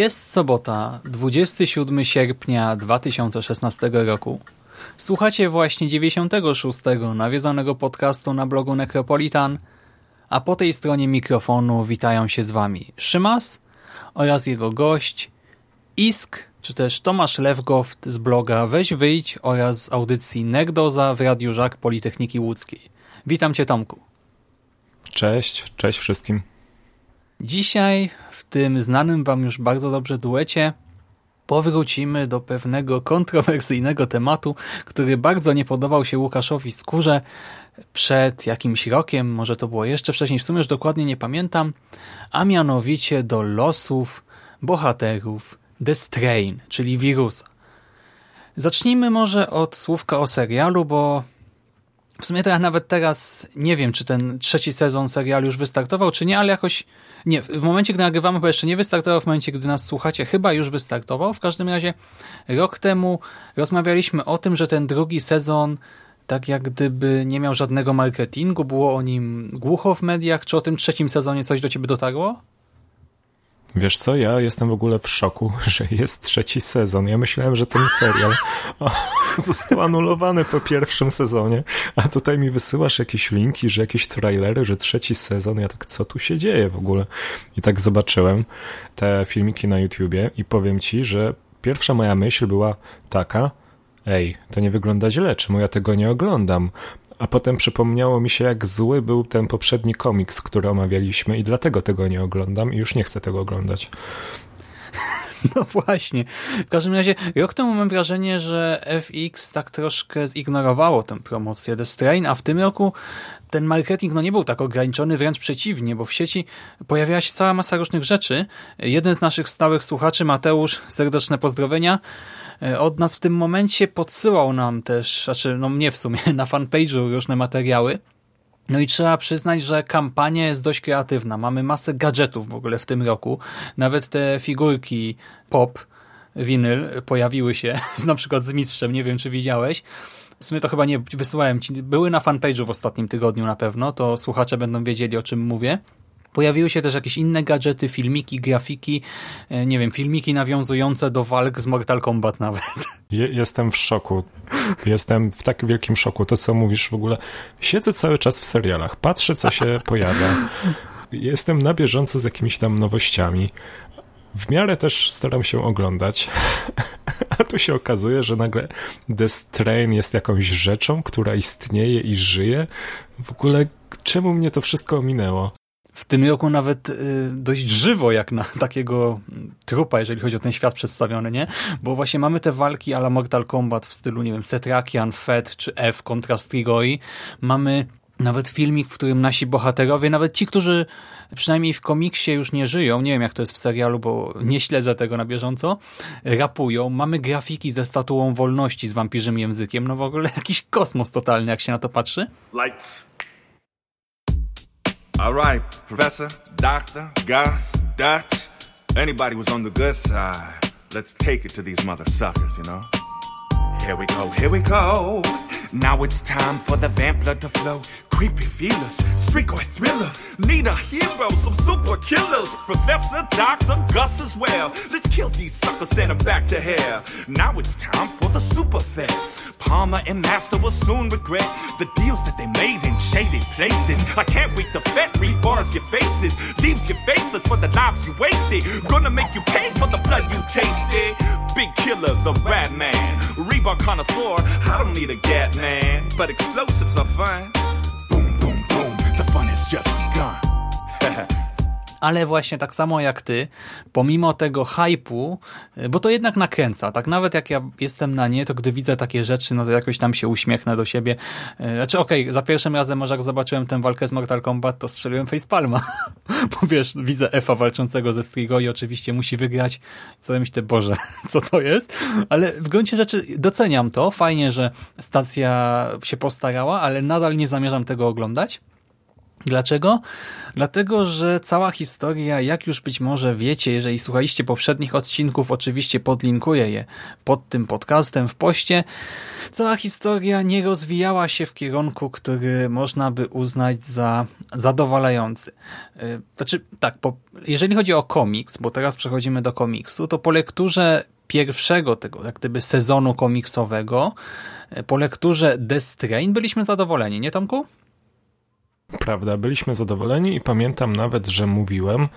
Jest sobota, 27 sierpnia 2016 roku. Słuchacie właśnie 96. nawiedzonego podcastu na blogu Necropolitan, a po tej stronie mikrofonu witają się z Wami Szymas oraz jego gość Isk, czy też Tomasz Lewgoft z bloga Weź Wyjdź oraz z audycji Negdoza w Radiu Żak Politechniki Łódzkiej. Witam Cię Tomku. Cześć, cześć wszystkim. Dzisiaj w tym znanym Wam już bardzo dobrze duecie powrócimy do pewnego kontrowersyjnego tematu, który bardzo nie podobał się Łukaszowi Skórze przed jakimś rokiem, może to było jeszcze wcześniej, w sumie już dokładnie nie pamiętam, a mianowicie do losów bohaterów The Strain, czyli wirusa. Zacznijmy może od słówka o serialu, bo w sumie teraz nawet teraz nie wiem, czy ten trzeci sezon serialu już wystartował, czy nie, ale jakoś nie, w momencie, gdy nagrywamy, chyba jeszcze nie wystartował, w momencie, gdy nas słuchacie, chyba już wystartował. W każdym razie rok temu rozmawialiśmy o tym, że ten drugi sezon tak jak gdyby nie miał żadnego marketingu, było o nim głucho w mediach. Czy o tym trzecim sezonie coś do ciebie dotarło? Wiesz co, ja jestem w ogóle w szoku, że jest trzeci sezon. Ja myślałem, że ten serial został anulowany po pierwszym sezonie, a tutaj mi wysyłasz jakieś linki, że jakieś trailery, że trzeci sezon. Ja tak, co tu się dzieje w ogóle? I tak zobaczyłem te filmiki na YouTubie i powiem ci, że pierwsza moja myśl była taka, ej, to nie wygląda źle, czemu ja tego nie oglądam? A potem przypomniało mi się, jak zły był ten poprzedni komiks, który omawialiśmy i dlatego tego nie oglądam i już nie chcę tego oglądać. No właśnie. W każdym razie rok temu mam wrażenie, że FX tak troszkę zignorowało tę promocję The Strain, a w tym roku ten marketing no nie był tak ograniczony, wręcz przeciwnie, bo w sieci pojawiała się cała masa różnych rzeczy. Jeden z naszych stałych słuchaczy, Mateusz, serdeczne pozdrowienia, od nas w tym momencie podsyłał nam też, znaczy no mnie w sumie, na fanpage'u różne materiały. No i trzeba przyznać, że kampania jest dość kreatywna. Mamy masę gadżetów w ogóle w tym roku. Nawet te figurki pop, winyl pojawiły się, na przykład z mistrzem, nie wiem czy widziałeś. W sumie to chyba nie wysyłałem ci, były na fanpage'u w ostatnim tygodniu na pewno, to słuchacze będą wiedzieli o czym mówię. Pojawiły się też jakieś inne gadżety, filmiki, grafiki, e, nie wiem, filmiki nawiązujące do walk z Mortal Kombat nawet. Jestem w szoku. Jestem w tak wielkim szoku. To, co mówisz w ogóle. Siedzę cały czas w serialach, patrzę, co się pojawia. Jestem na bieżąco z jakimiś tam nowościami. W miarę też staram się oglądać, a tu się okazuje, że nagle The Strain jest jakąś rzeczą, która istnieje i żyje. W ogóle czemu mnie to wszystko ominęło? W tym roku nawet y, dość żywo jak na takiego trupa, jeżeli chodzi o ten świat przedstawiony, nie? Bo właśnie mamy te walki ala Mortal Kombat w stylu, nie wiem, Setrakian, Fed czy F kontra Strigoi. Mamy nawet filmik, w którym nasi bohaterowie, nawet ci, którzy przynajmniej w komiksie już nie żyją, nie wiem jak to jest w serialu, bo nie śledzę tego na bieżąco, rapują. Mamy grafiki ze statuą wolności z wampirzym językiem. No w ogóle jakiś kosmos totalny, jak się na to patrzy. Lights. All right, Professor, Doctor, Gus, Dutch, anybody who's on the good side, let's take it to these mother suckers, you know? Here we go, here we go. Now it's time for the vamp blood to flow. Creepy feelers, streak or thriller. Need a hero, some super killers. Professor, Dr. Gus as well. Let's kill these suckers, send them back to hell. Now it's time for the super fed. Palmer and Master will soon regret the deals that they made in shady places. I can't wait to fet rebars your faces, leaves you faceless for the lives you wasted. Gonna make you pay for the blood you tasted. Big killer, the rat man. Rebar connoisseur, I don't need a gat man, but explosives are fun. Boom, boom, boom, the fun has just begun. ale właśnie tak samo jak ty, pomimo tego hypu, bo to jednak nakręca, tak nawet jak ja jestem na nie, to gdy widzę takie rzeczy, no to jakoś tam się uśmiechnę do siebie. Znaczy okej, okay, za pierwszym razem może jak zobaczyłem tę walkę z Mortal Kombat, to strzeliłem facepalma, bo wiesz, widzę Efa walczącego ze Strigo i oczywiście musi wygrać, co ja myślę, Boże, co to jest? Ale w gruncie rzeczy doceniam to, fajnie, że stacja się postarała, ale nadal nie zamierzam tego oglądać. Dlaczego? Dlatego, że cała historia, jak już być może wiecie, jeżeli słuchaliście poprzednich odcinków, oczywiście podlinkuję je pod tym podcastem w poście, cała historia nie rozwijała się w kierunku, który można by uznać za zadowalający. Y, znaczy, tak, po, jeżeli chodzi o komiks, bo teraz przechodzimy do komiksu, to po lekturze pierwszego tego, jak gdyby sezonu komiksowego, y, po lekturze The Strain byliśmy zadowoleni, nie Tomku? Prawda, byliśmy zadowoleni i pamiętam nawet, że mówiłem,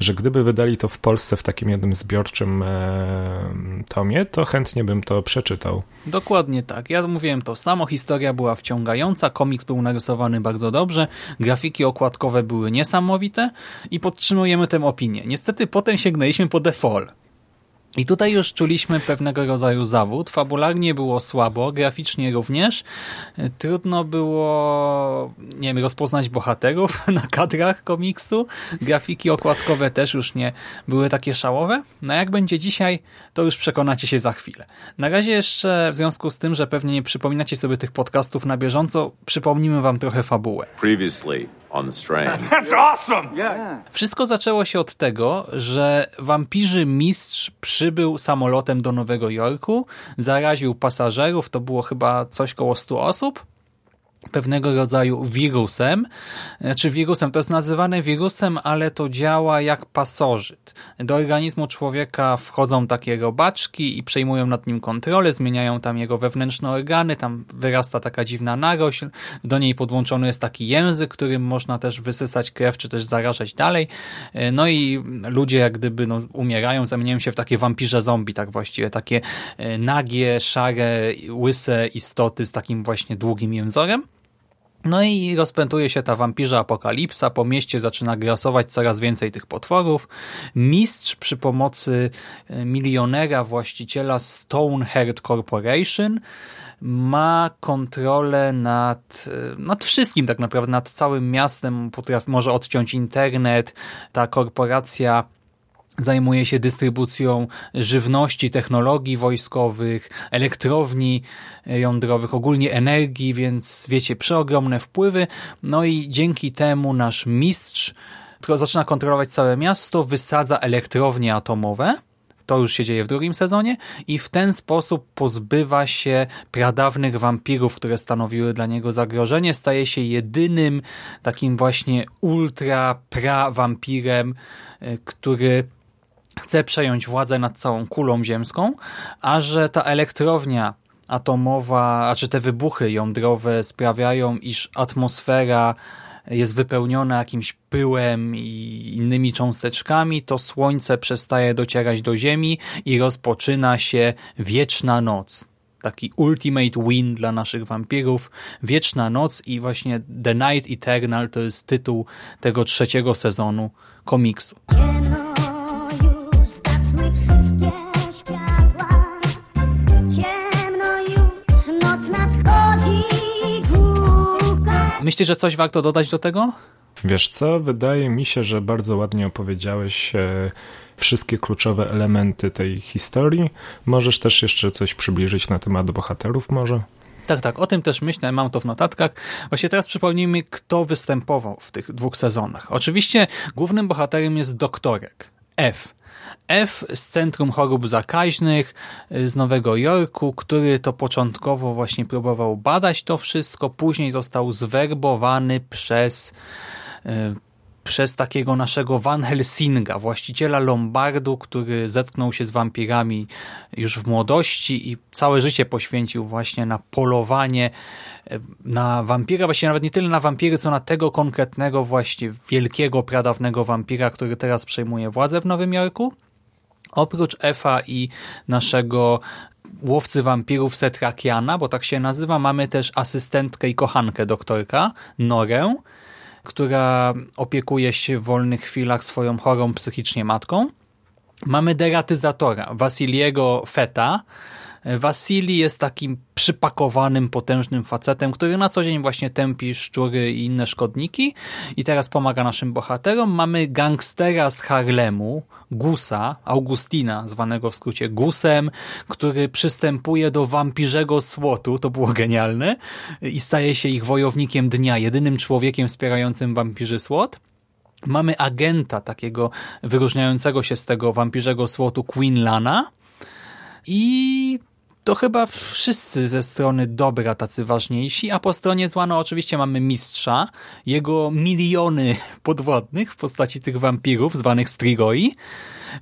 że gdyby wydali to w Polsce w takim jednym zbiorczym e, tomie, to chętnie bym to przeczytał. Dokładnie tak. Ja mówiłem to samo. Historia była wciągająca, komiks był narysowany bardzo dobrze, grafiki okładkowe były niesamowite i podtrzymujemy tę opinię. Niestety potem sięgnęliśmy po Fall. I tutaj już czuliśmy pewnego rodzaju zawód. Fabularnie było słabo, graficznie również. Trudno było, nie wiem, rozpoznać bohaterów na kadrach komiksu. Grafiki okładkowe też już nie były takie szałowe. No jak będzie dzisiaj, to już przekonacie się za chwilę. Na razie jeszcze w związku z tym, że pewnie nie przypominacie sobie tych podcastów na bieżąco, przypomnimy wam trochę fabułę. Previously on the strain. That's awesome! Wszystko zaczęło się od tego, że wampirzy mistrz przybył samolotem do Nowego Jorku, zaraził pasażerów, to było chyba coś koło 100 osób, pewnego rodzaju wirusem. Znaczy wirusem, to jest nazywane wirusem, ale to działa jak pasożyt. Do organizmu człowieka wchodzą takie robaczki i przejmują nad nim kontrolę, zmieniają tam jego wewnętrzne organy, tam wyrasta taka dziwna narośl, do niej podłączony jest taki język, którym można też wysysać krew, czy też zarażać dalej. No i ludzie jak gdyby no, umierają, zamieniają się w takie wampirze zombie, tak właściwie, takie e, nagie, szare, łyse istoty z takim właśnie długim jęzorem. No i rozpętuje się ta wampirza apokalipsa, po mieście zaczyna grasować coraz więcej tych potworów. Mistrz przy pomocy e, milionera, właściciela Stoneheart Corporation ma kontrolę nad, e, nad wszystkim tak naprawdę, nad całym miastem, potrafi, może odciąć internet, ta korporacja zajmuje się dystrybucją żywności, technologii wojskowych, elektrowni jądrowych, ogólnie energii, więc wiecie, przeogromne wpływy. No i dzięki temu nasz mistrz zaczyna kontrolować całe miasto, wysadza elektrownie atomowe, to już się dzieje w drugim sezonie i w ten sposób pozbywa się pradawnych wampirów, które stanowiły dla niego zagrożenie. Staje się jedynym takim właśnie ultra pra-wampirem, e, który chce przejąć władzę nad całą kulą ziemską, a że ta elektrownia atomowa, a czy te wybuchy jądrowe sprawiają, iż atmosfera jest wypełniona jakimś pyłem i innymi cząsteczkami, to słońce przestaje docierać do Ziemi i rozpoczyna się wieczna noc. Taki ultimate win dla naszych wampirów. Wieczna noc i właśnie The Night Eternal to jest tytuł tego trzeciego sezonu komiksu. Myślisz, że coś warto dodać do tego? Wiesz co, wydaje mi się, że bardzo ładnie opowiedziałeś e, wszystkie kluczowe elementy tej historii. Możesz też jeszcze coś przybliżyć na temat bohaterów może? Tak, tak, o tym też myślę, mam to w notatkach. Właśnie teraz przypomnijmy, kto występował w tych dwóch sezonach. Oczywiście głównym bohaterem jest doktorek, F. F z Centrum Chorób Zakaźnych z Nowego Jorku, który to początkowo właśnie próbował badać to wszystko, później został zwerbowany przez przez takiego naszego Van Helsinga, właściciela Lombardu, który zetknął się z wampirami już w młodości i całe życie poświęcił właśnie na polowanie e, na wampira, właściwie nawet nie tyle na wampiry, co na tego konkretnego właśnie wielkiego, pradawnego wampira, który teraz przejmuje władzę w Nowym Jorku. Oprócz Efa i naszego łowcy wampirów Setrakiana, bo tak się nazywa, mamy też asystentkę i kochankę doktorka, Norę, która opiekuje się w wolnych chwilach swoją chorą psychicznie matką. Mamy deratyzatora, Wasiliego Feta. Wasili jest takim przypakowanym, potężnym facetem, który na co dzień właśnie tępi szczury i inne szkodniki i teraz pomaga naszym bohaterom. Mamy gangstera z Harlemu, Gusa, Augustina, zwanego w skrócie Gusem, który przystępuje do wampirzego słotu, to było genialne, i staje się ich wojownikiem dnia, jedynym człowiekiem wspierającym wampirzy słot. Mamy agenta takiego wyróżniającego się z tego wampirzego słotu Queen Lana i to chyba wszyscy ze strony dobra tacy ważniejsi, a po stronie zła no oczywiście mamy mistrza, jego miliony podwodnych w postaci tych wampirów zwanych Strigoi.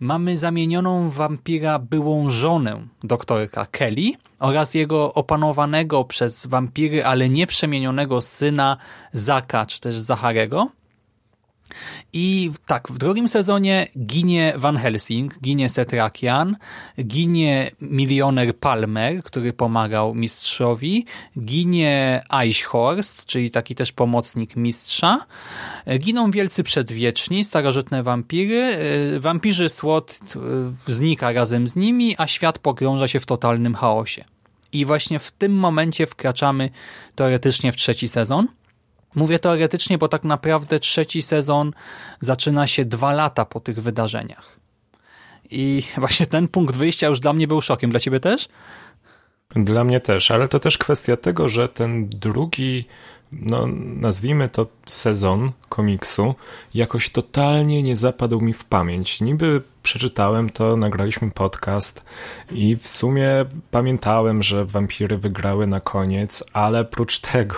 Mamy zamienioną wampira byłą żonę doktorka Kelly oraz jego opanowanego przez wampiry, ale nie przemienionego syna Zaka, czy też Zacharego. I tak, w drugim sezonie ginie Van Helsing, ginie Setrakian, ginie milioner Palmer, który pomagał mistrzowi, ginie Eichhorst, czyli taki też pomocnik mistrza, giną wielcy przedwieczni, starożytne wampiry, wampirzy słod e, znika razem z nimi, a świat pogrąża się w totalnym chaosie. I właśnie w tym momencie wkraczamy teoretycznie w trzeci sezon, Mówię teoretycznie, bo tak naprawdę trzeci sezon zaczyna się dwa lata po tych wydarzeniach. I właśnie ten punkt wyjścia już dla mnie był szokiem. Dla ciebie też? Dla mnie też, ale to też kwestia tego, że ten drugi, no nazwijmy to sezon komiksu, jakoś totalnie nie zapadł mi w pamięć. Niby przeczytałem to, nagraliśmy podcast i w sumie pamiętałem, że wampiry wygrały na koniec, ale prócz tego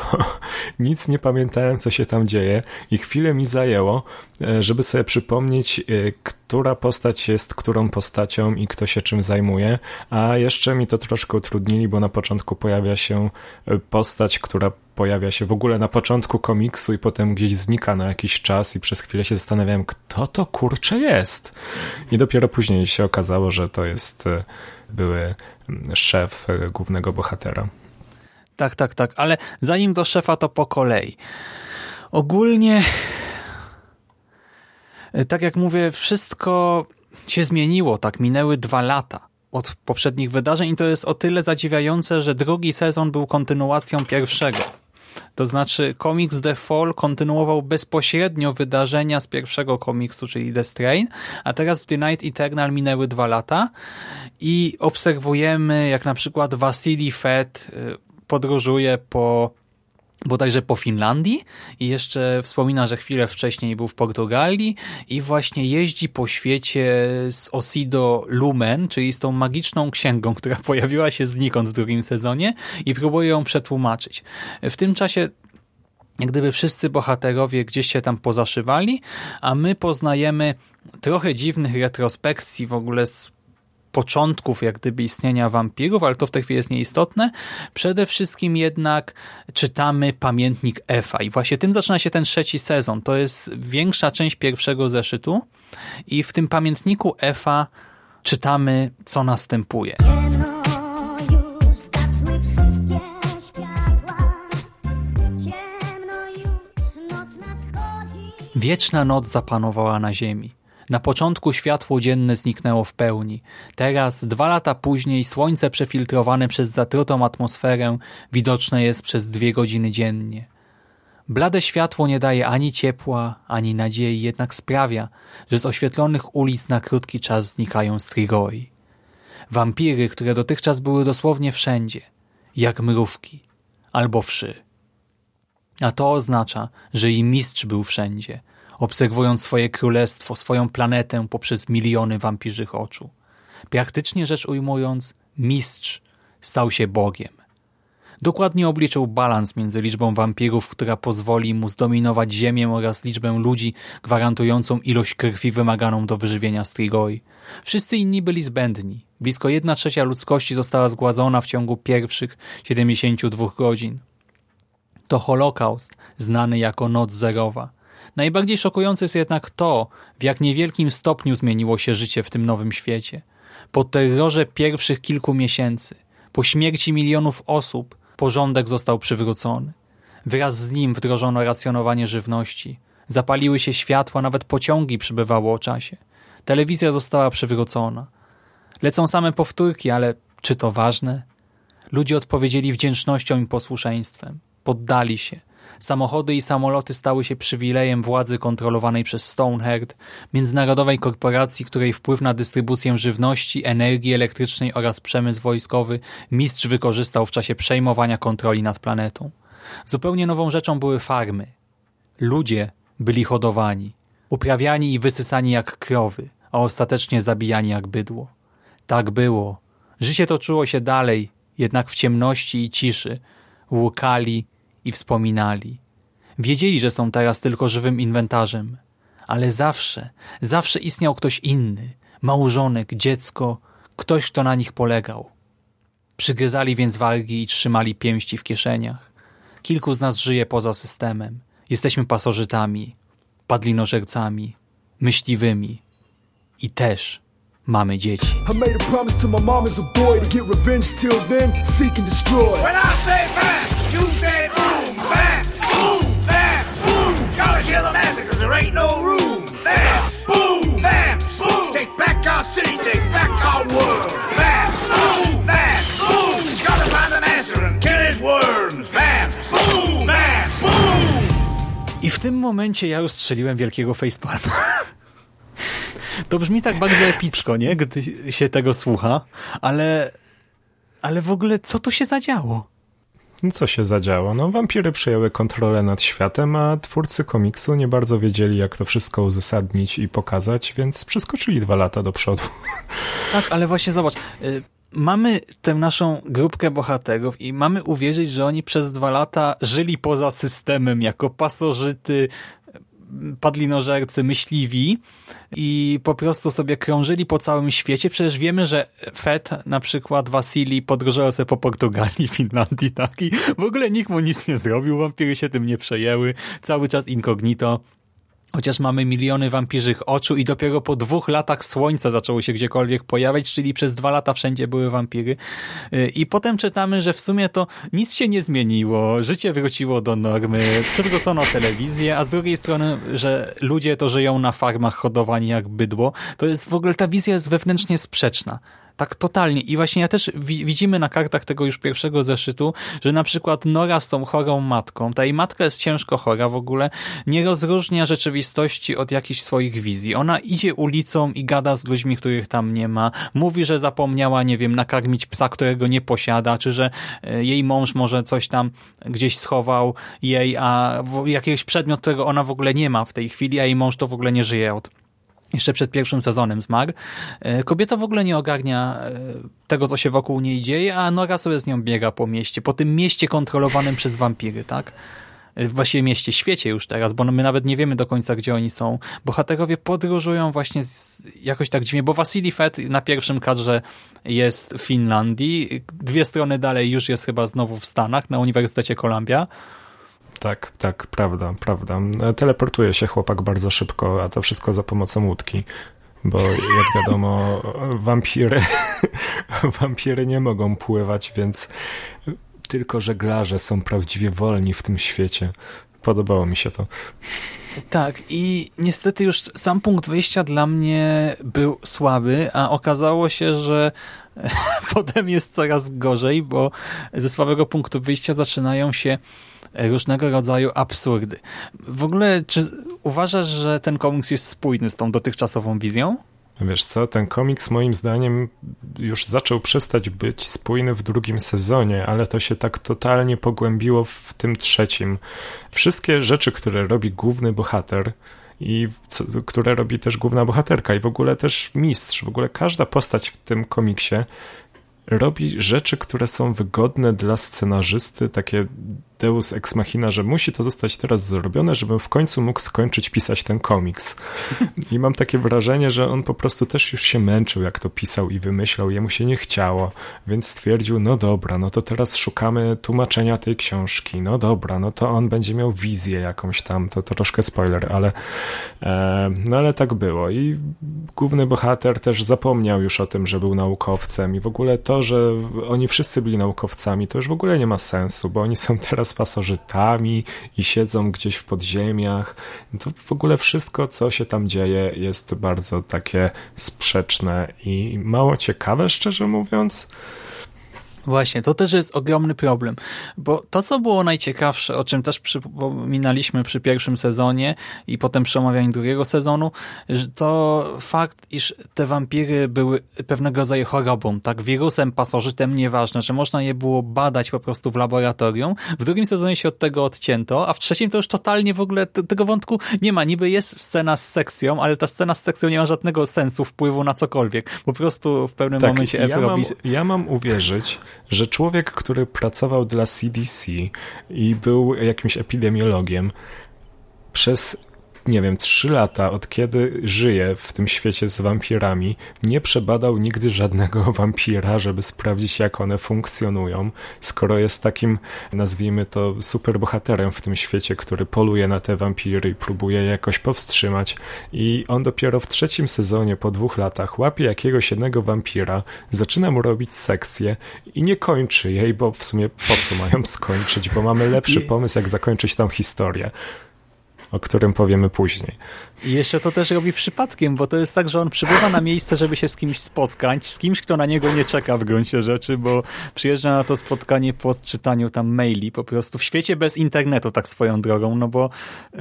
nic nie pamiętałem, co się tam dzieje i chwilę mi zajęło, e, żeby sobie przypomnieć, e, która postać jest którą postacią i kto się czym zajmuje, a jeszcze mi to troszkę utrudnili, bo na początku pojawia się e, postać, która pojawia się w ogóle na początku komiksu i potem gdzieś znika na jakiś czas i przez chwilę się zastanawiałem, kto to kurcze jest. I dopiero później się okazało, że to jest e, były szef e, głównego bohatera. Tak, tak, tak, ale zanim do szefa to po kolei. Ogólnie e, tak jak mówię, wszystko się zmieniło, tak minęły dwa lata od poprzednich wydarzeń i to jest o tyle zadziwiające, że drugi sezon był kontynuacją pierwszego. To znaczy komiks The Fall kontynuował bezpośrednio wydarzenia z pierwszego komiksu, czyli The Strain, a teraz w The Night Eternal minęły dwa lata i obserwujemy jak na przykład Vasily Fett y, podróżuje po bodajże po Finlandii i jeszcze wspomina, że chwilę wcześniej był w Portugalii i właśnie jeździ po świecie z Osido Lumen, czyli z tą magiczną księgą, która pojawiła się znikąd w drugim sezonie i próbuje ją przetłumaczyć. W tym czasie jak gdyby wszyscy bohaterowie gdzieś się tam pozaszywali, a my poznajemy trochę dziwnych retrospekcji w ogóle z początków jak gdyby istnienia wampirów, ale to w tej chwili jest nieistotne. Przede wszystkim jednak czytamy pamiętnik Efa i właśnie tym zaczyna się ten trzeci sezon. To jest większa część pierwszego zeszytu i w tym pamiętniku Efa czytamy, co następuje. Wieczna noc zapanowała na ziemi. Na początku światło dzienne zniknęło w pełni. Teraz, dwa lata później, słońce przefiltrowane przez zatrutą atmosferę widoczne jest przez dwie godziny dziennie. Blade światło nie daje ani ciepła, ani nadziei, jednak sprawia, że z oświetlonych ulic na krótki czas znikają strigoi. Wampiry, które dotychczas były dosłownie wszędzie, jak mrówki albo wszy. A to oznacza, że i mistrz był wszędzie – obserwując swoje królestwo, swoją planetę poprzez miliony wampirzych oczu. Praktycznie rzecz ujmując, mistrz stał się Bogiem. Dokładnie obliczył balans między liczbą wampirów, która pozwoli mu zdominować Ziemię oraz liczbę ludzi gwarantującą ilość krwi wymaganą do wyżywienia Strigoi. Wszyscy inni byli zbędni. Blisko jedna trzecia ludzkości została zgładzona w ciągu pierwszych 72 godzin. To Holokaust, znany jako Noc Zerowa. Najbardziej szokujące jest jednak to, w jak niewielkim stopniu zmieniło się życie w tym nowym świecie. Po terrorze pierwszych kilku miesięcy, po śmierci milionów osób, porządek został przywrócony. Wraz z nim wdrożono racjonowanie żywności. Zapaliły się światła, nawet pociągi przybywało o czasie. Telewizja została przywrócona. Lecą same powtórki, ale czy to ważne? Ludzie odpowiedzieli wdzięcznością i posłuszeństwem. Poddali się. Samochody i samoloty stały się przywilejem władzy kontrolowanej przez Stoneherd, międzynarodowej korporacji, której wpływ na dystrybucję żywności, energii elektrycznej oraz przemysł wojskowy mistrz wykorzystał w czasie przejmowania kontroli nad planetą. Zupełnie nową rzeczą były farmy. Ludzie byli hodowani, uprawiani i wysysani jak krowy, a ostatecznie zabijani jak bydło. Tak było. Życie toczyło się dalej, jednak w ciemności i ciszy. Łukali i wspominali. Wiedzieli, że są teraz tylko żywym inwentarzem, ale zawsze, zawsze istniał ktoś inny, małżonek, dziecko, ktoś, kto na nich polegał. Przygryzali więc wargi i trzymali pięści w kieszeniach. Kilku z nas żyje poza systemem. Jesteśmy pasożytami, padlinożercami, myśliwymi i też mamy dzieci. I made a promise to my mom as a boy to get revenge till then, seek and destroy. When I say back, you say ain't no room. Boom, boom. Take back our city, take back our world. Boom, boom. Gotta find the master and kill his worms. Boom, boom. I w tym momencie ja już strzeliłem wielkiego facepalma. To brzmi tak bardzo epicko, nie? Gdy się tego słucha, ale, ale w ogóle co tu się zadziało? Co się zadziało? No, wampiry przejęły kontrolę nad światem, a twórcy komiksu nie bardzo wiedzieli, jak to wszystko uzasadnić i pokazać, więc przeskoczyli dwa lata do przodu. Tak, ale właśnie zobacz. Y, mamy tę naszą grupkę bohaterów i mamy uwierzyć, że oni przez dwa lata żyli poza systemem jako pasożyty, padlinożercy, myśliwi i po prostu sobie krążyli po całym świecie. Przecież wiemy, że Fed, na przykład Wasili, podróżował sobie po Portugalii, Finlandii, tak? I w ogóle nikt mu nic nie zrobił, wampiry się tym nie przejęły, cały czas incognito. Chociaż mamy miliony wampirzych oczu i dopiero po dwóch latach słońca zaczęło się gdziekolwiek pojawiać, czyli przez dwa lata wszędzie były wampiry. Y, I potem czytamy, że w sumie to nic się nie zmieniło, życie wróciło do normy, przywrócono telewizję, a z drugiej strony, że ludzie to żyją na farmach hodowani jak bydło. To jest w ogóle, ta wizja jest wewnętrznie sprzeczna. Tak totalnie. I właśnie ja też widzimy na kartach tego już pierwszego zeszytu, że na przykład Nora z tą chorą matką, ta jej matka jest ciężko chora w ogóle, nie rozróżnia rzeczywistości od jakichś swoich wizji. Ona idzie ulicą i gada z ludźmi, których tam nie ma. Mówi, że zapomniała, nie wiem, nakarmić psa, którego nie posiada, czy że e, jej mąż może coś tam gdzieś schował jej, a jakiś przedmiot, którego ona w ogóle nie ma w tej chwili, a jej mąż to w ogóle nie żyje od jeszcze przed pierwszym sezonem zmarł. E, kobieta w ogóle nie ogarnia e, tego, co się wokół niej dzieje, a Nora sobie z nią biega po mieście, po tym mieście kontrolowanym przez wampiry, tak? E, właściwie mieście, świecie już teraz, bo my nawet nie wiemy do końca, gdzie oni są. Bohaterowie podróżują właśnie z, jakoś tak dziwnie, bo Vasily Fett na pierwszym kadrze jest w Finlandii, dwie strony dalej już jest chyba znowu w Stanach, na Uniwersytecie Columbia, tak, tak, prawda, prawda. Teleportuje się chłopak bardzo szybko, a to wszystko za pomocą łódki. Bo jak wiadomo, wampiry, wampiry nie mogą pływać, więc tylko żeglarze są prawdziwie wolni w tym świecie. Podobało mi się to. Tak, i niestety już sam punkt wyjścia dla mnie był słaby, a okazało się, że potem jest coraz gorzej, bo ze słabego punktu wyjścia zaczynają się różnego rodzaju absurdy. W ogóle, czy uważasz, że ten komiks jest spójny z tą dotychczasową wizją? Wiesz co, ten komiks moim zdaniem już zaczął przestać być spójny w drugim sezonie, ale to się tak totalnie pogłębiło w tym trzecim. Wszystkie rzeczy, które robi główny bohater, i co, które robi też główna bohaterka i w ogóle też mistrz. W ogóle każda postać w tym komiksie robi rzeczy, które są wygodne dla scenarzysty, takie deus ex machina, że musi to zostać teraz zrobione, żebym w końcu mógł skończyć pisać ten komiks. I mam takie wrażenie, że on po prostu też już się męczył, jak to pisał i wymyślał, jemu się nie chciało, więc stwierdził, no dobra, no to teraz szukamy tłumaczenia tej książki, no dobra, no to on będzie miał wizję jakąś tam, to, to troszkę spoiler, ale e, no ale tak było i główny bohater też zapomniał już o tym, że był naukowcem i w ogóle to, że oni wszyscy byli naukowcami, to już w ogóle nie ma sensu, bo oni są teraz z pasożytami i siedzą gdzieś w podziemiach. To w ogóle wszystko, co się tam dzieje, jest bardzo takie sprzeczne i mało ciekawe, szczerze mówiąc. Właśnie, to też jest ogromny problem, bo to, co było najciekawsze, o czym też przypominaliśmy przy pierwszym sezonie i potem przy omawianiu drugiego sezonu, to fakt, iż te wampiry były pewnego rodzaju chorobą, tak, wirusem, pasożytem, nieważne, że można je było badać po prostu w laboratorium. W drugim sezonie się od tego odcięto, a w trzecim to już totalnie w ogóle tego wątku nie ma. Niby jest scena z sekcją, ale ta scena z sekcją nie ma żadnego sensu, wpływu na cokolwiek. Po prostu w pewnym tak, momencie F ja robi... Mam, ja mam uwierzyć, że człowiek, który pracował dla CDC i był jakimś epidemiologiem, przez nie wiem, trzy lata, od kiedy żyje w tym świecie z wampirami, nie przebadał nigdy żadnego wampira, żeby sprawdzić, jak one funkcjonują, skoro jest takim, nazwijmy to, superbohaterem w tym świecie, który poluje na te wampiry i próbuje je jakoś powstrzymać. I on dopiero w trzecim sezonie, po dwóch latach, łapie jakiegoś jednego wampira, zaczyna mu robić sekcję i nie kończy jej, bo w sumie po co mają skończyć, bo mamy lepszy pomysł, jak zakończyć tą historię o którym powiemy później. I jeszcze to też robi przypadkiem, bo to jest tak, że on przybywa na miejsce, żeby się z kimś spotkać, z kimś, kto na niego nie czeka w gruncie rzeczy, bo przyjeżdża na to spotkanie po czytaniu tam maili, po prostu w świecie bez internetu, tak swoją drogą, no bo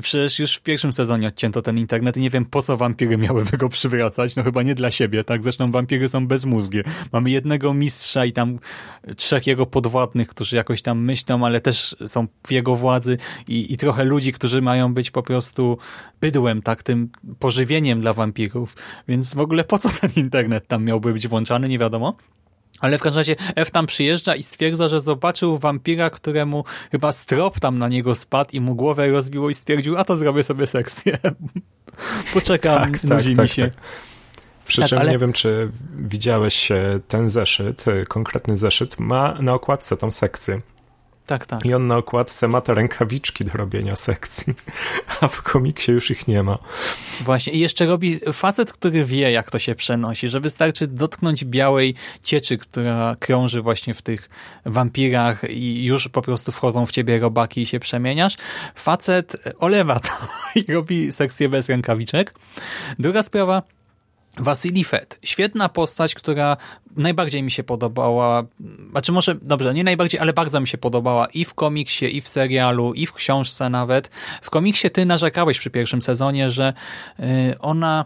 przecież już w pierwszym sezonie odcięto ten internet i nie wiem po co wampiry miałyby go przywracać, no chyba nie dla siebie, tak? Zresztą wampiry są bezmózgie. Mamy jednego mistrza i tam trzech jego podwładnych, którzy jakoś tam myślą, ale też są w jego władzy i, i trochę ludzi, którzy mają być po prostu bydłem, tak? Tym pożywieniem dla wampirów, więc w ogóle po co ten internet tam miałby być włączany, nie wiadomo. Ale w każdym razie F tam przyjeżdża i stwierdza, że zobaczył wampira, któremu chyba strop tam na niego spadł i mu głowę rozbiło i stwierdził, a to zrobię sobie sekcję. Poczekam, tak, nudzi tak, mi się. Tak, tak. Przy tak, czym ale... nie wiem, czy widziałeś ten zeszyt, konkretny zeszyt, ma na okładce tą sekcję. Tak, tak. I on na okładce ma te rękawiczki do robienia sekcji, a w komiksie już ich nie ma. Właśnie. I jeszcze robi facet, który wie, jak to się przenosi, że wystarczy dotknąć białej cieczy, która krąży właśnie w tych wampirach i już po prostu wchodzą w ciebie robaki i się przemieniasz. Facet olewa to i robi sekcję bez rękawiczek. Druga sprawa, Wasili Fett. Świetna postać, która najbardziej mi się podobała, znaczy może, dobrze, nie najbardziej, ale bardzo mi się podobała i w komiksie, i w serialu, i w książce nawet. W komiksie ty narzekałeś przy pierwszym sezonie, że y, ona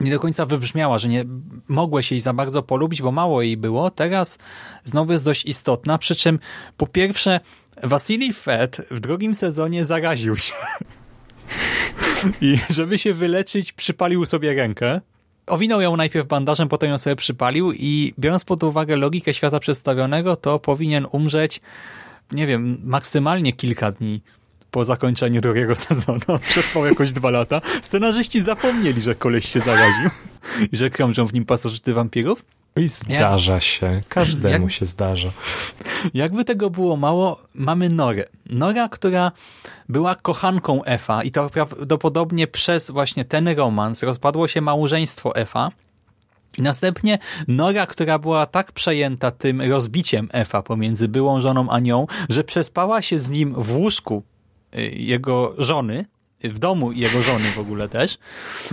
nie do końca wybrzmiała, że nie mogłeś jej za bardzo polubić, bo mało jej było. Teraz znowu jest dość istotna, przy czym po pierwsze Wasili Fett w drugim sezonie zaraził się. I żeby się wyleczyć, przypalił sobie rękę owinął ją najpierw bandażem, potem ją sobie przypalił i biorąc pod uwagę logikę świata przedstawionego, to powinien umrzeć, nie wiem, maksymalnie kilka dni po zakończeniu drugiego sezonu. Przetrwał jakoś dwa lata. Scenarzyści zapomnieli, że koleś się zaraził i że krążą w nim pasożyty wampirów. I zdarza się. Każdemu Jak... się zdarza. Jakby tego było mało, mamy Norę. Nora, która była kochanką Efa i to prawdopodobnie przez właśnie ten romans rozpadło się małżeństwo Efa. I następnie Nora, która była tak przejęta tym rozbiciem Efa pomiędzy byłą żoną a nią, że przespała się z nim w łóżku y, jego żony, w domu jego żony w ogóle też,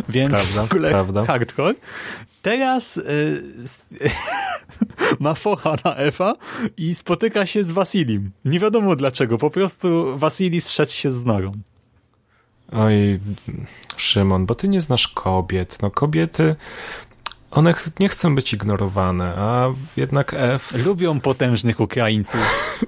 więc prawda, w ogóle prawda. hardcore. Teraz y, ma focha na Efa i spotyka się z Wasilim. Nie wiadomo dlaczego, po prostu Wasili zszedł się z Norą. Oj, Szymon, bo ty nie znasz kobiet. No kobiety, one ch nie chcą być ignorowane, a jednak F... Lubią potężnych Ukraińców.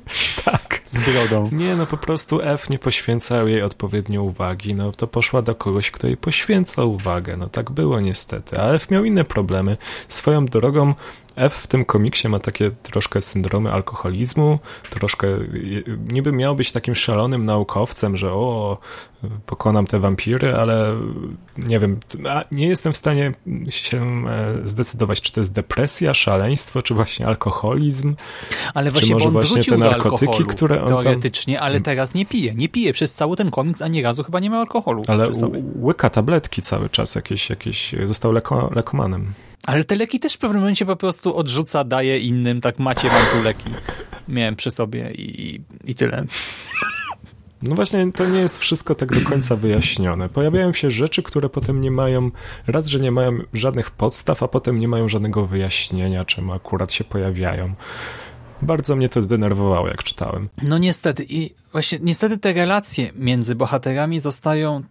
tak. Z brodą. Nie, no po prostu F nie poświęcał jej odpowiednio uwagi, no to poszła do kogoś, kto jej poświęca uwagę, no tak było niestety, a F miał inne problemy. Swoją drogą F w tym komiksie ma takie troszkę syndromy alkoholizmu, troszkę niby miał być takim szalonym naukowcem, że o, pokonam te wampiry, ale nie wiem, nie jestem w stanie się e, zdecydować, czy to jest depresja, szaleństwo, czy właśnie alkoholizm. Ale właśnie, czy może właśnie te narkotyki, które on teoretycznie, tam... ale teraz nie pije. Nie pije przez cały ten komiks, ani razu chyba nie ma alkoholu. Ale łyka tabletki cały czas, jakieś, jakieś został leko, lekomanem. Ale te leki też w pewnym momencie po prostu odrzuca, daje innym, tak macie wam tu leki. Miałem przy sobie i, i tyle. No właśnie, to nie jest wszystko tak do końca wyjaśnione. Pojawiają się rzeczy, które potem nie mają, raz, że nie mają żadnych podstaw, a potem nie mają żadnego wyjaśnienia, czemu akurat się pojawiają. Bardzo mnie to denerwowało, jak czytałem. No niestety. I właśnie niestety te relacje między bohaterami zostają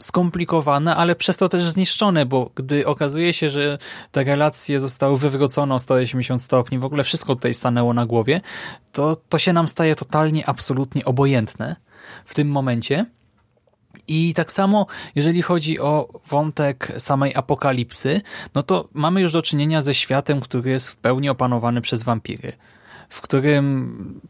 skomplikowane, ale przez to też zniszczone, bo gdy okazuje się, że te relacje zostały wywrócone o 180 stopni, w ogóle wszystko tutaj stanęło na głowie, to, to się nam staje totalnie, absolutnie obojętne w tym momencie. I tak samo, jeżeli chodzi o wątek samej apokalipsy, no to mamy już do czynienia ze światem, który jest w pełni opanowany przez wampiry, w którym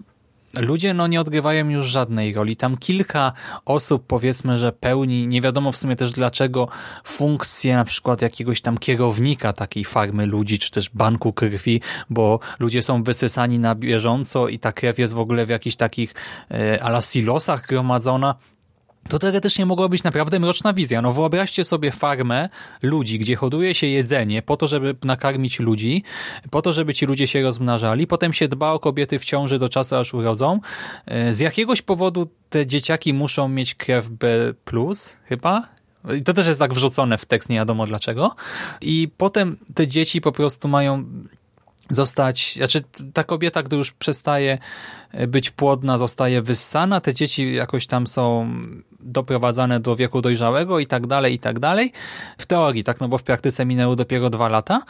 ludzie no nie odgrywają już żadnej roli. Tam kilka osób powiedzmy, że pełni, nie wiadomo w sumie też dlaczego, funkcję na przykład jakiegoś tam kierownika takiej farmy ludzi, czy też banku krwi, bo ludzie są wysysani na bieżąco i ta krew jest w ogóle w jakichś takich e, ala silosach gromadzona to teoretycznie mogła być naprawdę mroczna wizja. No wyobraźcie sobie farmę ludzi, gdzie hoduje się jedzenie po to, żeby nakarmić ludzi, po to, żeby ci ludzie się rozmnażali, potem się dba o kobiety w ciąży do czasu, aż urodzą. E, z jakiegoś powodu te dzieciaki muszą mieć krew B+, chyba? I to też jest tak wrzucone w tekst, nie wiadomo dlaczego. I potem te dzieci po prostu mają zostać, znaczy ta kobieta, gdy już przestaje być płodna, zostaje wyssana, te dzieci jakoś tam są doprowadzane do wieku dojrzałego i tak dalej, i tak dalej. W teorii, tak, no bo w praktyce minęły dopiero dwa lata,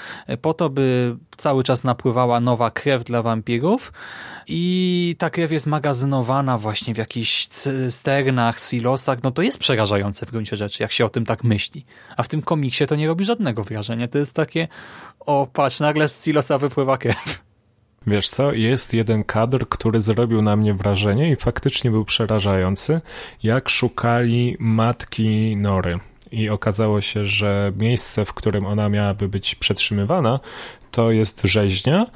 po to, by cały czas napływała nowa krew dla wampirów i ta krew jest magazynowana właśnie w jakichś sternach, silosach, no to jest przerażające w gruncie rzeczy, jak się o tym tak myśli. A w tym komiksie to nie robi żadnego wrażenia. To jest takie, o patrz, nagle z silosa wypływa krew. Wiesz co, jest jeden kadr, który zrobił na mnie wrażenie i faktycznie był przerażający, jak szukali matki Nory. I okazało się, że miejsce, w którym ona miałaby być przetrzymywana, to jest rzeźnia,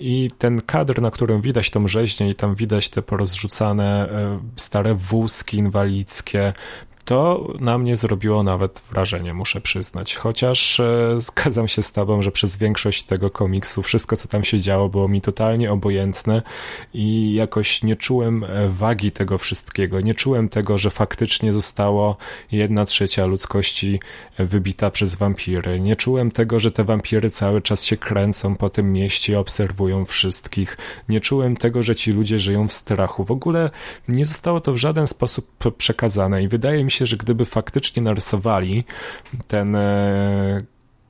i ten kadr, na którym widać tą rzeźnię i tam widać te porozrzucane e, stare wózki inwalidzkie, to na mnie zrobiło nawet wrażenie, muszę przyznać. Chociaż e, zgadzam się z tobą, że przez większość tego komiksu wszystko, co tam się działo, było mi totalnie obojętne i jakoś nie czułem e, wagi tego wszystkiego. Nie czułem tego, że faktycznie zostało jedna trzecia ludzkości e, wybita przez wampiry. Nie czułem tego, że te wampiry cały czas się kręcą po tym mieście i obserwują wszystkich. Nie czułem tego, że ci ludzie żyją w strachu. W ogóle nie zostało to w żaden sposób przekazane i wydaje mi się, się, że gdyby faktycznie narysowali ten e,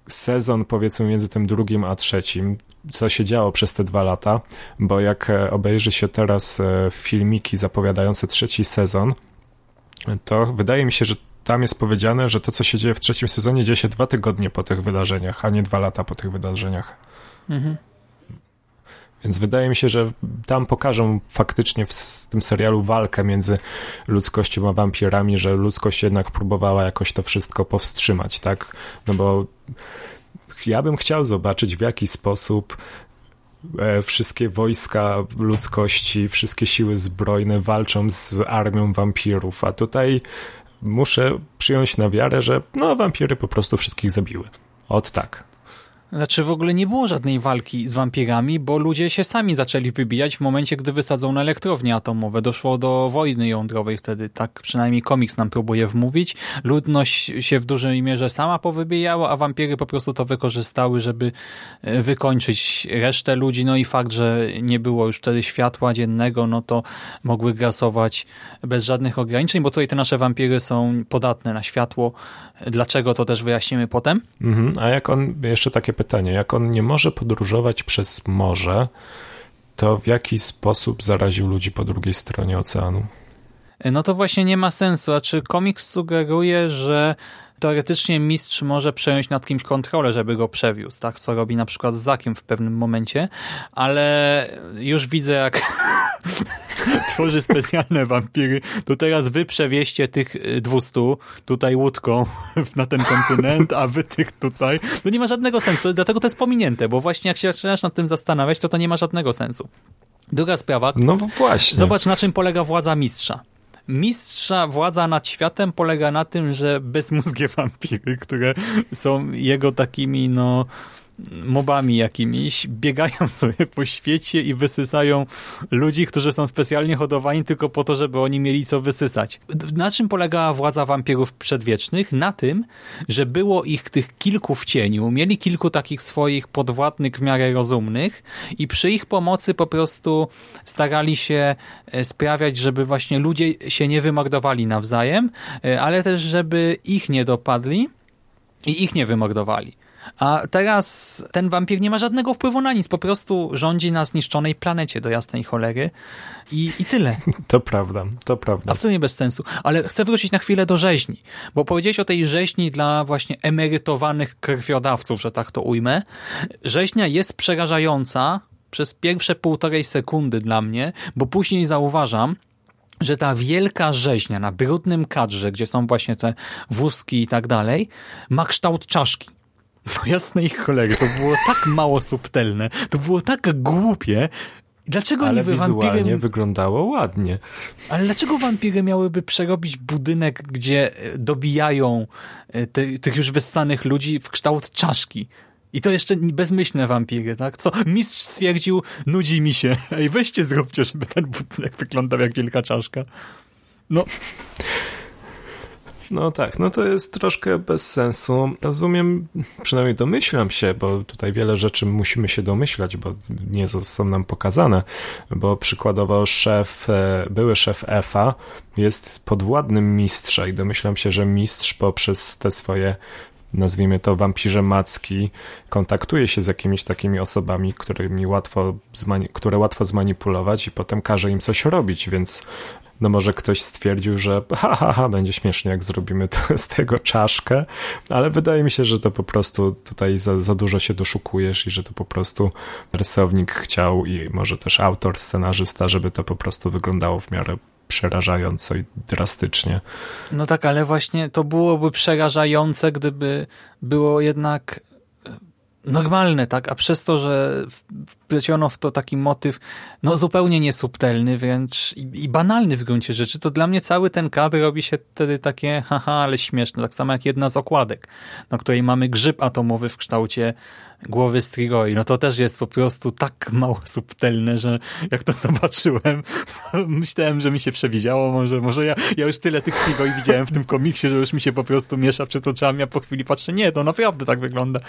sezon, powiedzmy, między tym drugim a trzecim, co się działo przez te dwa lata, bo jak e, obejrzy się teraz e, filmiki zapowiadające trzeci sezon, to wydaje mi się, że tam jest powiedziane, że to, co się dzieje w trzecim sezonie, dzieje się dwa tygodnie po tych wydarzeniach, a nie dwa lata po tych wydarzeniach. Mhm. Więc wydaje mi się, że tam pokażą faktycznie w tym serialu walkę między ludzkością a wampirami, że ludzkość jednak próbowała jakoś to wszystko powstrzymać, tak? No bo ja bym chciał zobaczyć w jaki sposób e, wszystkie wojska ludzkości, wszystkie siły zbrojne walczą z armią wampirów, a tutaj muszę przyjąć na wiarę, że no wampiry po prostu wszystkich zabiły. Od tak. Znaczy w ogóle nie było żadnej walki z wampirami, bo ludzie się sami zaczęli wybijać w momencie, gdy wysadzą na elektrownie atomowe. Doszło do wojny jądrowej wtedy, tak przynajmniej komiks nam próbuje wmówić. Ludność się w dużej mierze sama powybijała, a wampiry po prostu to wykorzystały, żeby e, wykończyć resztę ludzi. No i fakt, że nie było już wtedy światła dziennego, no to mogły grasować bez żadnych ograniczeń, bo tutaj te nasze wampiry są podatne na światło. Dlaczego to też wyjaśnimy potem. Mhm, a jak on, jeszcze takie pytanie, jak on nie może podróżować przez morze, to w jaki sposób zaraził ludzi po drugiej stronie oceanu? No to właśnie nie ma sensu. A czy komiks sugeruje, że teoretycznie mistrz może przejąć nad kimś kontrolę, żeby go przewiózł, tak? Co robi na przykład z Zakiem w pewnym momencie, ale już widzę, jak tworzy specjalne wampiry, to teraz wy przewieźcie tych 200 tutaj łódką na ten kontynent, a wy tych tutaj. To nie ma żadnego sensu, dlatego to jest pominięte, bo właśnie jak się zaczynasz nad tym zastanawiać, to to nie ma żadnego sensu. Druga sprawa. No właśnie. Zobacz, na czym polega władza mistrza mistrza władza nad światem polega na tym, że bezmózgie wampiry, które są jego takimi, no mobami jakimiś, biegają sobie po świecie i wysysają ludzi, którzy są specjalnie hodowani tylko po to, żeby oni mieli co wysysać. Na czym polegała władza wampirów przedwiecznych? Na tym, że było ich tych kilku w cieniu, mieli kilku takich swoich podwładnych w miarę rozumnych i przy ich pomocy po prostu starali się e, sprawiać, żeby właśnie ludzie się nie wymordowali nawzajem, e, ale też żeby ich nie dopadli i ich nie wymordowali. A teraz ten wampir nie ma żadnego wpływu na nic, po prostu rządzi na zniszczonej planecie do jasnej cholery i, i tyle. To prawda, to prawda. Absolutnie bez sensu. Ale chcę wrócić na chwilę do rzeźni, bo powiedziałeś o tej rzeźni dla właśnie emerytowanych krwiodawców, że tak to ujmę. Rzeźnia jest przerażająca przez pierwsze półtorej sekundy dla mnie, bo później zauważam, że ta wielka rzeźnia na brudnym kadrze, gdzie są właśnie te wózki i tak dalej, ma kształt czaszki. No jasnej cholery, to było tak mało subtelne, to było tak głupie. Dlaczego Ale niby wizualnie wampiry... wyglądało ładnie. Ale dlaczego wampiry miałyby przerobić budynek, gdzie e, dobijają e, te, tych już wyssanych ludzi w kształt czaszki? I to jeszcze bezmyślne wampiry, tak? Co mistrz stwierdził, nudzi mi się. Ej, weźcie zróbcie, żeby ten budynek wyglądał jak wielka czaszka. No... No tak, no to jest troszkę bez sensu. Rozumiem, przynajmniej domyślam się, bo tutaj wiele rzeczy musimy się domyślać, bo nie są nam pokazane, bo przykładowo szef, e, były szef EFA jest podwładnym mistrza i domyślam się, że mistrz poprzez te swoje nazwijmy to wampirze macki, kontaktuje się z jakimiś takimi osobami, którymi łatwo które łatwo zmanipulować i potem każe im coś robić, więc no może ktoś stwierdził, że ha, ha, ha, będzie śmiesznie, jak zrobimy to, z tego czaszkę, ale wydaje mi się, że to po prostu tutaj za, za dużo się doszukujesz i że to po prostu rysownik chciał i może też autor, scenarzysta, żeby to po prostu wyglądało w miarę przerażająco i drastycznie. No tak, ale właśnie to byłoby przerażające, gdyby było jednak normalne, tak? A przez to, że wpleciono w to taki motyw no zupełnie niesubtelny wręcz i, i, banalny w gruncie rzeczy, to dla mnie cały ten kadr robi się wtedy takie haha, ale śmieszne. Tak samo jak jedna z okładek, na której mamy grzyb atomowy w kształcie głowy Strigoi. No to też jest po prostu tak mało subtelne, że jak to zobaczyłem, to myślałem, że mi się przewidziało. Może, może ja, ja już tyle tych Strigoi widziałem w tym komiksie, że już mi się po prostu miesza przed oczami, a po chwili patrzę, nie, to naprawdę tak wygląda.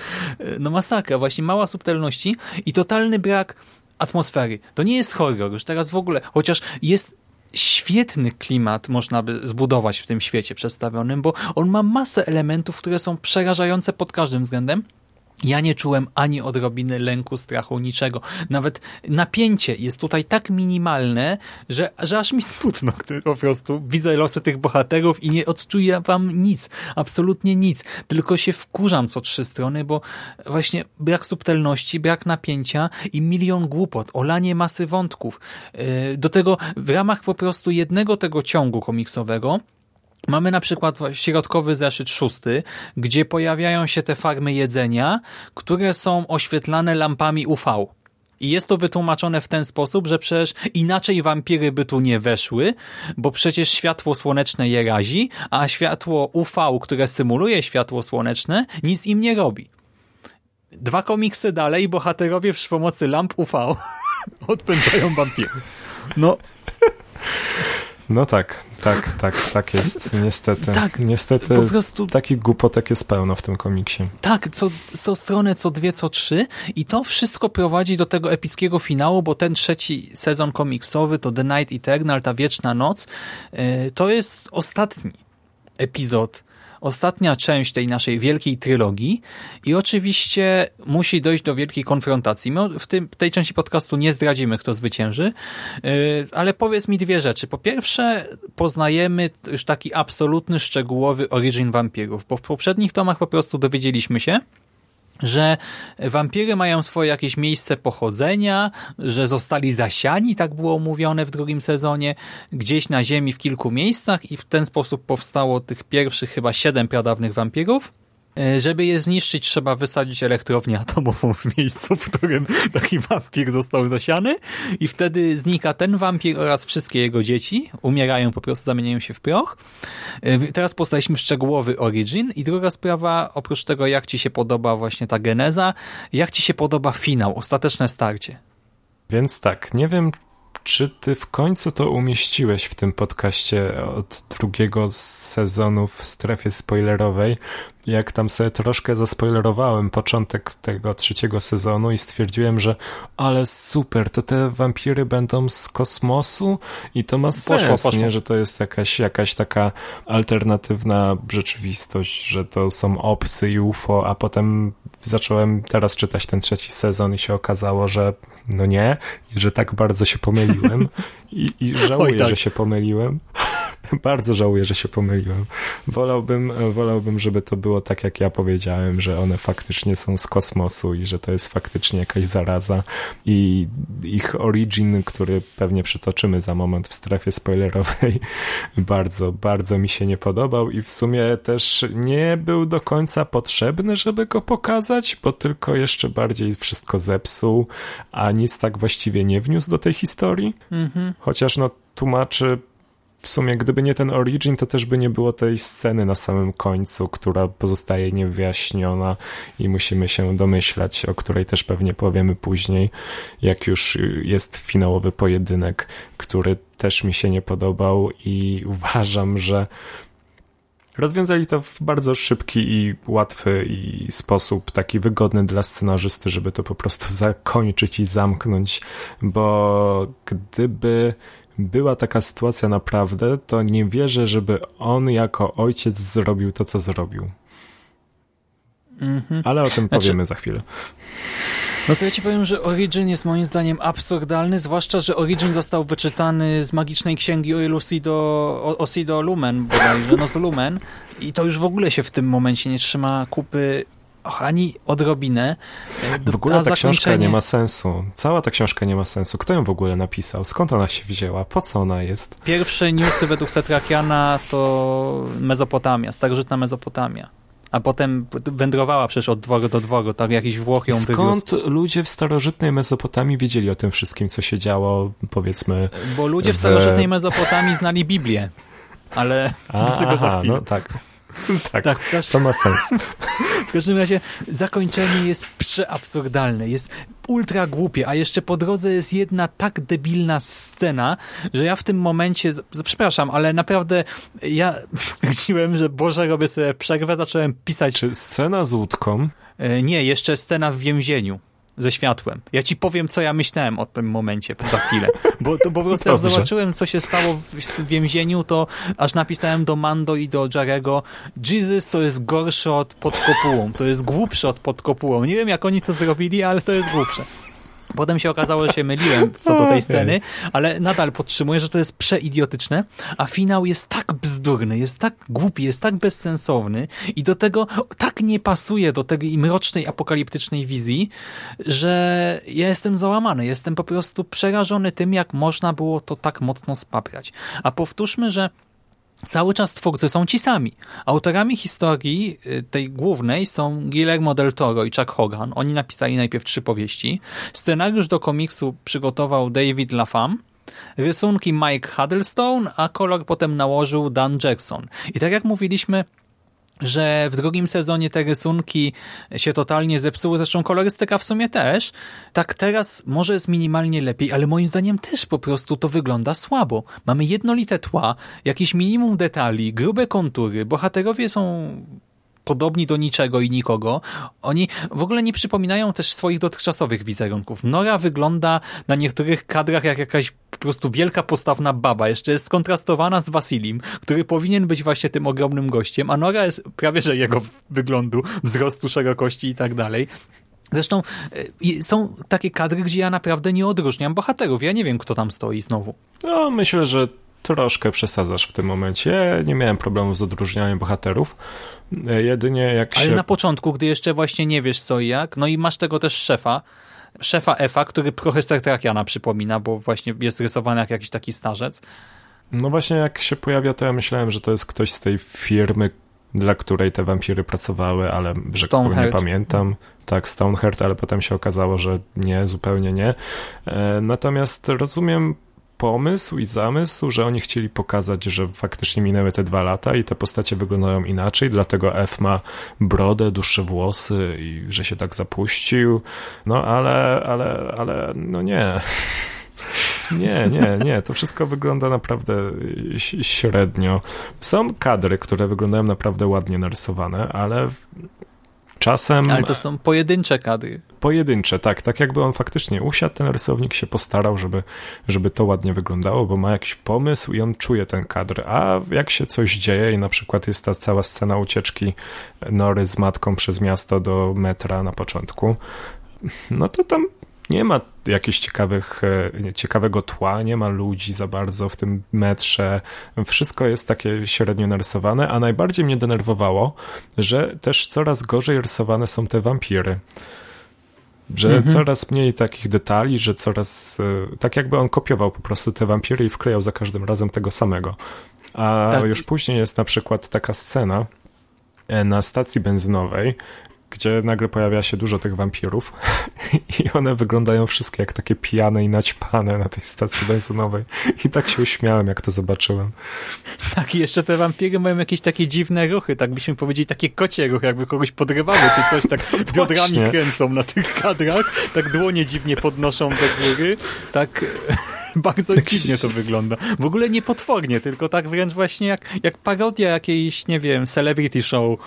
No masakra, właśnie mała subtelności i totalny brak atmosfery. To nie jest horror, już teraz w ogóle, chociaż jest świetny klimat można by zbudować w tym świecie przedstawionym, bo on ma masę elementów, które są przerażające pod każdym względem, ja nie czułem ani odrobiny lęku, strachu, niczego. Nawet napięcie jest tutaj tak minimalne, że, że aż mi smutno po prostu. Widzę losy tych bohaterów i nie odczuję wam nic. Absolutnie nic. Tylko się wkurzam co trzy strony, bo właśnie brak subtelności, brak napięcia i milion głupot, olanie masy wątków. Yy, do tego w ramach po prostu jednego tego ciągu komiksowego Mamy na przykład środkowy zeszyt szósty, gdzie pojawiają się te farmy jedzenia, które są oświetlane lampami UV. I jest to wytłumaczone w ten sposób, że przecież inaczej wampiry by tu nie weszły, bo przecież światło słoneczne je razi, a światło UV, które symuluje światło słoneczne, nic im nie robi. Dwa komiksy dalej bohaterowie przy pomocy lamp UV odpędzają wampiry. No... No tak, tak, tak, tak jest, niestety. Tak, niestety po prostu... takich głupotek jest pełno w tym komiksie. Tak, co, co stronę, co dwie, co trzy i to wszystko prowadzi do tego epickiego finału, bo ten trzeci sezon komiksowy to The Night Eternal, ta Wieczna Noc, yy, to jest ostatni epizod ostatnia część tej naszej wielkiej trylogii i oczywiście musi dojść do wielkiej konfrontacji. My w tym, tej części podcastu nie zdradzimy, kto zwycięży, yy, ale powiedz mi dwie rzeczy. Po pierwsze, poznajemy już taki absolutny, szczegółowy origin wampirów, bo w poprzednich tomach po prostu dowiedzieliśmy się, że wampiry mają swoje jakieś miejsce pochodzenia, że zostali zasiani, tak było mówione w drugim sezonie, gdzieś na ziemi w kilku miejscach i w ten sposób powstało tych pierwszych chyba siedem pradawnych wampirów. E, żeby je zniszczyć, trzeba wysadzić elektrownię atomową w miejscu, w którym taki wampir został zasiany i wtedy znika ten wampir oraz wszystkie jego dzieci. Umierają, po prostu zamieniają się w proch. E, teraz poznaliśmy szczegółowy origin i druga sprawa, oprócz tego jak ci się podoba właśnie ta geneza, jak ci się podoba finał, ostateczne starcie. Więc tak, nie wiem, czy ty w końcu to umieściłeś w tym podcaście od drugiego sezonu w strefie spoilerowej? Jak tam sobie troszkę zaspoilerowałem początek tego trzeciego sezonu i stwierdziłem, że ale super, to te wampiry będą z kosmosu i to ma sens, poszło, poszło. nie? Że to jest jakaś, jakaś taka alternatywna rzeczywistość, że to są obcy i UFO, a potem zacząłem teraz czytać ten trzeci sezon i się okazało, że no nie, że tak bardzo się pomyliłem i, i żałuję, tak. że się pomyliłem. Bardzo żałuję, że się pomyliłem. Wolałbym, wolałbym, żeby to było tak, jak ja powiedziałem, że one faktycznie są z kosmosu i że to jest faktycznie jakaś zaraza i ich origin, który pewnie przytoczymy za moment w strefie spoilerowej, bardzo, bardzo mi się nie podobał i w sumie też nie był do końca potrzebny, żeby go pokazać, bo tylko jeszcze bardziej wszystko zepsuł, a nic tak właściwie nie wniósł do tej historii. Mhm. Chociaż no tłumaczy w sumie, gdyby nie ten Origin, to też by nie było tej sceny na samym końcu, która pozostaje niewyjaśniona i musimy się domyślać, o której też pewnie powiemy później, jak już jest finałowy pojedynek, który też mi się nie podobał i uważam, że Rozwiązali to w bardzo szybki i łatwy i sposób, taki wygodny dla scenarzysty, żeby to po prostu zakończyć i zamknąć, bo gdyby była taka sytuacja naprawdę, to nie wierzę, żeby on jako ojciec zrobił to, co zrobił. -hmm. Ale o tym znaczy... powiemy za chwilę. No to ja ci powiem, że Origin jest moim zdaniem absurdalny, zwłaszcza, że Origin został wyczytany z magicznej księgi Lucido, Osido Lumen bodajże, no z Lumen i to już w ogóle się w tym momencie nie trzyma kupy Och, ani odrobinę. W ogóle ta, ta książka nie ma sensu. Cała ta książka nie ma sensu. Kto ją w ogóle napisał? Skąd ona się wzięła? Po co ona jest? Pierwsze newsy według Setrakiana to Mezopotamia, starożytna Mezopotamia. A potem wędrowała przecież od dworu do dworu, tak jakiś Włoch ją Skąd wywiózł. ludzie w starożytnej Mezopotamii wiedzieli o tym wszystkim, co się działo, powiedzmy... Bo ludzie w starożytnej Mezopotamii znali Biblię, ale A, do tego aha, za chwilę. no tak. tak, tak to ma sens. W każdym razie zakończenie jest przeabsurdalne, jest ultra głupie, a jeszcze po drodze jest jedna tak debilna scena, że ja w tym momencie, przepraszam, ale naprawdę ja stwierdziłem, że Boże, robię sobie przerwę, zacząłem pisać. Czy scena z łódką? E, nie, jeszcze scena w więzieniu ze światłem. Ja ci powiem, co ja myślałem o tym momencie za chwilę. Bo, to, bo po prostu jak zobaczyłem, co się stało w, więzieniu, to aż napisałem do Mando i do Jarego Jesus to jest gorszy od pod kopułą. To jest głupszy od pod kopułą. Nie wiem, jak oni to zrobili, ale to jest głupsze. Potem się okazało, że się myliłem co do tej sceny, ale nadal podtrzymuję, że to jest przeidiotyczne, a finał jest tak bzdurny, jest tak głupi, jest tak bezsensowny i do tego tak nie pasuje do tej mrocznej, apokaliptycznej wizji, że ja jestem załamany, jestem po prostu przerażony tym, jak można było to tak mocno spaprać. A powtórzmy, że cały czas twórcy są ci sami. Autorami historii y, tej głównej są Guillermo del Toro i Chuck Hogan. Oni napisali najpierw trzy powieści. Scenariusz do komiksu przygotował David Lafam, rysunki Mike Huddlestone, a kolor potem nałożył Dan Jackson. I tak jak mówiliśmy, że w drugim sezonie te rysunki się totalnie zepsuły, zresztą kolorystyka w sumie też. Tak teraz może jest minimalnie lepiej, ale moim zdaniem też po prostu to wygląda słabo. Mamy jednolite tła, jakieś minimum detali, grube kontury, bohaterowie są podobni do niczego i nikogo. Oni w ogóle nie przypominają też swoich dotychczasowych wizerunków. Nora wygląda na niektórych kadrach jak jakaś po prostu wielka postawna baba. Jeszcze jest skontrastowana z Wasilim, który powinien być właśnie tym ogromnym gościem, a Nora jest prawie że jego wyglądu, wzrostu, szerokości i tak dalej. Zresztą y, są takie kadry, gdzie ja naprawdę nie odróżniam bohaterów. Ja nie wiem, kto tam stoi znowu. No, myślę, że troszkę przesadzasz w tym momencie. Nie miałem problemu z odróżnianiem bohaterów. Jedynie jak Ale się... na początku, gdy jeszcze właśnie nie wiesz co i jak, no i masz tego też szefa, szefa Efa, który trochę Sertrakiana przypomina, bo właśnie jest rysowany jak jakiś taki starzec. No właśnie jak się pojawia, to ja myślałem, że to jest ktoś z tej firmy, dla której te wampiry pracowały, ale że nie pamiętam. Tak, Stoneheart, ale potem się okazało, że nie, zupełnie nie. E, natomiast rozumiem pomysł i zamysł, że oni chcieli pokazać, że faktycznie minęły te dwa lata i te postacie wyglądają inaczej, dlatego F ma brodę, dłuższe włosy i że się tak zapuścił. No ale, ale, ale, no nie. Nie, nie, nie. To wszystko wygląda naprawdę średnio. Są kadry, które wyglądają naprawdę ładnie narysowane, ale Czasem... Ale to są pojedyncze kadry. Pojedyncze, tak. Tak jakby on faktycznie usiadł, ten rysownik się postarał, żeby, żeby to ładnie wyglądało, bo ma jakiś pomysł i on czuje ten kadr. A jak się coś dzieje i na przykład jest ta cała scena ucieczki Nory z matką przez miasto do metra na początku, no to tam nie ma jakichś ciekawych, e, ciekawego tła, nie ma ludzi za bardzo w tym metrze. Wszystko jest takie średnio narysowane, a najbardziej mnie denerwowało, że też coraz gorzej rysowane są te wampiry że mhm. coraz mniej takich detali, że coraz e, tak jakby on kopiował po prostu te wampiry i wklejał za każdym razem tego samego. A tak. już później jest na przykład taka scena e, na stacji benzynowej, gdzie nagle pojawia się dużo tych wampirów i one wyglądają wszystkie jak takie pijane i naćpane na tej stacji benzynowej. I tak się uśmiałem, jak to zobaczyłem. Tak, i jeszcze te wampiry mają jakieś takie dziwne ruchy, tak byśmy powiedzieli, takie kocie ruchy, jakby kogoś podrywały, czy coś, tak no biodrami kręcą na tych kadrach, tak dłonie dziwnie podnoszą do góry, tak bardzo tak dziwnie to wygląda. W ogóle nie potwornie, tylko tak wręcz właśnie jak, jak parodia jakiejś, nie wiem, celebrity show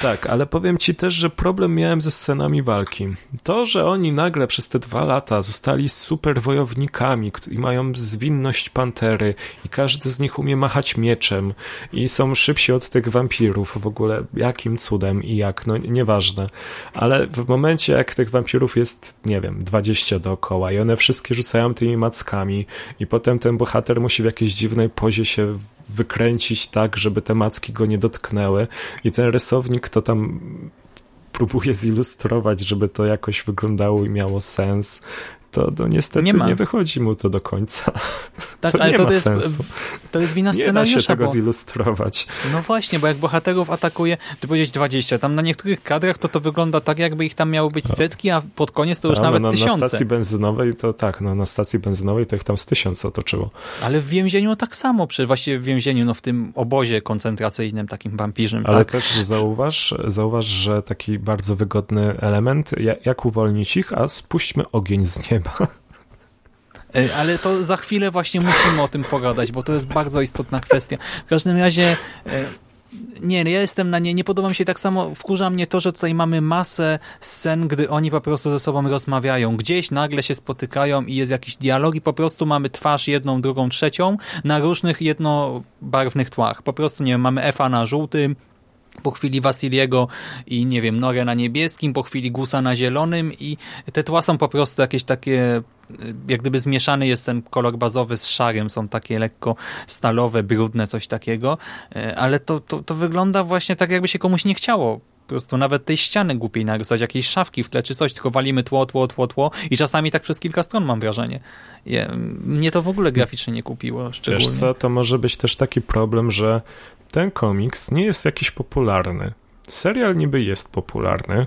tak, ale powiem ci też, że problem miałem ze scenami walki. To, że oni nagle przez te dwa lata zostali super wojownikami i mają zwinność pantery i każdy z nich umie machać mieczem i są szybsi od tych wampirów, w ogóle jakim cudem i jak, no nieważne. Ale w momencie, jak tych wampirów jest, nie wiem, 20 dookoła i one wszystkie rzucają tymi mackami i potem ten bohater musi w jakiejś dziwnej pozie się wykręcić tak, żeby te macki go nie dotknęły. I ten rysownik to tam próbuje zilustrować, żeby to jakoś wyglądało i miało sens to, to niestety nie, nie, wychodzi mu to do końca. Tak, to ale nie to ma jest, sensu. To jest wina scenariusza. Nie da się tego bo... zilustrować. No właśnie, bo jak bohaterów atakuje, ty powiedziałeś 20, tam na niektórych kadrach to to wygląda tak, jakby ich tam miało być no. setki, a pod koniec to już nawet no, tysiące. Na stacji benzynowej to tak, no, na stacji benzynowej to ich tam z tysiąc otoczyło. Ale w więzieniu tak samo, przy, właściwie w więzieniu, no w tym obozie koncentracyjnym, takim wampirzym. Ale tak? też zauważ, zauważ, że taki bardzo wygodny element, jak, jak uwolnić ich, a spuśćmy ogień z nieba chyba. Ale to za chwilę właśnie musimy o tym pogadać, bo to jest bardzo istotna kwestia. W każdym razie e, nie, ja jestem na nie, nie podoba mi się tak samo, wkurza mnie to, że tutaj mamy masę scen, gdy oni po prostu ze sobą rozmawiają. Gdzieś nagle się spotykają i jest jakiś dialog i po prostu mamy twarz jedną, drugą, trzecią na różnych jednobarwnych tłach. Po prostu, nie wiem, mamy Efa na żółtym, po chwili Wasiliego i nie wiem, Norę na niebieskim, po chwili Gusa na zielonym i te tła są po prostu jakieś takie jak gdyby zmieszany jest ten kolor bazowy z szarym, są takie lekko stalowe, brudne, coś takiego, e, ale to, to, to wygląda właśnie tak, jakby się komuś nie chciało po prostu nawet tej ściany głupiej narysować, jakiejś szafki w tle czy coś, tylko walimy tło, tło, tło, tło i czasami tak przez kilka stron mam wrażenie. mnie to w ogóle graficznie nie kupiło. Szczególnie. Wiesz co, to może być też taki problem, że ten komiks nie jest jakiś popularny. Serial niby jest popularny,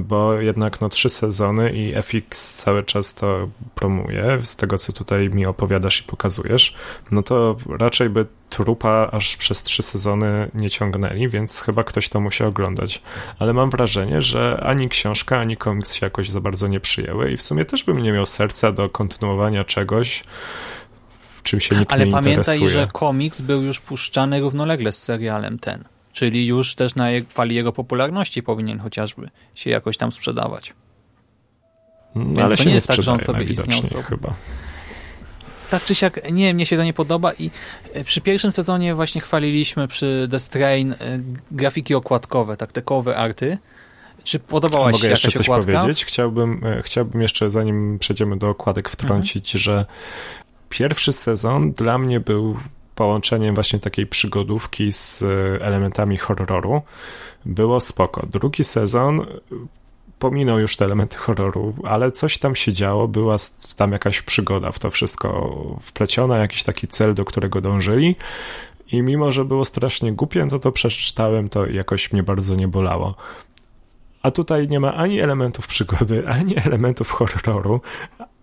bo jednak no trzy sezony i FX cały czas to promuje, z tego co tutaj mi opowiadasz i pokazujesz, no to raczej by trupa aż przez trzy sezony nie ciągnęli, więc chyba ktoś to musi oglądać. Ale mam wrażenie, że ani książka, ani komiks się jakoś za bardzo nie przyjęły i w sumie też bym nie miał serca do kontynuowania czegoś, czym się nikt Ale nie pamiętaj, interesuje. że komiks był już puszczany równolegle z serialem ten. Czyli już też na fali jego popularności powinien chociażby się jakoś tam sprzedawać. No, ale to nie jest tak, że on sobie istniał chyba. Tak czy siak, nie, mnie się to nie podoba i e, przy pierwszym sezonie właśnie chwaliliśmy przy The Strain e, grafiki okładkowe, tak te cover arty. Czy podobała Mogę się jeszcze coś okładka? powiedzieć? Chciałbym, e, chciałbym jeszcze, zanim przejdziemy do okładek, wtrącić, mhm. że pierwszy sezon dla mnie był połączeniem właśnie takiej przygodówki z elementami horroru. Było spoko. Drugi sezon pominął już te elementy horroru, ale coś tam się działo, była tam jakaś przygoda w to wszystko wpleciona, jakiś taki cel, do którego dążyli. I mimo, że było strasznie głupie, to to przeczytałem, to jakoś mnie bardzo nie bolało. A tutaj nie ma ani elementów przygody, ani elementów horroru,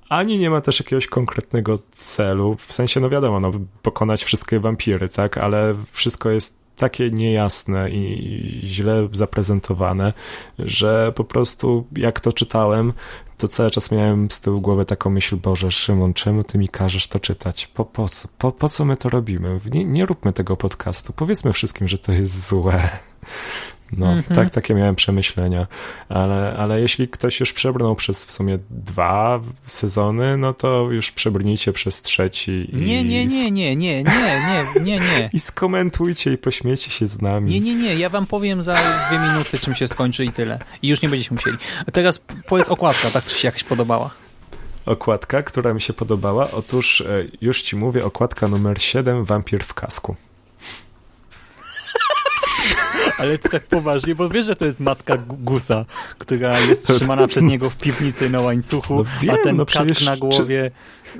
ani nie ma też jakiegoś konkretnego celu. W sensie, no wiadomo, no, pokonać wszystkie wampiry, tak, ale wszystko jest takie niejasne i źle zaprezentowane, że po prostu jak to czytałem, to cały czas miałem z tyłu głowy taką myśl, Boże, Szymon, czemu ty mi każesz to czytać? Po, po, co, po, po co my to robimy? Nie, nie róbmy tego podcastu. Powiedzmy wszystkim, że to jest złe. No, mm -hmm. tak, takie miałem przemyślenia, ale, ale jeśli ktoś już przebrnął przez w sumie dwa sezony, no to już przebrnijcie przez trzeci. Nie, nie, nie, nie, nie, nie, nie, nie, nie. I skomentujcie i pośmiejcie się z nami. Nie, nie, nie, ja wam powiem za dwie minuty, czym się skończy i tyle. I już nie będziecie musieli. A teraz powiedz okładka, tak, czy się jakaś podobała? Okładka, która mi się podobała, otóż e, już ci mówię, okładka numer 7, Wampir w kasku ale to tak poważnie, bo wiesz, że to jest matka Gusa, która jest trzymana przez niego w piwnicy na łańcuchu, no wiem, a ten no kask na głowie...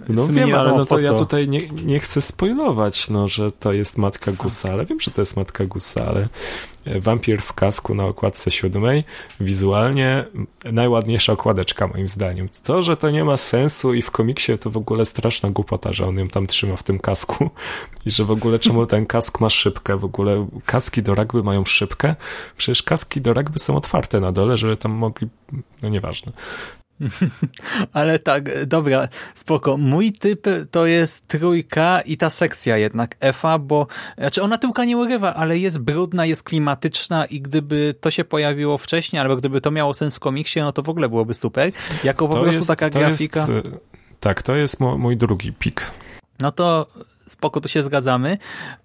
No wiem, ale no to ja tutaj nie, nie chcę spoilować, no, że to jest matka Gusa, ale wiem, że to jest matka Gusa, ale Wampir w kasku na okładce siódmej. Wizualnie najładniejsza okładeczka moim zdaniem. To, że to nie ma sensu i w komiksie to w ogóle straszna głupota, że on ją tam trzyma w tym kasku i że w ogóle czemu ten kask ma szybkę. W ogóle kaski do rugby mają szybkę. Przecież kaski do rugby są otwarte na dole, żeby tam mogli... No nieważne. Ale tak, dobra, spoko. Mój typ to jest trójka i ta sekcja jednak EFA, bo znaczy ona tyłka nie urywa, ale jest brudna, jest klimatyczna i gdyby to się pojawiło wcześniej, albo gdyby to miało sens w komiksie, no to w ogóle byłoby super. Jako po to prostu jest, taka grafika. Jest, tak, to jest mój drugi pik. No to spoko, tu się zgadzamy,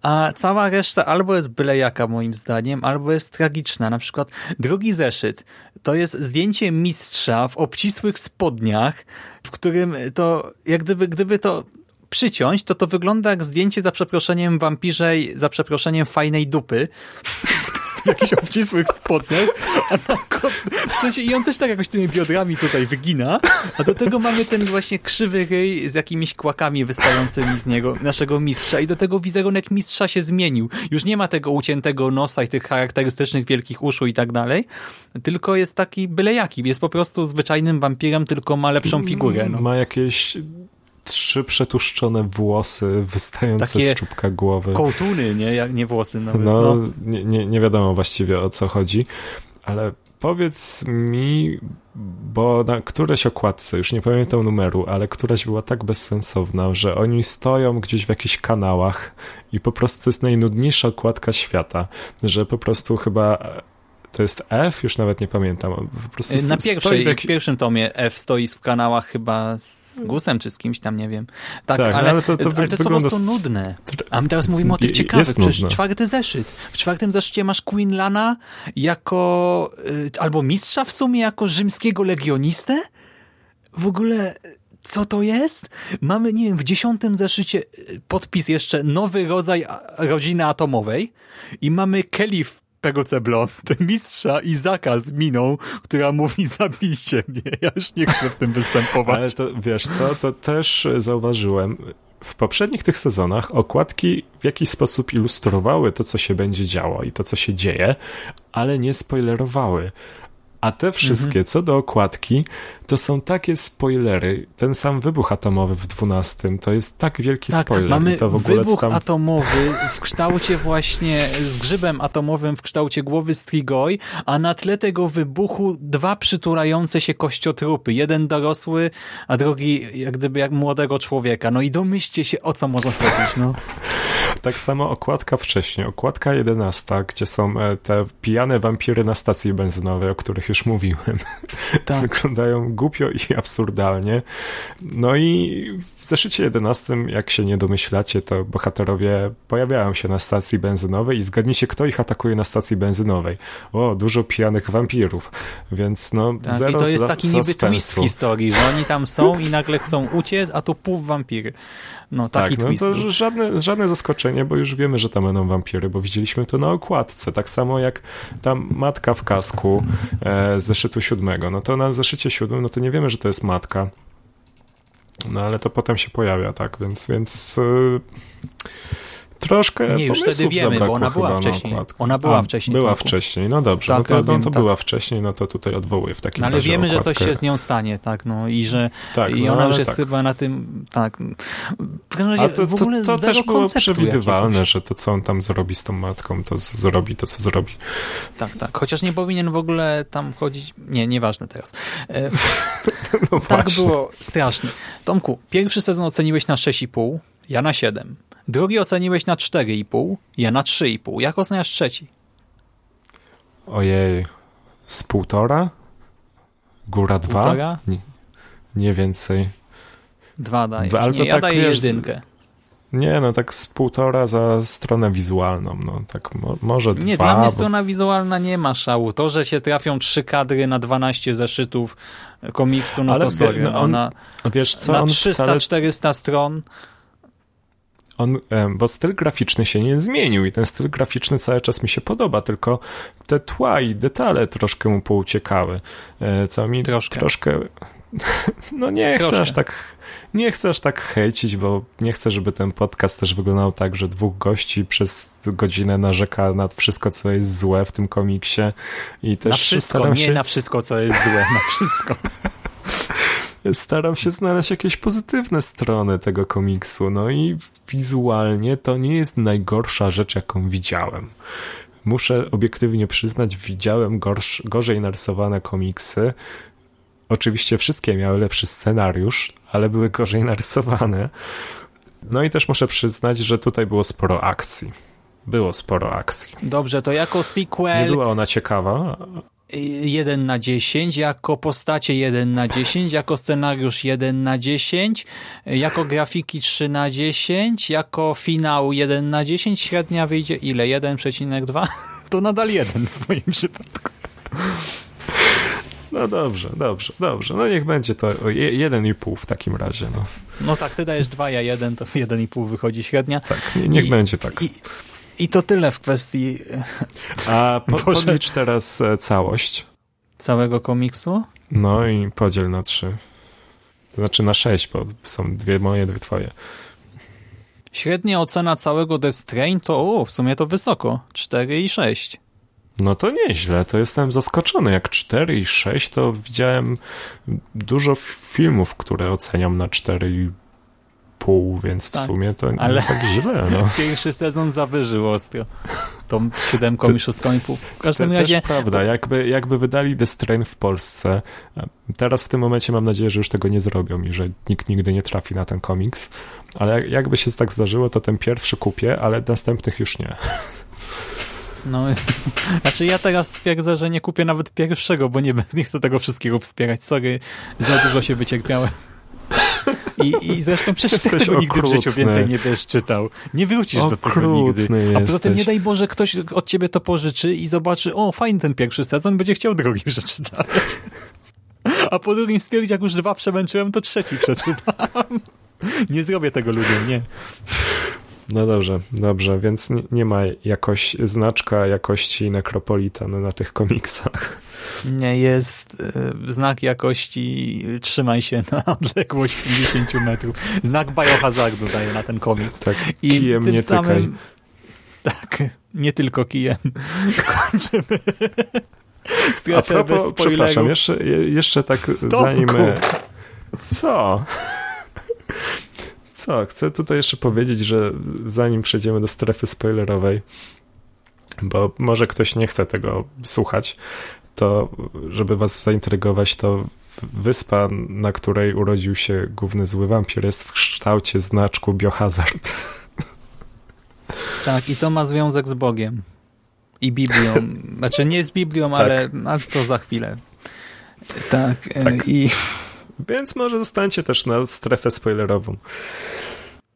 a cała reszta albo jest byle jaka moim zdaniem, albo jest tragiczna. Na przykład drugi zeszyt to jest zdjęcie mistrza w obcisłych spodniach, w którym to, jak gdyby, gdyby to przyciąć, to to wygląda jak zdjęcie za przeproszeniem wampirzej, za przeproszeniem fajnej dupy. w jakichś obcisłych spodniach, a na w sensie i on też tak jakoś tymi biodrami tutaj wygina, a do tego mamy ten właśnie krzywy ryj z jakimiś kłakami wystającymi z niego, naszego mistrza i do tego wizerunek mistrza się zmienił. Już nie ma tego uciętego nosa i tych charakterystycznych wielkich uszu i tak dalej, tylko jest taki byle jaki, jest po prostu zwyczajnym wampirem, tylko ma lepszą figurę. No. Ma jakieś trzy przetuszczone włosy wystające Takie z czubka głowy. Kołtuny, nie? Jak nie włosy nawet. No, no. Nie, nie, nie wiadomo właściwie o co chodzi, ale powiedz mi, bo na któreś okładce, już nie pamiętam numeru, ale któraś była tak bezsensowna, że oni stoją gdzieś w jakichś kanałach i po prostu to jest najnudniejsza okładka świata, że po prostu chyba to jest F? Już nawet nie pamiętam. Po prostu na pierwszej, w pierwszym tomie F stoi w kanałach chyba z Gusem czy z kimś tam, nie wiem. Tak, tak ale, ale, to, to, ale to jest po prostu nudne. A my teraz mówimy o tych ciekawych. Przecież nudne. czwarty zeszyt. W czwartym zeszycie masz Queen Lana jako y, albo mistrza w sumie, jako rzymskiego legionistę? W ogóle co to jest? Mamy, nie wiem, w dziesiątym zeszycie y, podpis jeszcze nowy rodzaj rodziny atomowej i mamy Kelly w Pegoce Blond, mistrza Izaka z miną, która mówi zabijcie mnie, ja już nie chcę w tym występować. Ale to wiesz co, to też zauważyłem, w poprzednich tych sezonach okładki w jakiś sposób ilustrowały to, co się będzie działo i to, co się dzieje, ale nie spoilerowały. A te wszystkie, mhm. co do okładki, to są takie spoilery. Ten sam wybuch atomowy w 12 to jest tak wielki tak, spoiler. Mamy I to w ogóle wybuch tam... atomowy w kształcie właśnie z grzybem atomowym w kształcie głowy Strigoi, a na tle tego wybuchu dwa przytulające się kościotrupy. Jeden dorosły, a drugi jak gdyby jak młodego człowieka. No i domyślcie się, o co może chodzić. No. tak samo okładka wcześniej, okładka 11, gdzie są e, te pijane wampiry na stacji benzynowej, o których już mówiłem. Tak. Wyglądają głupio i absurdalnie. No i w zeszycie 11, jak się nie domyślacie, to bohaterowie pojawiają się na stacji benzynowej i zgadnijcie, kto ich atakuje na stacji benzynowej. O, dużo pijanych wampirów, więc no tak, zero I to jest taki niby twist w historii, że oni tam są i nagle chcą uciec, a tu pół wampiry. No, taki tak, twist. No to żadne, żadne zaskoczenie, bo już wiemy, że tam będą wampiry, bo widzieliśmy to na okładce. Tak samo jak tam matka w kasku e, z zeszytu siódmego. No to na zeszycie siódmym, no to nie wiemy, że to jest matka. No ale to potem się pojawia, tak, więc, więc yy, troszkę Nie, już wtedy wiemy, bo ona była wcześniej. Ona była A, wcześniej. Była wcześniej, no dobrze, tak, no to, tak, no to tak. była wcześniej, no to tutaj odwołuję w takim no, ale razie wiemy, okładkę. że coś się z nią stanie, tak, no i że tak, i no, ona już jest tak. chyba na tym, tak. W każdym razie A to, w ogóle to, to też było przewidywalne, jakiegoś. że to, co on tam zrobi z tą matką, to zrobi to, co zrobi. Tak, tak, chociaż nie powinien w ogóle tam chodzić, nie, nieważne teraz. E, no tak było strasznie. Tomku, pierwszy sezon oceniłeś na 6,5, ja na 7. Drugi oceniłeś na 4,5, ja na 3,5. Jak oceniasz trzeci? Ojej, z półtora? Góra dwa? Nie, nie więcej. Dwa dajesz. Dwa, ale nie, to ja tak, daję wiesz, jedynkę. Nie, no tak z półtora za stronę wizualną, no tak mo może dwa. Nie, dla mnie strona wizualna nie ma szału. To, że się trafią trzy kadry na 12 zeszytów komiksu, no Ale to sorry. No on, na, wiesz co, na 300-400 wcale... stron on, bo styl graficzny się nie zmienił i ten styl graficzny cały czas mi się podoba, tylko te tła i detale troszkę mu pouciekały, e, co mi troszkę, troszkę no nie troszkę. chcę aż tak nie chcę aż tak hejcić, bo nie chcę, żeby ten podcast też wyglądał tak, że dwóch gości przez godzinę narzeka na wszystko, co jest złe w tym komiksie i też na wszystko, nie na wszystko, co jest złe, na wszystko. Staram się znaleźć jakieś pozytywne strony tego komiksu. No i wizualnie to nie jest najgorsza rzecz, jaką widziałem. Muszę obiektywnie przyznać, widziałem gorsz, gorzej narysowane komiksy. Oczywiście wszystkie miały lepszy scenariusz, ale były gorzej narysowane. No i też muszę przyznać, że tutaj było sporo akcji. Było sporo akcji. Dobrze, to jako sequel. Nie była ona ciekawa, 1 na 10, jako postacie 1 na 10, jako scenariusz 1 na 10, jako grafiki 3 na 10, jako finał 1 na 10, średnia wyjdzie ile? 1,2? To nadal 1 w moim przypadku. No dobrze, dobrze, dobrze. No niech będzie to 1,5 w takim razie. No. no tak, ty dajesz 2, ja 1, to 1,5 wychodzi średnia. Tak, niech I, będzie tak. I, i to tyle w kwestii. A po, podlicz teraz e, całość. Całego komiksu? No i podziel na trzy. To znaczy na sześć, bo są dwie moje, dwie twoje. Średnia ocena całego Death Train to o, w sumie to wysoko. 4 i 6. No to nieźle, to jestem zaskoczony. Jak 4 i 6 to widziałem dużo filmów, które oceniam na 4 i pół, więc w tak, sumie to ale nie tak źle. No. Pierwszy sezon zawyżył ostro. Tą siódemką i szóstką i pół. W każdym to razie... Też prawda, jakby, jakby wydali The Strain w Polsce, teraz w tym momencie mam nadzieję, że już tego nie zrobią i że nikt nigdy nie trafi na ten komiks, ale jakby się tak zdarzyło, to ten pierwszy kupię, ale następnych już nie. No, znaczy ja teraz twierdzę, że nie kupię nawet pierwszego, bo nie, nie chcę tego wszystkiego wspierać. Sorry, za dużo się wycierpiałem. I, i zresztą przecież tego okrutny. nigdy w życiu więcej nie będziesz czytał. Nie wrócisz okrutny do tego nigdy. A poza tym nie daj Boże, ktoś od ciebie to pożyczy i zobaczy, o fajny ten pierwszy sezon, będzie chciał drugi przeczytać. A po drugim stwierdzi, jak już dwa przemęczyłem, to trzeci przeczytam. Nie zrobię tego ludziom, nie. No dobrze, dobrze, więc nie, nie ma jakoś znaczka jakości Necropolitan na tych komiksach. Nie, jest y, znak jakości trzymaj się na odległość 50 metrów. Znak biohazardu daje na ten komiks. Tak, I kijem nie samym, Tak, nie tylko kijem. Kończymy. A propos, przepraszam, jeszcze, jeszcze tak zanim... Co? Co? Chcę tutaj jeszcze powiedzieć, że zanim przejdziemy do strefy spoilerowej, bo może ktoś nie chce tego słuchać, to żeby was zaintrygować, to wyspa, na której urodził się główny zły wampir, jest w kształcie znaczku Biohazard. Tak, i to ma związek z Bogiem. I Biblią. Znaczy nie z Biblią, tak. ale, ale to za chwilę. Tak, e, tak. i... Więc może zostańcie też na strefę spoilerową.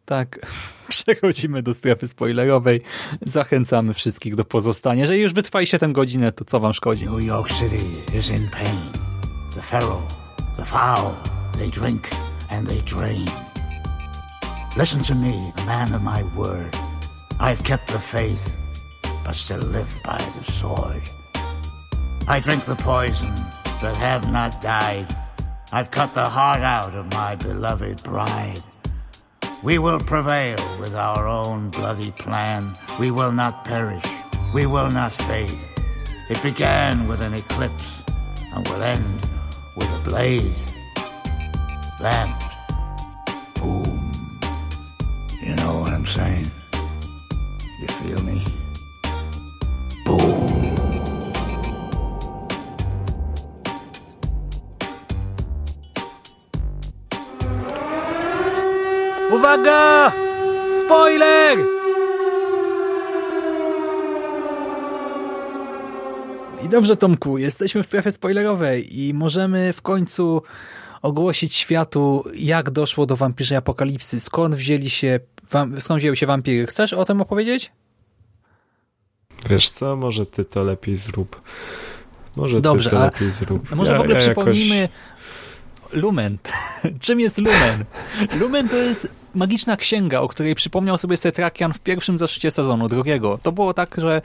Tak, przechodzimy do strefy spoilerowej. Zachęcamy wszystkich do pozostania. Jeżeli już wytrwaliście tę godzinę, to co wam szkodzi? New York City is in pain. The feral, the foul, they drink and they drain. Listen to me, man of my word. I've kept the faith, but still live by the sword. I drink the poison that have not died. I've cut the heart out of my beloved bride. We will prevail with our own bloody plan. We will not perish. We will not fade. It began with an eclipse and will end with a blaze. Then, boom. You know what I'm saying? You feel me? Boom. Uwaga! Spoiler! I dobrze, Tomku, jesteśmy w strefie spoilerowej i możemy w końcu ogłosić światu, jak doszło do wampirzej apokalipsy, skąd wzięli się, skąd wzięły się wampiry. Chcesz o tym opowiedzieć? Wiesz co, może ty to lepiej zrób. Może Dobrze, ty to lepiej zrób. Może ja, w ogóle ja przypomnijmy jakoś... Lumen. Czym jest Lumen? Lumen to jest magiczna księga, o której przypomniał sobie Setrakian w pierwszym zeszycie sezonu drugiego. To było tak, że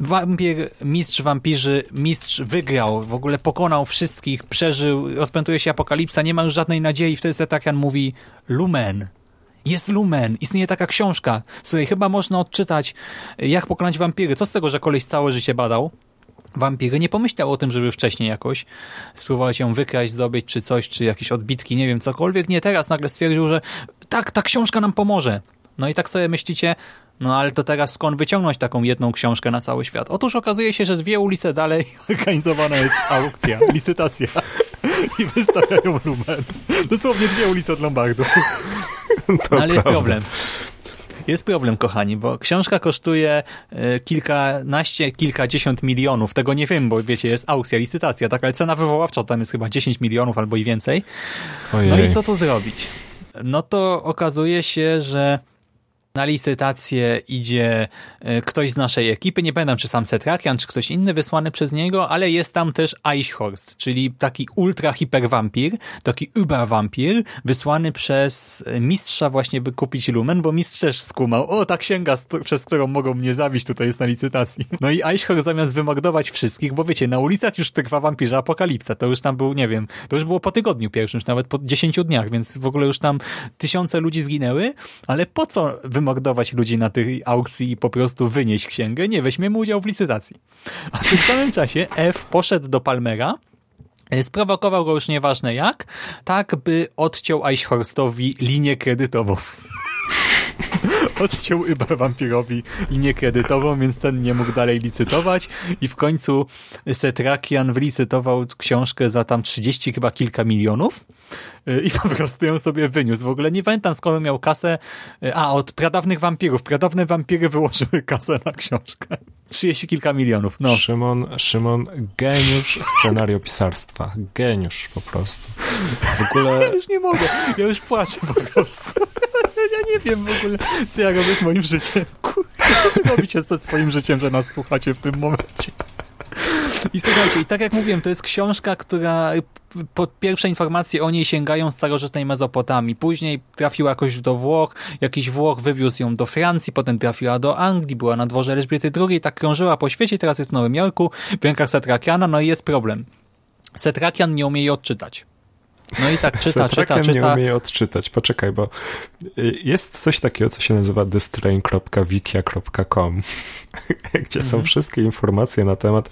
wampir, mistrz wampirzy, mistrz wygrał, w ogóle pokonał wszystkich, przeżył, rozpętuje się apokalipsa, nie ma już żadnej nadziei. Wtedy Setrakian mówi Lumen. Jest Lumen. Istnieje taka książka, z której chyba można odczytać, jak pokonać wampiry. Co z tego, że koleś całe życie badał? Wampiry nie pomyślał o tym, żeby wcześniej jakoś spróbować ją wykraść, zdobyć, czy coś, czy jakieś odbitki, nie wiem, cokolwiek. Nie, teraz nagle stwierdził, że tak, ta książka nam pomoże. No i tak sobie myślicie, no ale to teraz skąd wyciągnąć taką jedną książkę na cały świat? Otóż okazuje się, że dwie ulice dalej organizowana jest aukcja, licytacja i wystawiają numer. Dosłownie dwie ulice od Lombardu. No, ale jest problem. Jest problem, kochani, bo książka kosztuje e, kilkanaście, kilkadziesiąt milionów. Tego nie wiem, bo wiecie, jest aukcja, licytacja, tak, ale cena wywoławcza tam jest chyba 10 milionów albo i więcej. Ojej. No i co tu zrobić? No to okazuje się, że na licytację idzie e, ktoś z naszej ekipy, nie pamiętam czy sam Setrakian, czy ktoś inny wysłany przez niego, ale jest tam też Eichhorst, czyli taki ultra hiper wampir, taki uber wampir, wysłany przez mistrza właśnie, by kupić lumen, bo mistrz też skumał, o ta księga, przez którą mogą mnie zabić tutaj jest na licytacji. No i Eichhorst zamiast wymordować wszystkich, bo wiecie, na ulicach już trwa wampirza apokalipsa, to już tam był, nie wiem, to już było po tygodniu pierwszym, już nawet po dziesięciu dniach, więc w ogóle już tam tysiące ludzi zginęły, ale po co wymordować ludzi na tej aukcji i po prostu wynieść księgę. Nie, weźmiemy udział w licytacji. A w tym samym czasie F poszedł do Palmera, e, Sprowokował go już nieważne jak, tak by odciął Eichhorstowi linię kredytową. Odciął Uber Vampirowi linię kredytową, więc ten nie mógł dalej licytować i w końcu Setrakian wylicytował książkę za tam 30 chyba kilka milionów Y, i po prostu ją sobie wyniósł. W ogóle nie pamiętam skąd miał kasę. Y, a, od pradawnych wampirów. Pradawne wampiry wyłożyły kasę na książkę. 30 kilka milionów. No. Szymon, Szymon, geniusz scenariopisarstwa. Geniusz po prostu. W ogóle... Ja już nie mogę. Ja już płaczę po prostu. Ja nie wiem w ogóle, co ja robię z moim życiem. Kurde, co wy robicie ze swoim życiem, że nas słuchacie w tym momencie? I słuchajcie, i tak jak mówiłem, to jest książka, która po pierwsze informacje o niej sięgają starożytnej Mezopotamii. Później trafiła jakoś do Włoch, jakiś Włoch wywiózł ją do Francji, potem trafiła do Anglii, była na dworze Elżbiety II, tak krążyła po świecie, teraz jest w Nowym Jorku, w rękach Setrakiana, no i jest problem. Setrakian nie umie jej odczytać. No i tak czyta, czyta, czyta. nie umie odczytać. Poczekaj, bo y, jest coś takiego, co się nazywa thestrain.wikia.com, gdzie są mhm. wszystkie informacje na temat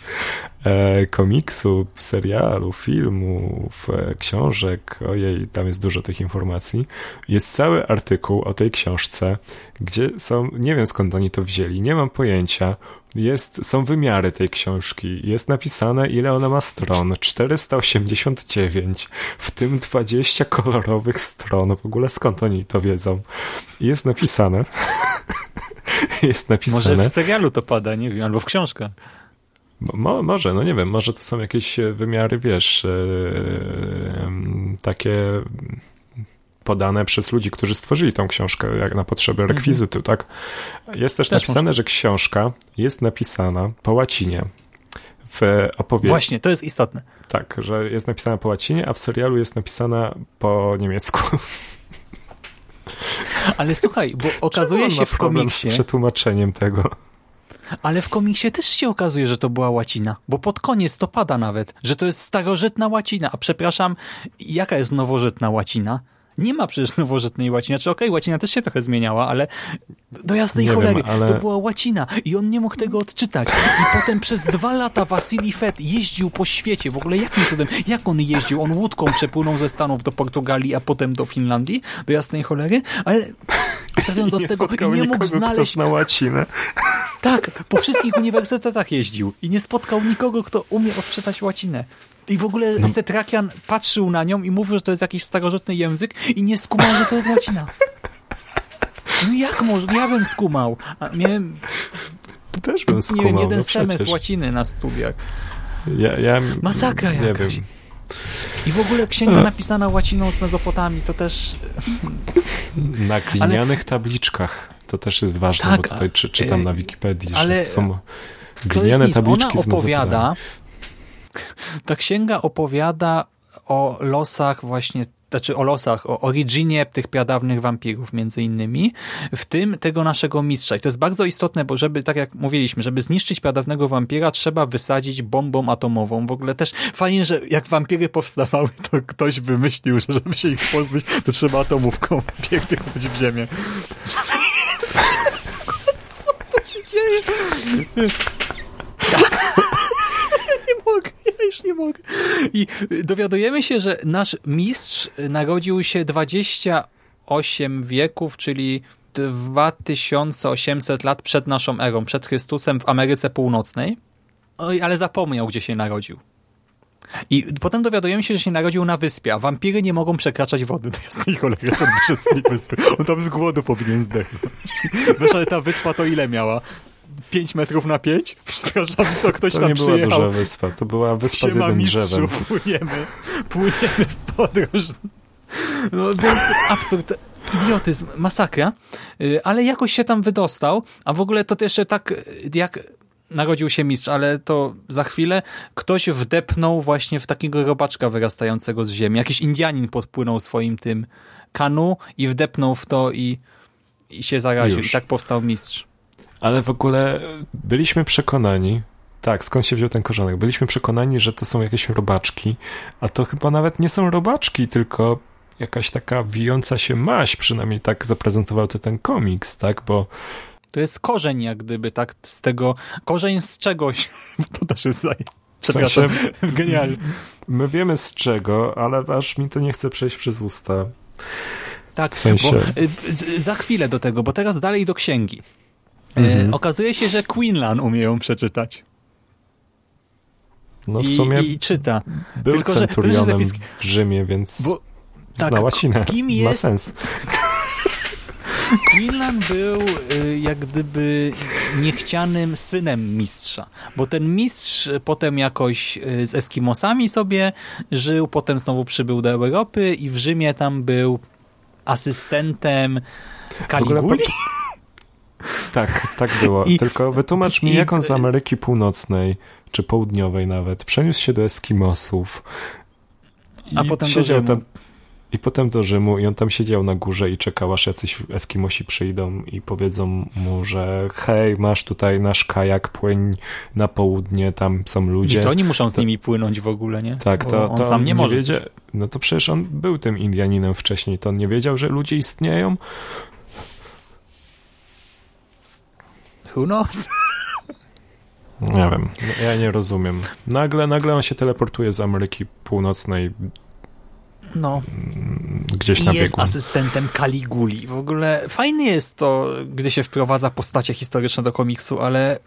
e, komiksu, serialu, filmów, e, książek. Ojej, tam jest dużo tych informacji. Jest cały artykuł o tej książce, gdzie są, nie wiem skąd oni to wzięli, nie mam pojęcia, jest, są wymiary tej książki. Jest napisane, ile ona ma stron. 489, w tym 20 kolorowych stron. W ogóle skąd oni to wiedzą? Jest napisane, jest napisane. Może w serialu to pada, nie wiem, albo w książkach. Mo, może, no nie wiem, może to są jakieś wymiary, wiesz, takie podane przez ludzi, którzy stworzyli tą książkę jak na potrzeby mhm. rekwizytu, tak? Jest też, też napisane, może. że książka jest napisana po łacinie. W opowie... Właśnie, to jest istotne. Tak, że jest napisana po łacinie, a w serialu jest napisana po niemiecku. Ale słuchaj, bo okazuje się w komiksie... z przetłumaczeniem tego. Ale w komiksie też się okazuje, że to była łacina, bo pod koniec to pada nawet, że to jest starożytna łacina. A przepraszam, jaka jest nowożytna łacina? Nie ma przecież nowożytnej łaciny. Znaczy, okej, okay, łacina też się trochę zmieniała, ale do jasnej nie cholery, wiem, ale... to była łacina i on nie mógł tego odczytać. I potem przez dwa lata Wasili Fett jeździł po świecie. W ogóle jakim cudem? Jak on jeździł? On łódką przepłynął ze Stanów do Portugalii, a potem do Finlandii, do jasnej cholery, ale abstrahując od tego, nie mógł znaleźć... na łacinę. Tak, po wszystkich uniwersytetach jeździł i nie spotkał nikogo, kto umie odczytać łacinę. I w ogóle no. Setrakian patrzył na nią i mówił, że to jest jakiś starożytny język i nie skumał, że to jest łacina. No jak może? Ja bym skumał. A miałem... Też bym skumał. Nie wiem, jeden no semestr łaciny na studiach. Ja, ja, Masakra jakaś. Nie wiem. I w ogóle księga napisana łaciną z Mezopotami, to też... Na glinianych ale... tabliczkach. To też jest ważne, tak, bo tutaj czy, czytam na Wikipedii, ale... że to są gliniane to tabliczki Ona opowiada, ta księga opowiada o losach właśnie znaczy o losach, o originie tych pradawnych wampirów między innymi, w tym tego naszego mistrza. I to jest bardzo istotne, bo żeby, tak jak mówiliśmy, żeby zniszczyć pradawnego wampira, trzeba wysadzić bombą atomową. W ogóle też fajnie, że jak wampiry powstawały, to ktoś wymyślił, że żeby się ich pozbyć, to trzeba atomówką pierdyknąć w ziemię. Co to się dzieje? Ja już nie mogę. I dowiadujemy się, że nasz mistrz narodził się 28 wieków, czyli 2800 lat przed naszą erą, przed Chrystusem w Ameryce Północnej. Oj, ale zapomniał, gdzie się narodził. I potem dowiadujemy się, że się narodził na wyspie, a wampiry nie mogą przekraczać wody. To jest on wyszedł z tej wyspy. On tam z głodu powinien zdechnąć. Wiesz, ale ta wyspa to ile miała? 5 metrów na 5? Przepraszam, co ktoś to tam nie przyjechał. była duża wyspa, to była wyspa Siema z jednym mistrzu, drzewem. Płyniemy, płyniemy w podróż. No więc absurd, idiotyzm, masakra, y, ale jakoś się tam wydostał, a w ogóle to też tak jak narodził się mistrz, ale to za chwilę ktoś wdepnął właśnie w takiego robaczka wyrastającego z ziemi. Jakiś Indianin podpłynął swoim tym kanu i wdepnął w to i, i się zaraził. Już. I tak powstał mistrz. Ale w ogóle byliśmy przekonani, tak, skąd się wziął ten korzonek? Byliśmy przekonani, że to są jakieś robaczki, a to chyba nawet nie są robaczki, tylko jakaś taka wijąca się maść, przynajmniej tak zaprezentował to ten komiks, tak, bo to jest korzeń jak gdyby, tak, z tego, korzeń z czegoś, to też jest Przepraszam, w genialnie. My wiemy z czego, ale aż mi to nie chce przejść przez usta. Tak, w sensie... bo, y, za chwilę do tego, bo teraz dalej do księgi. Mhm. E, okazuje się, że Quinlan umie ją przeczytać. No w I, sumie i czyta. Był Tylko, centurionem zapis... w Rzymie, więc Bo, tak, zna łacinę. Kim jest... Ma sens. Quinlan był y, jak gdyby niechcianym synem mistrza, bo ten mistrz potem jakoś y, z Eskimosami sobie żył, potem znowu przybył do Europy i w Rzymie tam był asystentem Kaliguli. Tak, tak było. I, Tylko wytłumacz i, mi, jak on z Ameryki Północnej, czy Południowej nawet, przeniósł się do Eskimosów. A potem siedział tam i potem do Rzymu i on tam siedział na górze i czekał, aż jacyś Eskimosi przyjdą i powiedzą mu, że hej, masz tutaj nasz kajak, płyń na południe, tam są ludzie. I to oni muszą z nimi płynąć w ogóle, nie? Tak, to, on to sam nie, nie może. Wiedzia... No to przecież on był tym Indianinem wcześniej, to on nie wiedział, że ludzie istnieją, Who knows? Nie wiem, ja nie rozumiem. Nagle, nagle on się teleportuje z Ameryki Północnej no. Gdzieś na jest asystentem Kaliguli. W ogóle fajny jest to, gdy się wprowadza postacie historyczne do komiksu, ale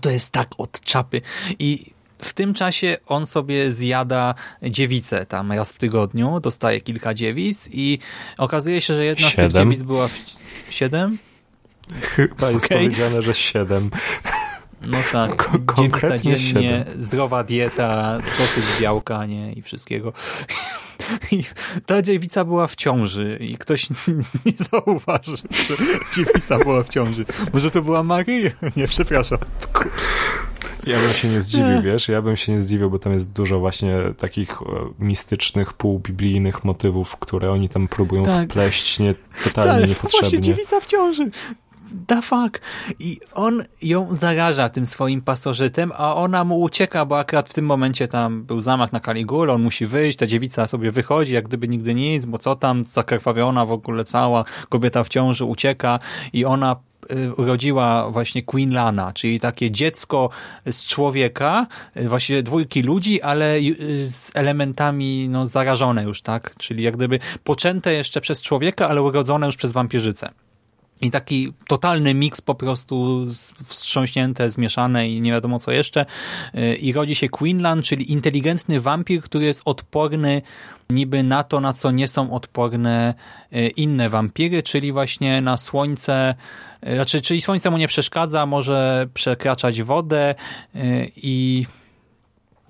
to jest tak od czapy. I w tym czasie on sobie zjada dziewicę tam raz w tygodniu, dostaje kilka dziewic i okazuje się, że jedna Siedem. z tych dziewic była w... Siedem? Chyba jest Okay. powiedziane, że 7. No tak, Ko- konkretnie dziennie, zdrowa dieta, dosyć białka, nie, i wszystkiego. I ta dziewica była w ciąży i ktoś nie zauważy, że dziewica była w ciąży. Może to była Maryja? Nie, przepraszam. Ja bym się nie zdziwił, wiesz, ja bym się nie zdziwił, bo tam jest dużo właśnie takich e, mistycznych, półbiblijnych motywów, które oni tam próbują Tak. wpleść nie, totalnie Tak, Właśnie niepotrzebnie. dziewica w ciąży. Da fuck. I on ją zaraża tym swoim pasożytem, a ona mu ucieka, bo akurat w tym momencie tam był zamach na Kaligulę, on musi wyjść, ta dziewica sobie wychodzi, jak gdyby nigdy nic, bo co tam, zakrwawiona w ogóle cała, kobieta w ciąży ucieka i ona y, urodziła właśnie Queen Lana, czyli takie dziecko z człowieka, y, właściwie dwójki ludzi, ale y, z elementami no, zarażone już, tak? Czyli jak gdyby poczęte jeszcze przez człowieka, ale urodzone już przez wampirzycę. I taki totalny miks po prostu wstrząśnięte, zmieszane i nie wiadomo co jeszcze. Yy, I rodzi się Queenland, czyli inteligentny wampir, który jest odporny niby na to, na co nie są odporne yy, inne wampiry, czyli właśnie na słońce, yy, znaczy, czyli słońce mu nie przeszkadza, może przekraczać wodę i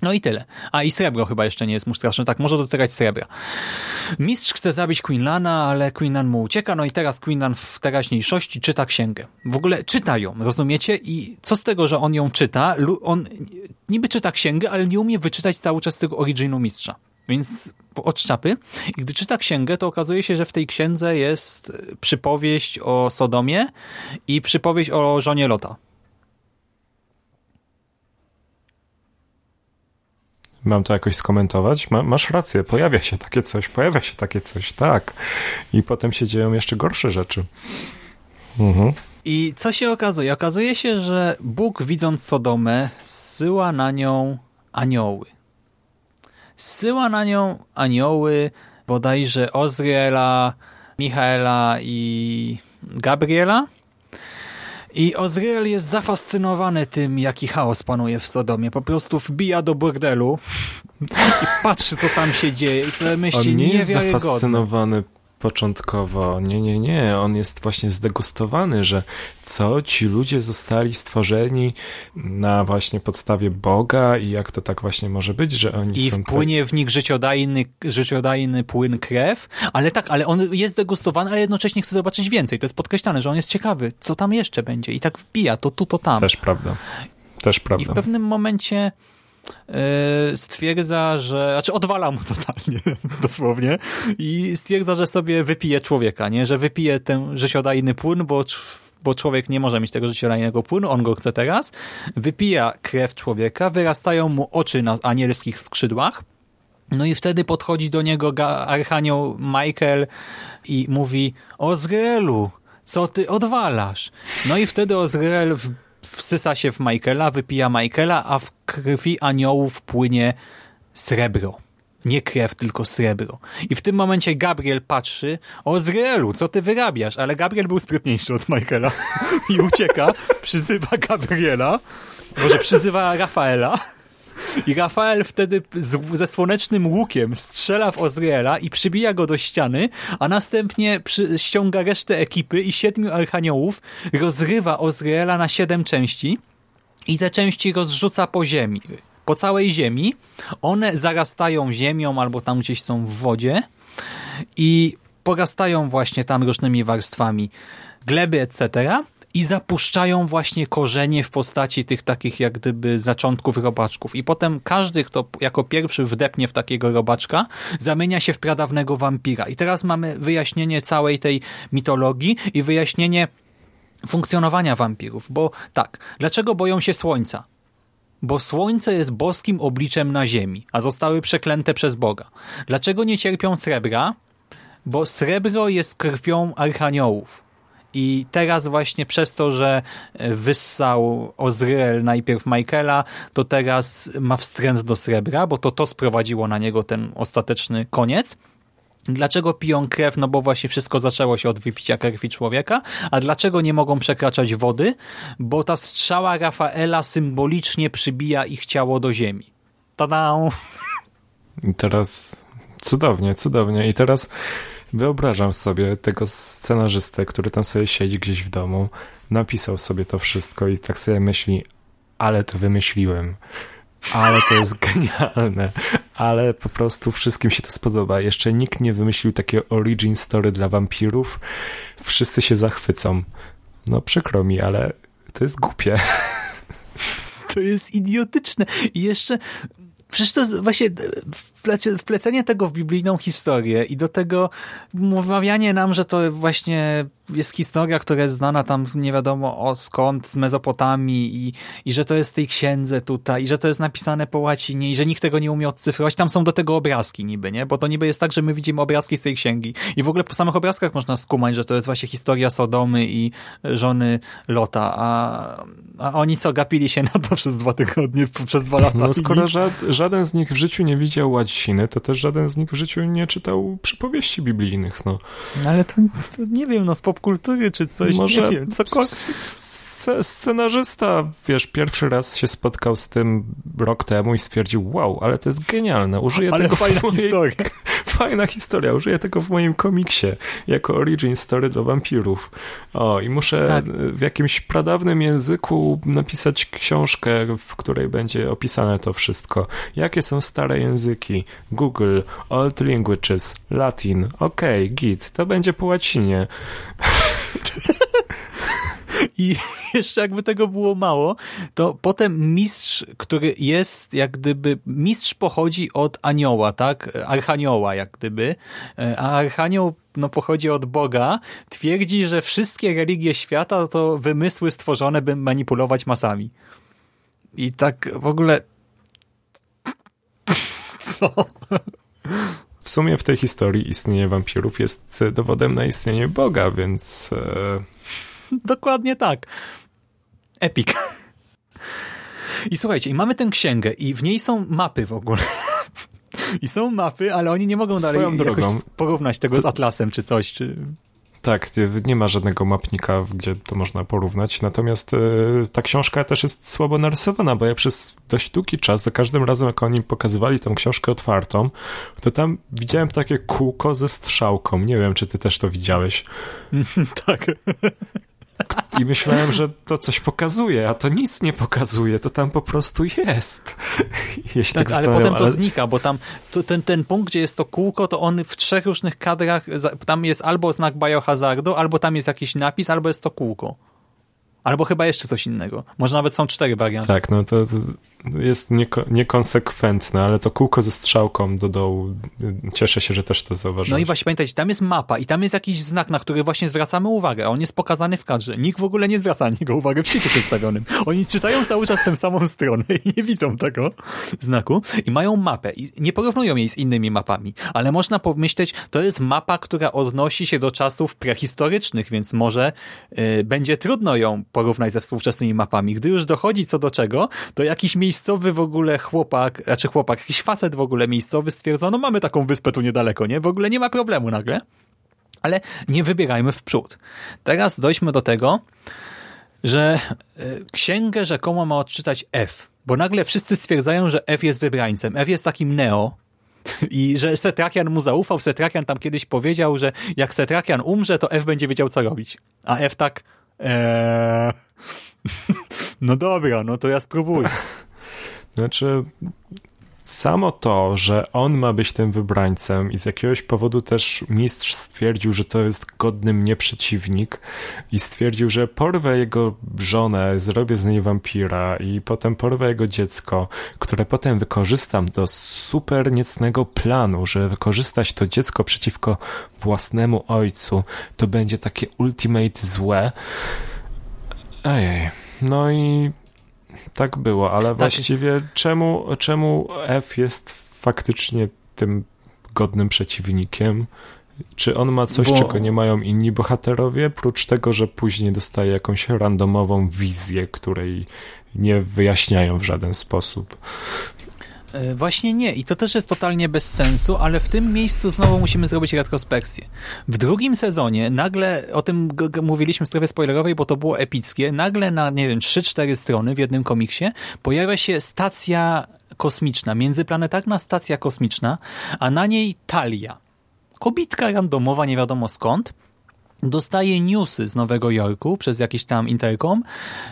no i tyle. A i srebro chyba jeszcze nie jest mu straszne. Tak, może dotykać srebra. Mistrz chce zabić Queenlana, ale Queenlan mu ucieka, no i teraz Queenlan w teraźniejszości czyta księgę. W ogóle czyta ją, rozumiecie? I co z tego, że on ją czyta? On niby czyta księgę, ale nie umie wyczytać cały czas tego originu mistrza. Więc od szczapy. I gdy czyta księgę, to okazuje się, że w tej księdze jest przypowieść o Sodomie i przypowieść o żonie Lota. Mam to jakoś skomentować? Ma, masz rację, pojawia się takie coś, pojawia się takie coś, tak. I potem się dzieją jeszcze gorsze rzeczy. Mhm. I co się okazuje? Okazuje się, że Bóg widząc Sodomę zsyła na nią anioły. Zsyła na nią anioły bodajże Ozriela, Michaela i Gabriela. I Ozriel jest zafascynowany tym, jaki chaos panuje w Sodomie. Po prostu wbija do bordelu i patrzy, co tam się dzieje i sobie myśli, On nie jest zafascynowany początkowo. Nie, nie, nie. On jest właśnie zdegustowany, że co ci ludzie zostali stworzeni na właśnie podstawie Boga i jak to tak właśnie może być, że oni I są tak- wpłynie w nich życiodajny, życiodajny płyn krew, ale tak, ale on jest degustowany, ale jednocześnie chce zobaczyć więcej. To jest podkreślane, że on jest ciekawy, co tam jeszcze będzie i tak wbija to tu, to tam. Też prawda. Też I w prawda. pewnym momencie stwierdza, że, znaczy odwala mu totalnie, dosłownie, i stwierdza, że sobie wypije człowieka, nie, że wypije ten życiodajny płyn, bo bo człowiek nie może mieć tego życiodajnego płynu, on go chce teraz, wypija krew człowieka, wyrastają mu oczy na anielskich skrzydłach, no i wtedy podchodzi do niego archanioł Michael i mówi Ozrielu, co ty odwalasz? No i wtedy Ozriel w- wsysa się w Michaela, wypija Michaela, a w krwi aniołów płynie srebro. Nie krew, tylko srebro. I w tym momencie Gabriel patrzy, Ozrielu, co ty wyrabiasz? Ale Gabriel był sprytniejszy od Michaela i ucieka, przyzywa Gabriela, może przyzywa Rafaela, i Rafael wtedy z, ze słonecznym łukiem strzela w Ozriela i przybija go do ściany, a następnie przy, ściąga resztę ekipy i siedmiu archaniołów rozrywa Ozriela na siedem części i te części rozrzuca po ziemi. Po całej ziemi. One zarastają ziemią albo tam gdzieś są w wodzie i porastają właśnie tam różnymi warstwami gleby, etc. I zapuszczają właśnie korzenie w postaci tych takich jak gdyby zaczątków robaczków. I potem każdy, kto jako pierwszy wdepnie w takiego robaczka, zamienia się w pradawnego wampira. I teraz mamy wyjaśnienie całej tej mitologii i wyjaśnienie funkcjonowania wampirów. Bo tak, dlaczego boją się słońca? Bo słońce jest boskim obliczem na ziemi, a zostały przeklęte przez Boga. Dlaczego nie cierpią srebra? Bo srebro jest krwią archaniołów. I teraz właśnie przez to, że wyssał Ozriel najpierw Michaela, to teraz ma wstręt do srebra, bo to to sprowadziło na niego ten ostateczny koniec. Dlaczego piją krew? No bo właśnie wszystko zaczęło się od wypicia krwi człowieka. A dlaczego nie mogą przekraczać wody? Bo ta strzała Rafaela symbolicznie przybija ich ciało do ziemi. Tada! I teraz cudownie, cudownie. I teraz wyobrażam sobie tego scenarzystę, który tam sobie siedzi gdzieś w domu, napisał sobie to wszystko i tak sobie myśli, ale to wymyśliłem. Ale to jest genialne, ale po prostu wszystkim się to spodoba. Jeszcze nikt nie wymyślił takiego origin story dla wampirów. Wszyscy się zachwycą. No przykro mi, ale to jest głupie. To jest idiotyczne. I jeszcze Przecież to jest wplecenie tego w biblijną historię i do tego wmawianie nam, że to właśnie jest historia, która jest znana tam nie wiadomo o skąd, z Mezopotamii i, i że to jest w tej księdze tutaj i że to jest napisane po łacinie i że nikt tego nie umie odcyfrować. Tam są do tego obrazki niby, nie? Bo to niby jest tak, że my widzimy obrazki z tej księgi i w ogóle po samych obrazkach można skumać, że to jest właśnie historia Sodomy i żony Lota, a, a oni co, gapili się na to przez dwa tygodnie, przez dwa lata. No skoro ża żaden z nich w życiu nie widział łaciny, to też żaden z nich w życiu nie czytał przypowieści biblijnych, no. no ale to, to nie wiem, no z popkultury czy coś, Może nie wiem, cokolwiek. Scenarzysta, wiesz, pierwszy raz się spotkał z tym rok temu i stwierdził, wow, ale to jest genialne, użyję ale tego fajna w mojej... historia. Fajna historia, użyję tego w moim komiksie, jako origin story do wampirów. O, i muszę tak. w jakimś pradawnym języku napisać książkę, w której będzie opisane to wszystko. Jakie są stare języki? Google, Old Languages, Latin, ok, git, to będzie po łacinie. I jeszcze jakby tego było mało, to potem mistrz, który jest jak gdyby, mistrz pochodzi od anioła, tak? Archanioła jak gdyby, a archanioł no, pochodzi od Boga, twierdzi, że wszystkie religie świata to wymysły stworzone, by manipulować masami. I tak w ogóle... Co? W sumie w tej historii istnienie wampirów jest dowodem na istnienie Boga, więc... E... Dokładnie tak. Epic. I słuchajcie, i mamy tę księgę i w niej są mapy w ogóle. I są mapy, ale oni nie mogą dalej jakoś porównać tego z Atlasem czy coś, czy... Tak, nie ma żadnego mapnika, gdzie to można porównać. Natomiast e, ta książka też jest słabo narysowana, bo ja przez dość długi czas, za każdym razem, jak oni pokazywali tą książkę otwartą, to tam widziałem takie kółko ze strzałką. Nie wiem, czy ty też to widziałeś. tak. I myślałem, że to coś pokazuje, a to nic nie pokazuje, to tam po prostu jest. Jeśli tak, ale potem to znika, bo tam to, ten, ten punkt, gdzie jest to kółko, to on w trzech różnych kadrach, tam jest albo znak biohazardu, albo tam jest jakiś napis, albo jest to kółko. Albo chyba jeszcze coś innego. Może nawet są cztery warianty. Tak, no to jest nieko niekonsekwentne, ale to kółko ze strzałką do dołu. Cieszę się, że też to zauważyłeś. No i właśnie pamiętajcie, tam jest mapa i tam jest jakiś znak, na który właśnie zwracamy uwagę. On jest pokazany w kadrze. Nikt w ogóle nie zwraca na niego uwagi w świecie przedstawionym. Oni czytają cały czas tę samą stronę i nie widzą tego znaku. I mają mapę. I nie porównują jej z innymi mapami. Ale można pomyśleć, to jest mapa, która odnosi się do czasów prehistorycznych, więc może yy, będzie trudno ją porównać ze współczesnymi mapami. Gdy już dochodzi co do czego, to jakiś miejscowy w ogóle chłopak, znaczy chłopak, jakiś facet w ogóle miejscowy stwierdzono, no mamy taką wyspę tu niedaleko, nie? W ogóle nie ma problemu nagle. Ale nie wybierajmy w przód. Teraz dojdźmy do tego, że e, księgę rzekomo ma odczytać F, bo nagle wszyscy stwierdzają, że F jest wybrańcem. F jest takim Neo, i że Setrakian mu zaufał. Setrakian tam kiedyś powiedział, że jak Setrakian umrze, to F będzie wiedział, co robić. A F tak, Eee... No dobra, no to ja spróbuję. Znaczy, samo to, że on ma być tym wybrańcem i z jakiegoś powodu też mistrz stwierdził, że to jest godny mnie przeciwnik i stwierdził, że porwę jego żonę, zrobię z niej wampira i potem porwę jego dziecko, które potem wykorzystam do super niecnego planu, że wykorzystać to dziecko przeciwko własnemu ojcu, to będzie takie ultimate złe. Ojej. No i tak było, ale tak. właściwie czemu, czemu F jest faktycznie tym godnym przeciwnikiem? Czy on ma coś, Bo... czego nie mają inni bohaterowie, prócz tego, że później dostaje jakąś randomową wizję, której nie wyjaśniają w żaden sposób? E, właśnie nie i to też jest totalnie bez sensu, ale w tym miejscu znowu musimy zrobić retrospekcję. W drugim sezonie nagle, o tym mówiliśmy w strefie spoilerowej, bo to było epickie, nagle na, nie wiem, 3-4 strony w jednym komiksie pojawia się stacja kosmiczna, międzyplanetarna stacja kosmiczna, a na niej talia kobitka randomowa, nie wiadomo skąd, dostaje newsy z Nowego Jorku przez jakiś tam interkom,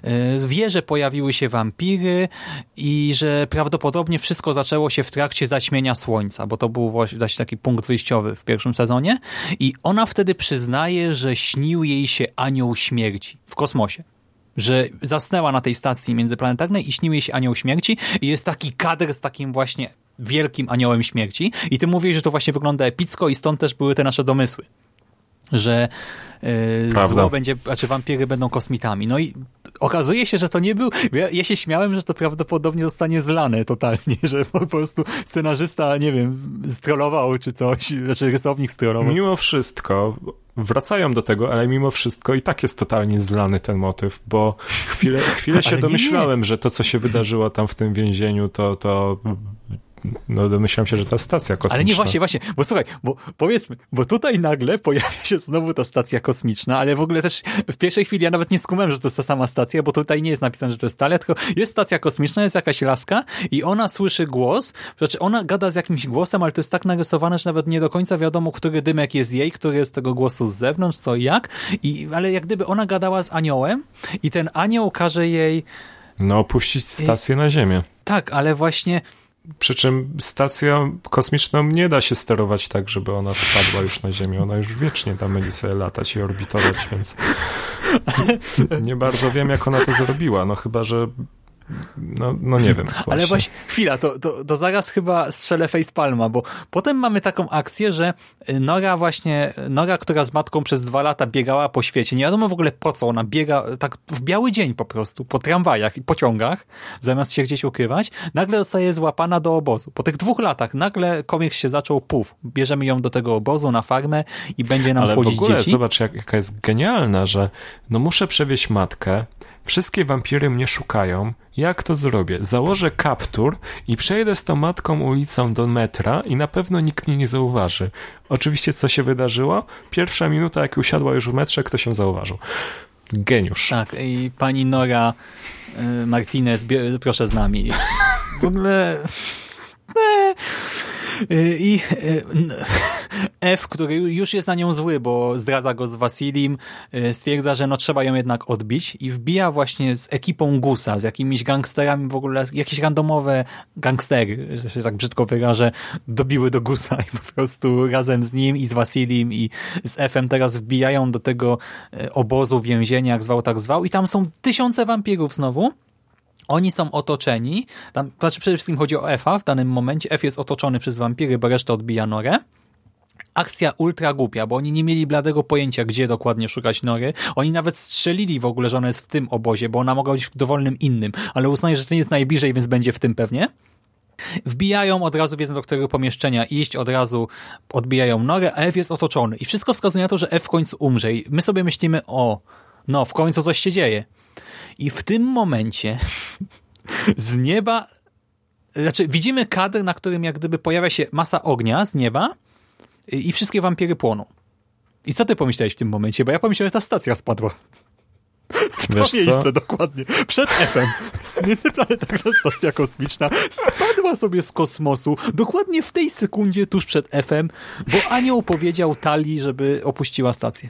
y, wie, że pojawiły się wampiry i że prawdopodobnie wszystko zaczęło się w trakcie zaćmienia słońca, bo to był właśnie taki punkt wyjściowy w pierwszym sezonie. I ona wtedy przyznaje, że śnił jej się anioł śmierci w kosmosie. Że zasnęła na tej stacji międzyplanetarnej i śnił jej się anioł śmierci. I jest taki kadr z takim właśnie wielkim aniołem śmierci. I ty mówisz, że to właśnie wygląda epicko i stąd też były te nasze domysły że yy, zło będzie, znaczy wampiry będą kosmitami. No i okazuje się, że to nie był, ja, ja, się śmiałem, że to prawdopodobnie zostanie zlane totalnie, że po prostu scenarzysta, nie wiem, strollował czy coś, znaczy rysownik strollował. Mimo wszystko, wracają do tego, ale mimo wszystko i tak jest totalnie zlany ten motyw, bo chwilę, chwilę się domyślałem, że to, co się wydarzyło tam w tym więzieniu, to, to no domyślam się, że ta stacja kosmiczna. Ale nie, właśnie, właśnie, bo słuchaj, bo powiedzmy, bo tutaj nagle pojawia się znowu ta stacja kosmiczna, ale w ogóle też w pierwszej chwili ja nawet nie skumałem, że to jest ta sama stacja, bo tutaj nie jest napisane, że to jest talia, tylko jest stacja kosmiczna, jest jakaś laska i ona słyszy głos, znaczy ona gada z jakimś głosem, ale to jest tak narysowane, że nawet nie do końca wiadomo, który dymek jest jej, który jest tego głosu z zewnątrz, co i jak, i, ale jak gdyby ona gadała z aniołem i ten anioł każe jej no, opuścić stację I... na Ziemię. Tak, ale właśnie przy czym stacją kosmiczną nie da się sterować tak, żeby ona spadła już na Ziemię. Ona już wiecznie tam będzie sobie latać i orbitować, więc nie bardzo wiem, jak ona to zrobiła. No chyba, że no, no nie wiem. Właśnie. Ale właśnie, chwila, to, to, to zaraz chyba strzelę facepalma, bo potem mamy taką akcję, że Nora właśnie, Nora, która z matką przez dwa lata biegała po świecie, nie wiadomo w ogóle po co ona biega, tak w biały dzień po prostu, po tramwajach i pociągach, zamiast się gdzieś ukrywać, nagle zostaje złapana do obozu. Po tych dwóch latach nagle komiks się zaczął, puf, bierzemy ją do tego obozu na farmę i będzie nam Ale w ogóle dzieci. zobacz, jak, jaka jest genialna, że no muszę przewieźć matkę, Wszystkie wampiry mnie szukają. Jak to zrobię? Założę kaptur i przejdę z tą matką ulicą do metra i na pewno nikt mnie nie zauważy. Oczywiście co się wydarzyło? Pierwsza minuta, jak usiadła już w metrze, kto się zauważył. Geniusz. Tak, i pani Nora y, Martinez, proszę z nami. W ogóle... Y, I y, F, który już jest na nią zły, bo zdradza go z Wasilim, y, stwierdza, że no trzeba ją jednak odbić i wbija właśnie z ekipą Gusa, z jakimiś gangsterami w ogóle, jakieś randomowe gangstery, że się tak brzydko wyrażę, dobiły do Gusa i po prostu razem z nim i z Wasilim i z F-em teraz wbijają do tego obozu, więzienia, jak zwał, tak zwał i tam są tysiące wampirów znowu oni są otoczeni, tam, znaczy przede wszystkim chodzi o Efa w danym momencie, F jest otoczony przez wampiry, bo reszta odbija Norę. Akcja ultra głupia, bo oni nie mieli bladego pojęcia, gdzie dokładnie szukać Nory. Oni nawet strzelili w ogóle, że ona jest w tym obozie, bo ona mogła być w dowolnym innym, ale uznali, że ten jest najbliżej, więc będzie w tym pewnie. Wbijają od razu, wiedzą do którego pomieszczenia iść, od razu odbijają Norę, a F jest otoczony. I wszystko wskazuje na to, że F w końcu umrze. I my sobie myślimy, o, no, w końcu coś się dzieje. I w tym momencie z nieba, znaczy widzimy kadr, na którym jak gdyby pojawia się masa ognia z nieba i wszystkie wampiry płoną. I co ty pomyślałeś w tym momencie? Bo ja pomyślałem, że ta stacja spadła. W to Wiesz miejsce co? dokładnie. Przed F-em. Międzyplanetarna stacja kosmiczna spadła sobie z kosmosu dokładnie w tej sekundzie tuż przed F-em, bo anioł powiedział Tali, żeby opuściła stację.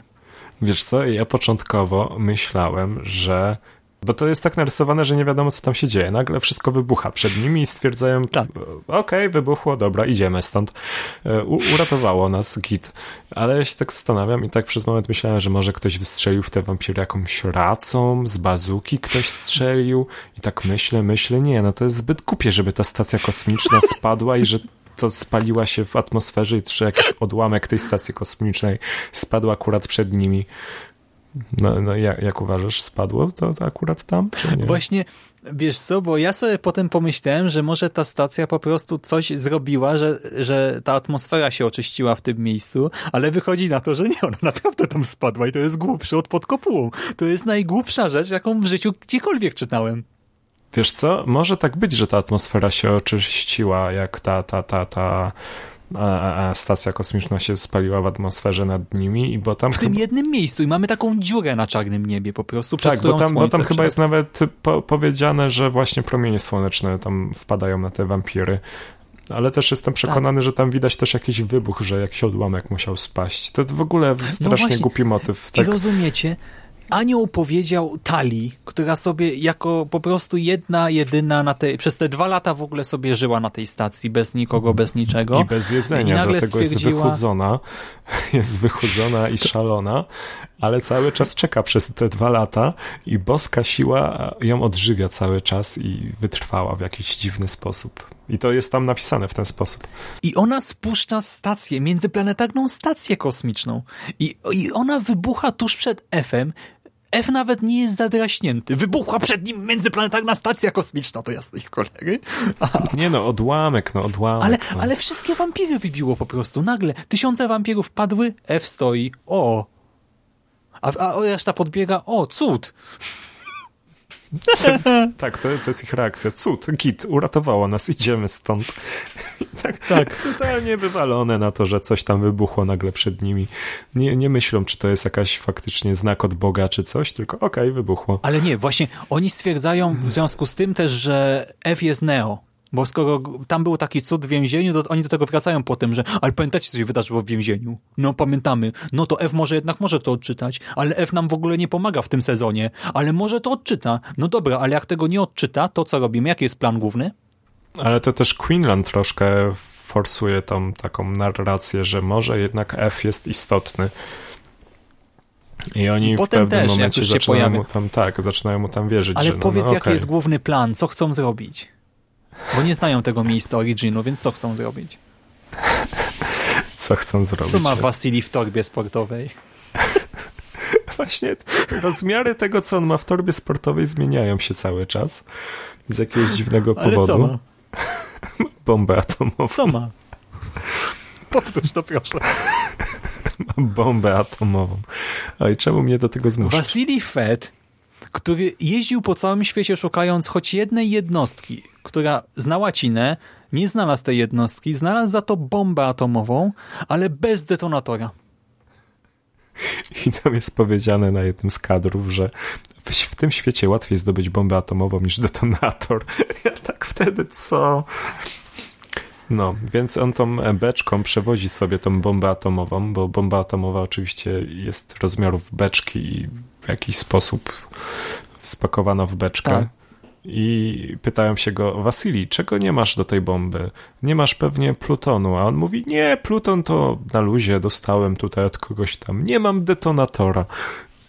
Wiesz co, ja początkowo myślałem, że bo to jest tak narysowane, że nie wiadomo, co tam się dzieje. Nagle wszystko wybucha przed nimi i stwierdzają, tak. okej, okay, wybuchło, dobra, idziemy stąd. E, u uratowało nas git. Ale ja się tak zastanawiam i tak przez moment myślałem, że może ktoś wystrzelił w te wampiry jakąś racą, z bazuki ktoś strzelił i tak myślę, myślę, nie, no to jest zbyt głupie, żeby ta stacja kosmiczna spadła i że to spaliła się w atmosferze i czy jakiś odłamek tej stacji kosmicznej spadł akurat przed nimi. No, no jak, jak uważasz, spadło to, to akurat tam, czy nie? Właśnie, wiesz co, bo ja sobie potem pomyślałem, że może ta stacja po prostu coś zrobiła, że, że ta atmosfera się oczyściła w tym miejscu, ale wychodzi na to, że nie, ona naprawdę tam spadła i to jest głupsze od pod kopułą. To jest najgłupsza rzecz, jaką w życiu gdziekolwiek czytałem. Wiesz co, może tak być, że ta atmosfera się oczyściła, jak ta, ta, ta, ta a, a, stacja kosmiczna się spaliła w atmosferze nad nimi i bo tam... W chyba... tym jednym miejscu i mamy taką dziurę na czarnym niebie po prostu, przez Tak, bo tam, bo tam chyba jest nawet po powiedziane, że właśnie promienie słoneczne tam wpadają na te wampiry, ale też jestem przekonany, tak. że tam widać też jakiś wybuch, że jakiś odłamek musiał spaść. To w ogóle no strasznie no głupi motyw. Tak? I rozumiecie, anioł powiedział Tali, która sobie jako po prostu jedna, jedyna na tej, przez te dwa lata w ogóle sobie żyła na tej stacji, bez nikogo, bez niczego. I bez jedzenia, I nagle dlatego stwierdziła... jest wychudzona, jest wychudzona i szalona, ale cały czas czeka przez te dwa lata i boska siła ją odżywia cały czas i wytrwała w jakiś dziwny sposób. I to jest tam napisane w ten sposób. I ona spuszcza stację, międzyplanetarną stację kosmiczną. I, i ona wybucha tuż przed F-em, F nawet nie jest zadraśnięty. Wybuchła przed nim międzyplanetarna stacja kosmiczna, to jasne ich. Nie no, odłamek, no odłamek. Ale, no. ale wszystkie wampiry wybiło po prostu. Nagle tysiące wampirów padły, F stoi, o. A, a reszta podbiega, o, cud. tak, to, to jest ich reakcja. Cud, git, uratowała nas, idziemy stąd. tak, tak, totalnie wywalone na to, że coś tam wybuchło nagle przed nimi. Nie, nie myślą, czy to jest jakaś faktycznie znak od Boga, czy coś, tylko okej, okay, wybuchło. Ale nie, właśnie oni stwierdzają w związku z tym też, że F jest Neo. Bo skoro tam był taki cud w więzieniu, to oni do tego wracają po tym, że ale pamiętacie, co się wydarzyło w więzieniu? No pamiętamy. No to F może jednak może to odczytać, ale F nam w ogóle nie pomaga w tym sezonie. Ale może to odczyta. No dobra, ale jak tego nie odczyta, to co robimy? Jaki jest plan główny? Ale to też Queenland troszkę forsuje tą taką narrację, że może jednak F jest istotny. I oni Potem w pewnym też, momencie zaczynają mu tam, tak, zaczynają mu tam wierzyć. Ale że no, powiedz, no, jaki jest główny plan, co chcą zrobić? Bo nie znają tego miejsca originu, więc co chcą zrobić? Co chcą zrobić? Co ma Wasili w torbie sportowej? Właśnie rozmiary tego, co on ma w torbie sportowej zmieniają się cały czas. Z jakiegoś dziwnego Ale powodu. Co ma? Bombę atomową. Co ma? Powtórz to proszę. Mam bombę atomową. Oj, czemu mnie do tego zmuszasz? Wasili Fed który jeździł po całym świecie szukając choć jednej jednostki, która znała łacinę, nie znalazł tej jednostki, znalazł za to bombę atomową, ale bez detonatora. I tam jest powiedziane na jednym z kadrów, że w, tym świecie łatwiej zdobyć bombę atomową niż detonator. Ja tak wtedy co? No, więc on tą beczką przewozi sobie tą bombę atomową, bo bomba atomowa oczywiście jest rozmiarów beczki i jakiś sposób spakowana w beczkę. Tak. I pytają się go, Wasili, czego nie masz do tej bomby? Nie masz pewnie plutonu. A on mówi, nie, pluton to na luzie dostałem tutaj od kogoś tam. Nie mam detonatora.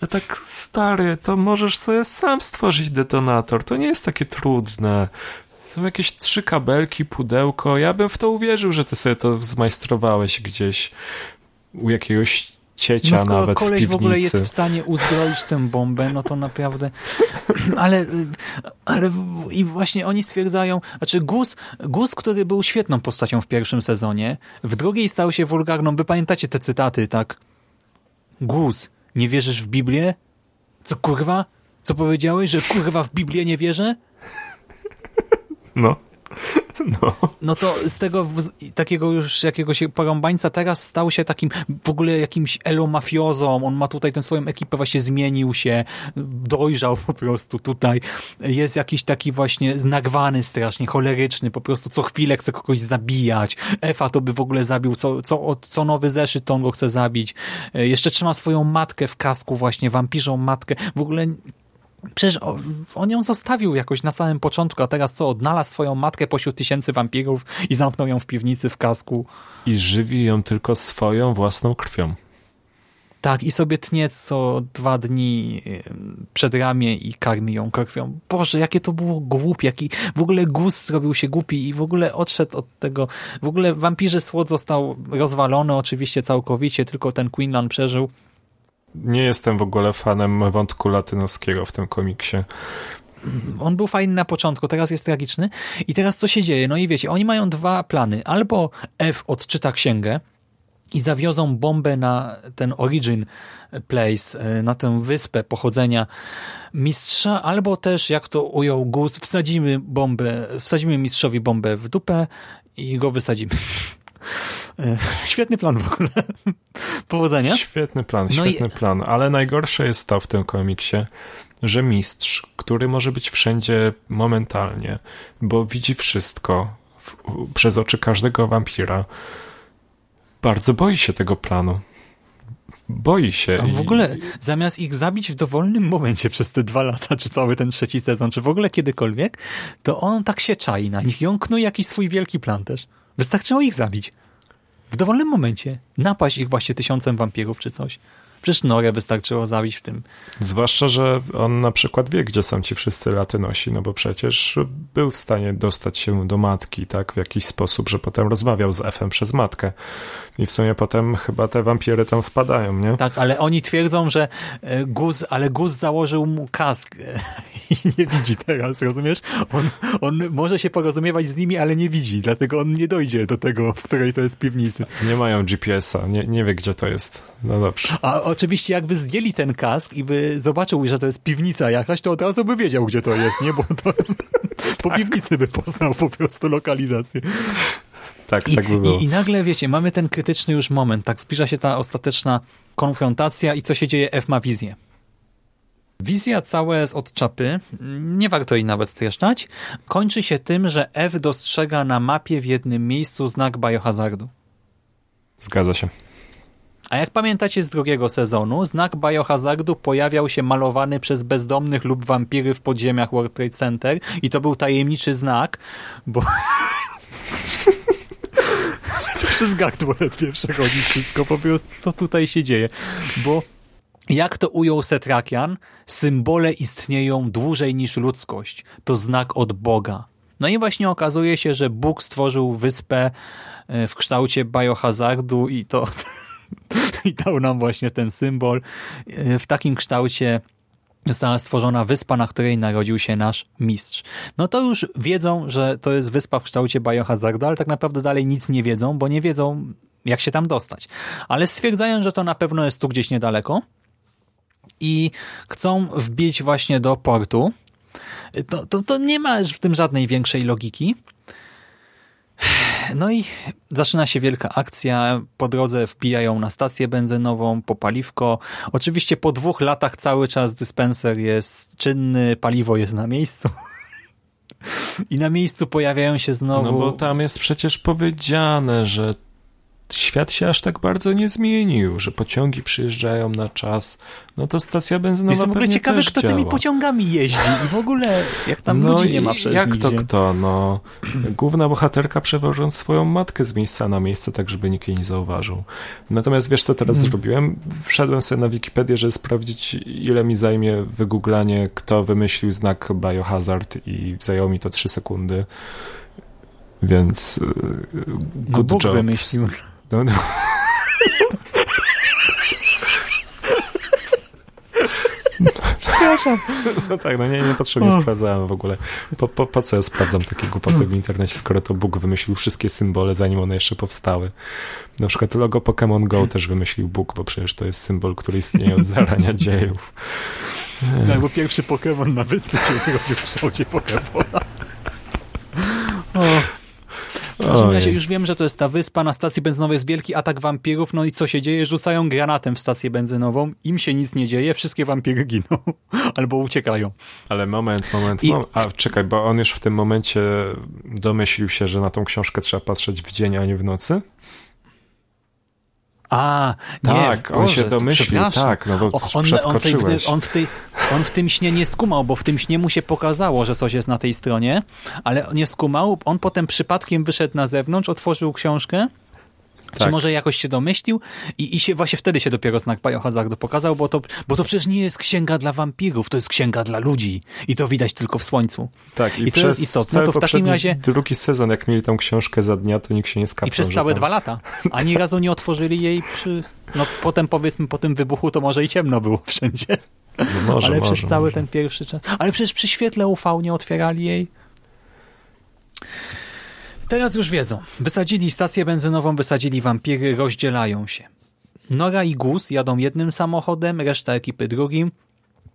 Ja tak, stary, to możesz sobie sam stworzyć detonator. To nie jest takie trudne. Są jakieś trzy kabelki, pudełko. Ja bym w to uwierzył, że ty sobie to zmajstrowałeś gdzieś u jakiegoś ciecia no, nawet koleś w, piwnicy. w ogóle jest w stanie uzbroić tę bombę, no to naprawdę... Ale, ale i właśnie oni stwierdzają... Znaczy Gus, Gus, który był świetną postacią w pierwszym sezonie, w drugiej stał się wulgarną. Wy pamiętacie te cytaty, tak? Gus, nie wierzysz w Biblię? Co kurwa? Co powiedziałeś, że kurwa w Biblię nie wierzę? No. No. no to z tego takiego już jakiegoś porąbańca teraz stał się takim w ogóle jakimś elomafiozą. On ma tutaj tę swoją ekipę, właśnie zmienił się, dojrzał po prostu tutaj. Jest jakiś taki właśnie znagwany strasznie, choleryczny, po prostu co chwilę chce kogoś zabijać. Efa to by w ogóle zabił, co, co, co nowy zeszyt to on go chce zabić. Jeszcze trzyma swoją matkę w kasku właśnie, wampirzą matkę. W ogóle Przecież on ją zostawił jakoś na samym początku, a teraz co, odnalazł swoją matkę pośród tysięcy wampirów i zamknął ją w piwnicy w kasku. I żywi ją tylko swoją własną krwią. Tak, i sobie tnie co dwa dni przed ramię i karmi ją krwią. Boże, jakie to było głupie, jaki w ogóle gus zrobił się głupi i w ogóle odszedł od tego. W ogóle Wampirzy Słod został rozwalony oczywiście całkowicie, tylko ten Queenland przeżył nie jestem w ogóle fanem wątku latynoskiego w tym komiksie. On był fajny na początku, teraz jest tragiczny. I teraz co się dzieje? No i wiecie, oni mają dwa plany. Albo F odczyta księgę i zawiozą bombę na ten origin place, e, na tę wyspę pochodzenia mistrza, albo też, jak to ujął Gus, wsadzimy bombę, wsadzimy mistrzowi bombę w dupę i go wysadzimy. E, świetny plan w ogóle. Powodzenia. Świetny plan, no świetny i... plan. Ale najgorsze jest to w tym komiksie, że mistrz, który może być wszędzie momentalnie, bo widzi wszystko, w, przez oczy każdego wampira, bardzo boi się tego planu. Boi się. A w i- ogóle zamiast ich zabić w dowolnym momencie przez te dwa lata, czy cały ten trzeci sezon, czy w ogóle kiedykolwiek, to on tak się czai na nich i on jakiś swój wielki plan też. Wystarczyło ich zabić. W dowolnym momencie. Napaść ich właśnie tysiącem wampirów czy coś. Przecież Norę wystarczyło zabić w tym. Zwłaszcza, że on na przykład wie, gdzie są ci wszyscy latynosi, no bo przecież był w stanie dostać się do matki, tak, w jakiś sposób, że potem rozmawiał z Efem przez matkę. I w sumie potem chyba te wampiry tam wpadają, nie? Tak, ale oni twierdzą, że e, Guz, ale Guz założył mu kask i nie widzi teraz, rozumiesz? On, on może się porozumiewać z nimi, ale nie widzi, dlatego on nie dojdzie do tego, w której to jest piwnicy. Nie mają GPS-a, nie, nie wie, gdzie to jest. No dobrze. A oczywiście jakby zdjęli ten kask i by zobaczył, że to jest piwnica jakaś, to od razu by wiedział, gdzie to jest, nie? Bo to po piwnicy by poznał po prostu lokalizację. Tak, I, tak by było. i, I nagle, wiecie, mamy ten krytyczny już moment, tak zbliża się ta ostateczna konfrontacja i co się dzieje? F ma wizję. Wizja cała jest od czapy, nie warto jej nawet streszczać. Kończy się tym, że F dostrzega na mapie w jednym miejscu znak biohazardu. Zgadza się. A jak pamiętacie z drugiego sezonu, znak biohazardu pojawiał się malowany przez bezdomnych lub wampiry w podziemiach World Trade Center i to był tajemniczy znak, bo... to przez gardło ledwie przechodzi wszystko, po prostu co tutaj się dzieje, bo jak to ujął Setrakian, symbole istnieją dłużej niż ludzkość. To znak od Boga. No i właśnie okazuje się, że Bóg stworzył wyspę e, w kształcie biohazardu i to i dał nam właśnie ten symbol. E, W takim kształcie została stworzona wyspa, na której narodził się nasz mistrz. No to już wiedzą, że to jest wyspa w kształcie biohazardu, ale tak naprawdę dalej nic nie wiedzą, bo nie wiedzą, jak się tam dostać. Ale stwierdzają, że to na pewno jest tu gdzieś niedaleko i chcą wbić właśnie do portu. To, to, to nie ma w tym żadnej większej logiki. No i zaczyna się wielka akcja. Po drodze wbijają na stację benzynową, po paliwko. Oczywiście po dwóch latach cały czas dyspenser jest czynny, paliwo jest na miejscu. I na miejscu pojawiają się znowu... No bo tam jest przecież powiedziane, że świat się aż tak bardzo nie zmienił, że pociągi przyjeżdżają na czas. No to stacja benzynowa Jestem w ogóle ciekawy, kto działa. tymi pociągami jeździ i w ogóle jak tam no ludzi nie ma przecież Jak to kto? No, główna bohaterka przewożąc swoją matkę z miejsca na miejsce, tak żeby nikt jej nie zauważył. Natomiast wiesz, co teraz Hmm. zrobiłem? Wszedłem sobie na Wikipedię, żeby sprawdzić, ile mi zajmie wygooglanie, kto wymyślił znak biohazard i zajęło mi to 3 sekundy. Więc y, No good Bóg job. wymyślił. No, no. Przepraszam. No tak, no nie, niepotrzebnie O. sprawdzałem w ogóle. Po, po, po co ja sprawdzam takie głupoty w internecie, skoro to Bóg wymyślił wszystkie symbole, zanim one jeszcze powstały. Na przykład logo Pokémon Go też wymyślił Bóg, bo przecież to jest symbol, który istnieje od zarania dziejów. No, bo pierwszy Pokémon na wyspie się urodził w kształcie Pokémona. W każdym razie już wiem, że to jest ta wyspa, na stacji benzynowej jest wielki atak wampirów, no i co się dzieje? Rzucają granatem w stację benzynową, im się nic nie dzieje, wszystkie wampiry giną albo uciekają. Ale moment, moment, I- moment. A czekaj, bo on już w tym momencie domyślił się, że na tą książkę trzeba patrzeć w dzień, a nie w nocy? A, nie, Tak, on Boże, się to domyślił, tak, no bo on, on, przeskoczyłeś. on, w tej, on w tym śnie nie skumał, bo w tym śnie mu się pokazało, że coś jest na tej stronie, ale nie skumał. On potem przypadkiem wyszedł na zewnątrz, otworzył książkę, czy Tak. może jakoś się domyślił i, i się właśnie wtedy się dopiero znak biohazardu pokazał, bo to, bo to przecież nie jest księga dla wampirów, to jest księga dla ludzi i to widać tylko w słońcu. Tak, i, I to przez jest istotne, cały to w takim razie- drugi sezon, jak mieli tą książkę za dnia, to nikt się nie skapnął. I przez całe tam... dwa lata. Ani razu nie otworzyli jej przy... No potem powiedzmy po tym wybuchu to może i ciemno było wszędzie. No może, ale może, przez cały może. ten pierwszy czas. Ale przecież przy świetle UV nie otwierali jej. Teraz już wiedzą. Wysadzili stację benzynową, wysadzili wampiry, rozdzielają się. Nora i Gus jadą jednym samochodem, reszta ekipy drugim.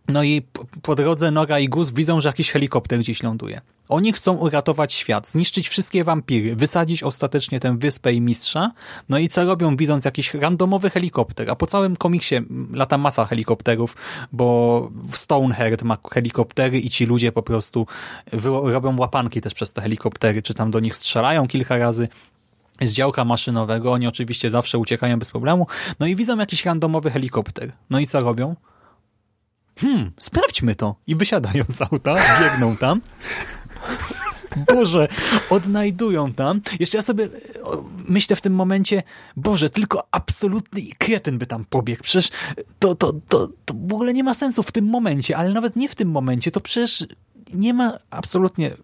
No i po drodze Nora i Gus widzą, że jakiś helikopter gdzieś ląduje. Oni chcą uratować świat, zniszczyć wszystkie wampiry, wysadzić ostatecznie tę wyspę i mistrza. No i co robią, widząc jakiś randomowy helikopter? A po całym komiksie lata masa helikopterów, bo Stoneheart ma helikoptery i ci ludzie po prostu robią łapanki też przez te helikoptery, czy tam do nich strzelają kilka razy z działka maszynowego. Oni oczywiście zawsze uciekają bez problemu. No i widzą jakiś randomowy helikopter. No i co robią? Hmm, sprawdźmy to. I wysiadają z auta, biegną tam. Boże, odnajdują tam. Jeszcze ja sobie myślę w tym momencie, Boże, tylko absolutny kretyn by tam pobiegł. Przecież to, to, to, to w ogóle nie ma sensu w tym momencie, ale nawet nie w tym momencie, to przecież nie ma absolutnie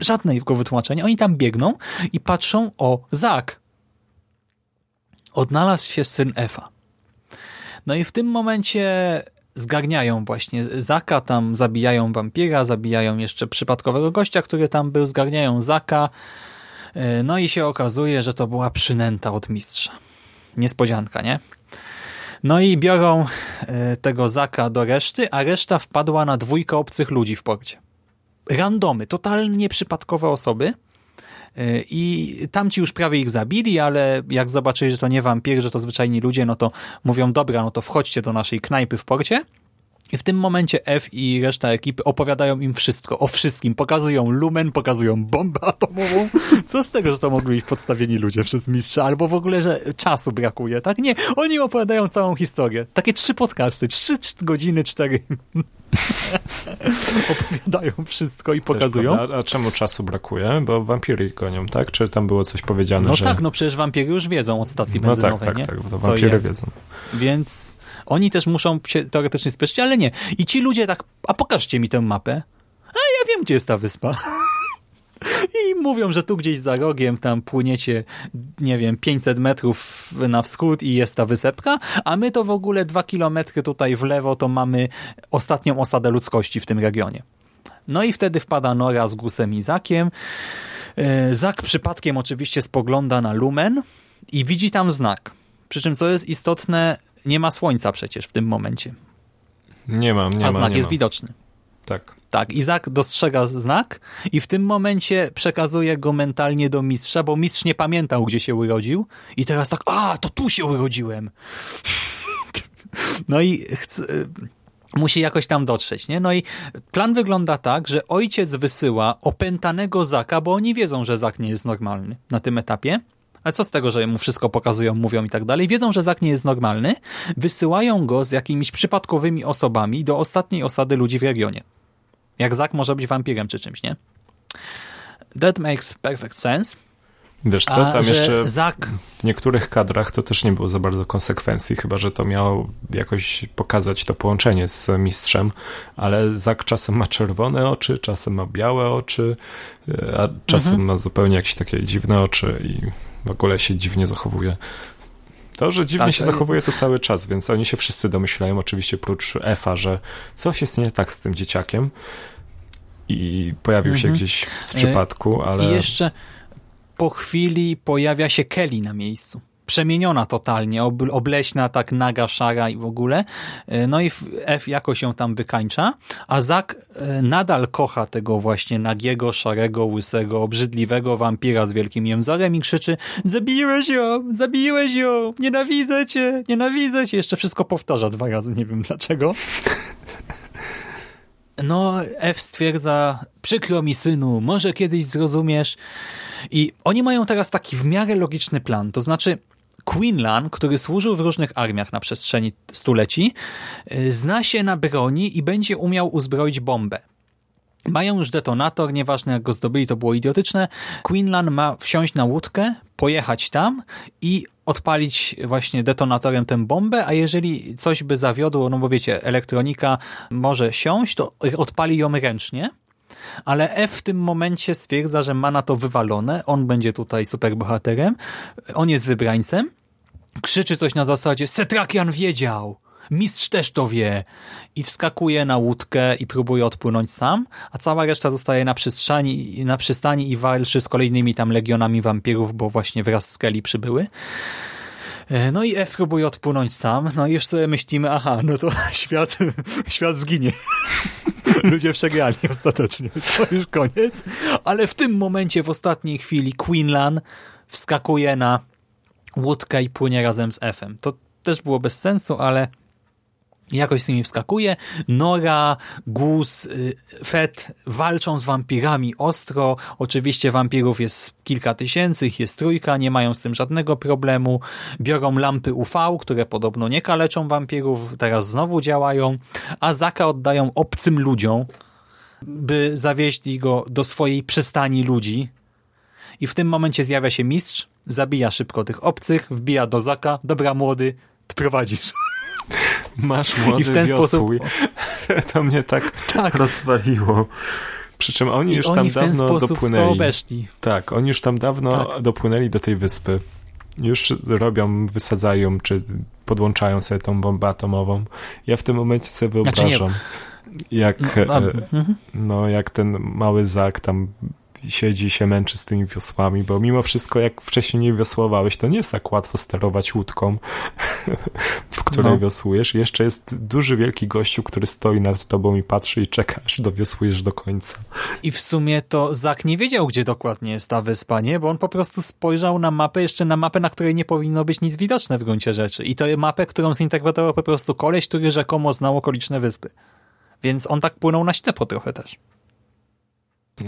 żadnego wytłumaczenia. Oni tam biegną i patrzą, o, Zak. Odnalazł się syn Efa. No i w tym momencie zgarniają właśnie Zaka, tam zabijają wampira, zabijają jeszcze przypadkowego gościa, który tam był, zgarniają Zaka, e, no i się okazuje, że to była przynęta od mistrza. Niespodzianka, nie? No i biorą e, tego Zaka do reszty, a reszta wpadła na dwójkę obcych ludzi w porcie. Randomy, totalnie przypadkowe osoby, e, i tamci już prawie ich zabili, ale jak zobaczyli, że to nie wampir, że to zwyczajni ludzie, no to mówią, dobra, no to wchodźcie do naszej knajpy w porcie. I w tym momencie F i reszta ekipy opowiadają im wszystko, o wszystkim. Pokazują lumen, pokazują bombę atomową. Co z tego, że to mogli być podstawieni ludzie przez mistrza, albo w ogóle, że czasu brakuje, tak? Nie, oni opowiadają całą historię. Takie trzy podcasty, trzy godziny, cztery. opowiadają wszystko i pokazują. A, a, czemu czasu brakuje? Bo wampiry gonią, tak? Czy tam było coś powiedziane, no że... No tak, no przecież wampiry już wiedzą od stacji benzynowej, no tak, tak, nie? tak, to wampiry wiedzą. Więc oni też muszą się teoretycznie spieszyć, ale nie. I ci ludzie tak, a pokażcie mi tę mapę. A ja wiem, gdzie jest ta wyspa. I mówią, że tu gdzieś za rogiem tam płyniecie, nie wiem, 500 metrów na wschód i jest ta wysepka, a my to w ogóle dwa kilometry tutaj w lewo to mamy ostatnią osadę ludzkości w tym regionie. No i wtedy wpada Nora z Gusem i Zakiem. E, Zak przypadkiem oczywiście spogląda na lumen i widzi tam znak. Przy czym, co jest istotne, nie ma słońca przecież w tym momencie. Nie mam, nie A ma. znak nie jest widoczny. Tak. Tak, Izak dostrzega znak i w tym momencie przekazuje go mentalnie do mistrza, bo mistrz nie pamiętał, gdzie się urodził i teraz tak, a, to tu się urodziłem. No i chce, musi jakoś tam dotrzeć, nie? No i plan wygląda tak, że ojciec wysyła opętanego Zaka, bo oni wiedzą, że Zak nie jest normalny na tym etapie, ale co z tego, że mu wszystko pokazują, mówią i tak dalej. Wiedzą, że Zak nie jest normalny. Wysyłają go z jakimiś przypadkowymi osobami do ostatniej osady ludzi w regionie. Jak Zak może być wampirem czy czymś, nie? That makes perfect sense. Wiesz co, A, tam że jeszcze Zak... w niektórych kadrach to też nie było za bardzo konsekwencji, chyba że to miało jakoś pokazać to połączenie z mistrzem, ale Zak czasem ma czerwone oczy, czasem ma białe oczy, a czasem Mhm. ma zupełnie jakieś takie dziwne oczy i w ogóle się dziwnie zachowuje. To, że dziwnie Tak, się ale- zachowuje to cały czas, więc oni się wszyscy domyślają, oczywiście prócz Efa, że coś jest nie tak z tym dzieciakiem i pojawił się Mhm. gdzieś z przypadku, ale... I jeszcze po chwili pojawia się Kelly na miejscu. Przemieniona totalnie, ob obleśna, tak naga, szara i w ogóle. E, No i F jakoś ją tam wykańcza, a Zak e, nadal kocha tego właśnie nagiego, szarego, łysego, obrzydliwego wampira z wielkim jęzorem i krzyczy zabiłeś ją, zabiłeś ją, nienawidzę cię, nienawidzę cię. Jeszcze wszystko powtarza dwa razy, nie wiem dlaczego. No, F stwierdza, przykro mi synu, może kiedyś zrozumiesz. I oni mają teraz taki w miarę logiczny plan, to znaczy Quinlan, który służył w różnych armiach na przestrzeni stuleci, y, zna się na broni i będzie umiał uzbroić bombę. Mają już detonator, nieważne jak go zdobyli, to było idiotyczne. Quinlan ma wsiąść na łódkę, pojechać tam i odpalić właśnie detonatorem tę bombę, a jeżeli coś by zawiodło, no bo wiecie, elektronika może siąść, to odpali ją ręcznie, ale F w tym momencie stwierdza, że ma na to wywalone, on będzie tutaj superbohaterem, on jest wybrańcem, krzyczy coś na zasadzie Setrakian wiedział, mistrz też to wie. I wskakuje na łódkę i próbuje odpłynąć sam, a cała reszta zostaje na przystani, na przystani i walczy z kolejnymi tam legionami wampirów, bo właśnie wraz z Kelly przybyły. E, No i F próbuje odpłynąć sam, no i już sobie myślimy, aha, no to świat, świat zginie. Ludzie przegrali ostatecznie, to już koniec. Ale w tym momencie, w ostatniej chwili, Queenlan wskakuje na łódkę i płynie razem z F-em. To też było bez sensu, ale jakoś z nimi wskakuje. Nora, Gus, y, Fett walczą z wampirami ostro. Oczywiście wampirów jest kilka tysięcy, ich jest trójka, nie mają z tym żadnego problemu. Biorą lampy UV, które podobno nie kaleczą wampirów, teraz znowu działają, a Zaka oddają obcym ludziom, by zawieźli go do swojej przystani ludzi. I w tym momencie zjawia się mistrz, zabija szybko tych obcych, wbija do Zaka, dobra młody, prowadzisz. Masz młody I w ten wiosłuj. To mnie tak, Tak. rozwaliło. Przy czym oni I już oni tam dawno sposób to dopłynęli. Tak, oni już tam dawno Tak. dopłynęli do tej wyspy. Już robią, wysadzają, czy podłączają sobie tą bombę atomową. Ja w tym momencie sobie Znaczy wyobrażam, jak, No, a- e, mhm. no, jak ten mały Zak tam siedzi się męczy z tymi wiosłami, bo mimo wszystko, jak wcześniej nie wiosłowałeś, to nie jest tak łatwo sterować łódką, w której No. wiosłujesz. Jeszcze jest duży, wielki gościu, który stoi nad tobą i patrzy i czeka, aż dowiosłujesz do końca. I w sumie to Zak nie wiedział, gdzie dokładnie jest ta wyspa, nie? Bo on po prostu spojrzał na mapę, jeszcze na mapę, na której nie powinno być nic widoczne w gruncie rzeczy. I to jest mapę, którą zinterpretował po prostu koleś, który rzekomo znał okoliczne wyspy. Więc on tak płynął na ślepo trochę też.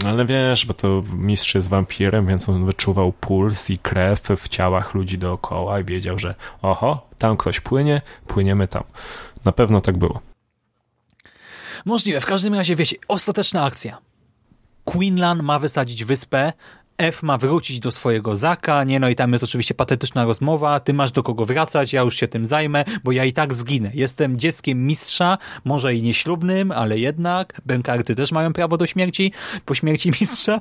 Ale wiesz, bo to mistrz jest wampirem, więc on wyczuwał puls i krew w ciałach ludzi dookoła i wiedział, że oho, tam ktoś płynie, płyniemy tam. Na pewno tak było. Możliwe. W każdym razie, wiecie, ostateczna akcja. Queenlan ma wysadzić wyspę, F ma wrócić do swojego Zaka, nie, no i tam jest oczywiście patetyczna rozmowa, ty masz do kogo wracać, ja już się tym zajmę, bo ja i tak zginę. Jestem dzieckiem mistrza, może i nieślubnym, ale jednak, bękarty też mają prawo do śmierci, po śmierci mistrza.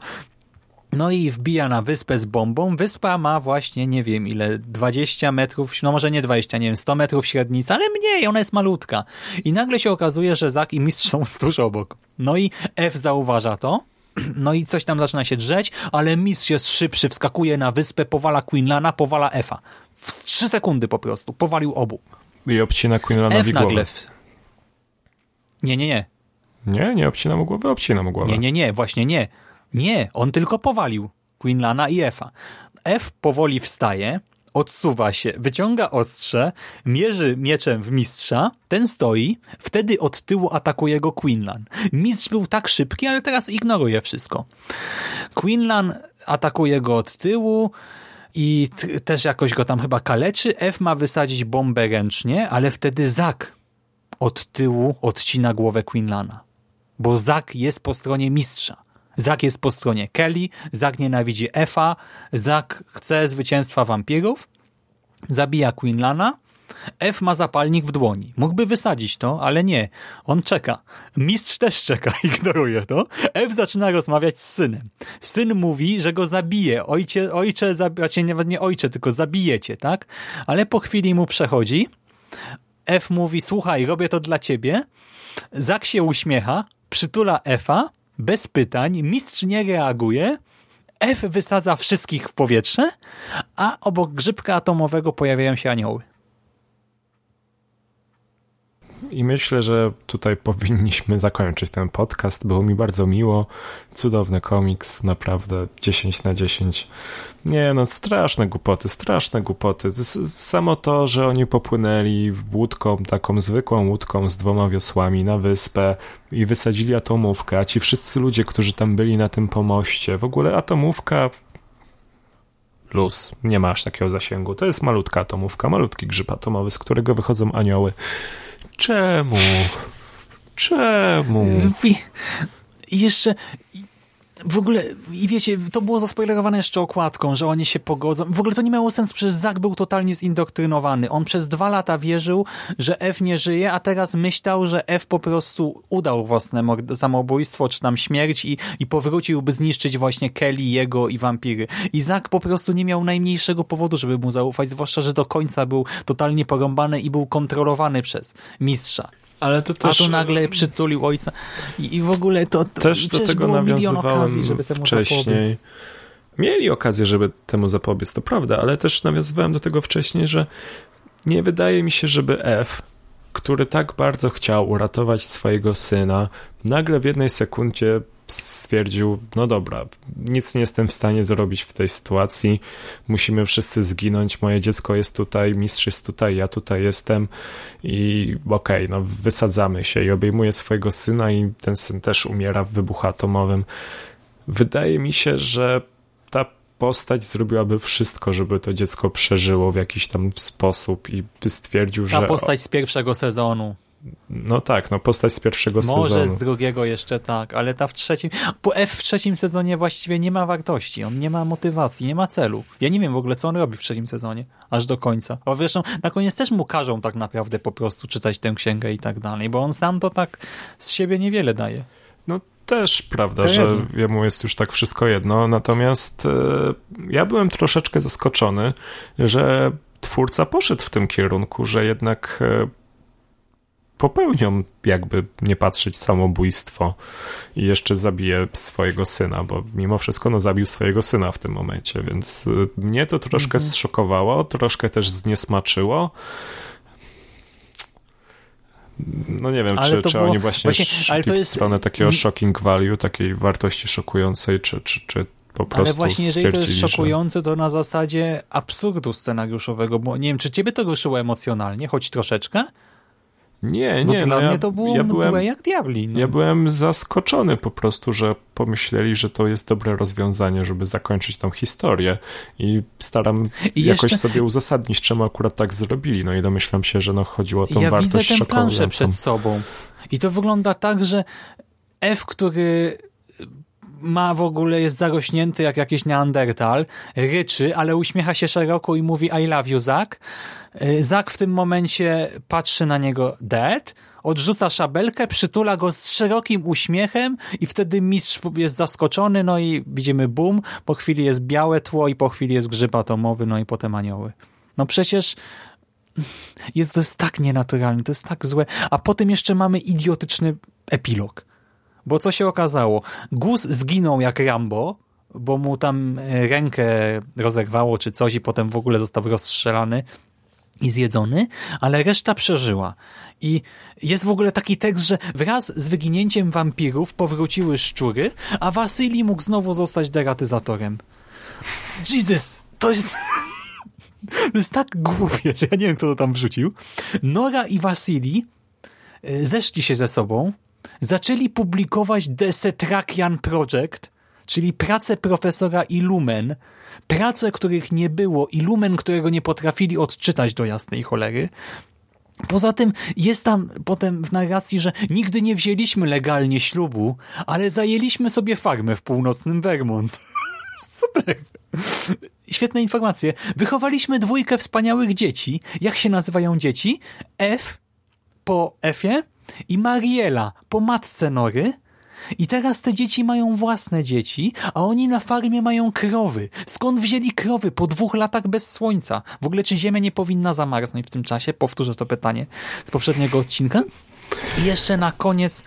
No i wbija na wyspę z bombą. Wyspa ma właśnie, nie wiem ile, 20 metrów, no może nie 20, nie wiem, 100 metrów średnicy, ale mniej, ona jest malutka. I nagle się okazuje, że Zak i mistrz są tuż obok. No i F zauważa to, no i coś tam zaczyna się drzeć, ale mistrz jest szybszy, wskakuje na wyspę, powala Queenlana, powala Efa. W 3 sekundy po prostu, powalił obu. I obcina nagle... głowę. W... Nie, nie, nie. Nie, nie obcina mu głowy, obcina mu głowę. Nie, nie, nie, właśnie nie. Nie, on tylko powalił Queenlana i Efa. F powoli wstaje, odsuwa się, wyciąga ostrze, mierzy mieczem w mistrza, ten stoi, wtedy od tyłu atakuje go Queenlan. Mistrz był tak szybki, ale teraz ignoruje wszystko. Queenlan atakuje go od tyłu i też jakoś go tam chyba kaleczy. F ma wysadzić bombę ręcznie, ale wtedy Zak od tyłu odcina głowę Queenlana. Bo Zak jest po stronie mistrza. Zak jest po stronie Kelly, Zak nienawidzi Efa, Zak chce zwycięstwa wampirów, zabija Queenlana, F ma zapalnik w dłoni. Mógłby wysadzić to, ale nie. On czeka. Mistrz też czeka, ignoruje to. F zaczyna rozmawiać z synem. Syn mówi, że go zabije. Ojcie, ojcze, zabi- raczej nawet nie ojcze, tylko zabijecie, tak? Ale po chwili mu przechodzi. F mówi, słuchaj, robię to dla ciebie. Zak się uśmiecha, przytula Efa, bez pytań, mistrz nie reaguje, F wysadza wszystkich w powietrze, a obok grzybka atomowego pojawiają się anioły. I myślę, że tutaj powinniśmy zakończyć ten podcast. Było mi bardzo miło. Cudowny komiks, naprawdę 10 na 10. Nie no, straszne głupoty, straszne głupoty. Samo to, że oni popłynęli łódką, taką zwykłą łódką z dwoma wiosłami na wyspę i wysadzili atomówkę, a ci wszyscy ludzie, którzy tam byli na tym pomoście, w ogóle atomówka luz, nie ma aż takiego zasięgu. To jest malutka atomówka, malutki grzyb atomowy, z którego wychodzą anioły. Czemu? Czemu? I i jeszcze w ogóle, i wiecie, to było zaspoilerowane jeszcze okładką, że oni się pogodzą. W ogóle to nie miało sensu, przecież Zak był totalnie zindoktrynowany. On przez dwa lata wierzył, że F nie żyje, a teraz myślał, że F po prostu udał własne samobójstwo, czy tam śmierć i, i powrócił, by zniszczyć właśnie Kelly, jego i wampiry. I Zak po prostu nie miał najmniejszego powodu, żeby mu zaufać, zwłaszcza, że do końca był totalnie porąbany i był kontrolowany przez mistrza. Ale to A też... tu nagle przytulił ojca i, i w ogóle to, to Też do tego milion okazji, nawiązywałem żeby temu wcześniej. zapobiec. mieli okazję, żeby temu zapobiec, to prawda, ale też nawiązywałem do tego wcześniej, że nie wydaje mi się, żeby F, który tak bardzo chciał uratować swojego syna, nagle w jednej sekundzie stwierdził, no dobra, nic nie jestem w stanie zrobić w tej sytuacji, musimy wszyscy zginąć, moje dziecko jest tutaj, mistrz jest tutaj, ja tutaj jestem i okej, okay, no wysadzamy się i obejmuje swojego syna i ten syn też umiera w wybuchu atomowym. Wydaje mi się, że ta postać zrobiłaby wszystko, żeby to dziecko przeżyło w jakiś tam sposób i stwierdził, ta że... Ta postać z pierwszego sezonu. No tak, no postać z pierwszego Może sezonu. Może z drugiego jeszcze tak, ale ta w trzecim... Po F w trzecim sezonie właściwie nie ma wartości, on nie ma motywacji, nie ma celu. Ja nie wiem w ogóle, co on robi w trzecim sezonie, aż do końca. Bo zresztą na koniec też mu każą tak naprawdę po prostu czytać tę księgę i tak dalej, bo on sam to tak z siebie niewiele daje. No też prawda, to że jemu jest już tak wszystko jedno, natomiast e, ja byłem troszeczkę zaskoczony, że twórca poszedł w tym kierunku, że jednak e, popełnią, jakby nie patrzeć, samobójstwo i jeszcze zabije swojego syna, bo mimo wszystko no, zabił swojego syna w tym momencie, więc y, mnie to troszkę mhm. zszokowało, troszkę też zniesmaczyło. No nie wiem, czy, czy było, oni właśnie, właśnie szli w stronę takiego shocking value, takiej wartości szokującej, czy, czy, czy po prostu Ale właśnie jeżeli to jest szokujące, to na zasadzie absurdu scenariuszowego, bo nie wiem, czy ciebie to ruszyło emocjonalnie, choć troszeczkę? Nie, nie. Bo dla no mnie ja, to było ja byłem, jak diabli. No. Ja byłem zaskoczony po prostu, że pomyśleli, że to jest dobre rozwiązanie, żeby zakończyć tą historię i staram I jakoś jeszcze... sobie uzasadnić, czemu akurat tak zrobili. No i domyślam się, że no chodziło o tą ja wartość widzę tę planszę przed sobą i to wygląda tak, że F, który ma w ogóle, jest zarośnięty jak jakiś neandertal, ryczy, ale uśmiecha się szeroko i mówi I love you, Zak. Y, Zak w tym momencie patrzy na niego dead, odrzuca szabelkę, przytula go z szerokim uśmiechem i wtedy mistrz jest zaskoczony, no i widzimy boom, po chwili jest białe tło i po chwili jest grzyb atomowy, no i potem anioły. No przecież jest, to jest tak nienaturalne, to jest tak złe, a potem jeszcze mamy idiotyczny epilog. Bo co się okazało? Gus zginął jak Rambo, bo mu tam rękę rozerwało czy coś i potem w ogóle został rozstrzelany i zjedzony, ale reszta przeżyła. I jest w ogóle taki tekst, że wraz z wyginięciem wampirów powróciły szczury, a Wasylii mógł znowu zostać deratyzatorem. Jesus! To jest... To jest tak głupie, że ja nie wiem, kto to tam wrzucił. Nora i Wasili e, zeszli się ze sobą, zaczęli publikować The Setrakian Project, czyli pracę profesora Illumen, prace, których nie było, Illumen, którego nie potrafili odczytać do jasnej cholery. Poza tym jest tam potem w narracji, że nigdy nie wzięliśmy legalnie ślubu, ale zajęliśmy sobie farmę w północnym Vermont. Super. Świetne informacje. Wychowaliśmy dwójkę wspaniałych dzieci. Jak się nazywają dzieci? F po Efie i Mariela po matce Nory. I teraz te dzieci mają własne dzieci, a oni na farmie mają krowy. Skąd wzięli krowy po dwóch latach bez słońca? W ogóle czy ziemia nie powinna zamarznąć w tym czasie? Powtórzę to pytanie z poprzedniego odcinka. I jeszcze na koniec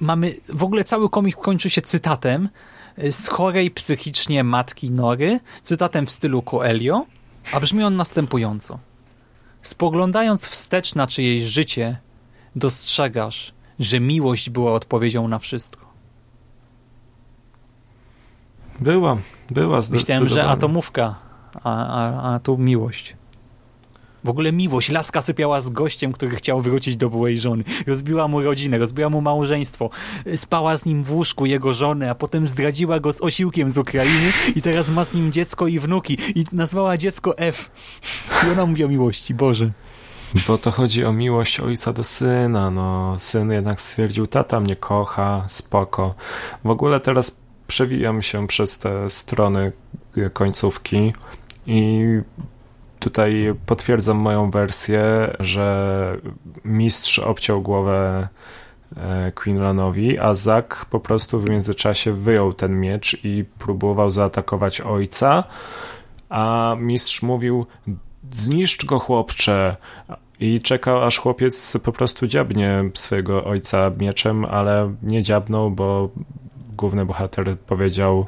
mamy, w ogóle cały komik kończy się cytatem z chorej psychicznie matki Nory, cytatem w stylu Coelho, a brzmi on następująco. Spoglądając wstecz na czyjeś życie, dostrzegasz, że miłość była odpowiedzią na wszystko. Była, była Myślałem, że atomówka, a, a, a tu miłość. W ogóle miłość. Laska sypiała z gościem, który chciał wrócić do byłej żony. Rozbiła mu rodzinę, rozbiła mu małżeństwo. Spała z nim w łóżku jego żony, a potem zdradziła go z osiłkiem z Ukrainy i teraz ma z nim dziecko i wnuki. I nazwała dziecko F. I ona mówi o miłości. Boże. Bo to chodzi o miłość ojca do syna. No, syn jednak stwierdził, tata mnie kocha, spoko. W ogóle teraz przewijam się przez te strony końcówki i tutaj potwierdzam moją wersję, że mistrz obciął głowę e, Quinlanowi, a Zak po prostu w międzyczasie wyjął ten miecz i próbował zaatakować ojca, a mistrz mówił zniszcz go chłopcze. I czekał aż chłopiec po prostu dziabnie swojego ojca mieczem, ale nie dziabnął, bo główny bohater powiedział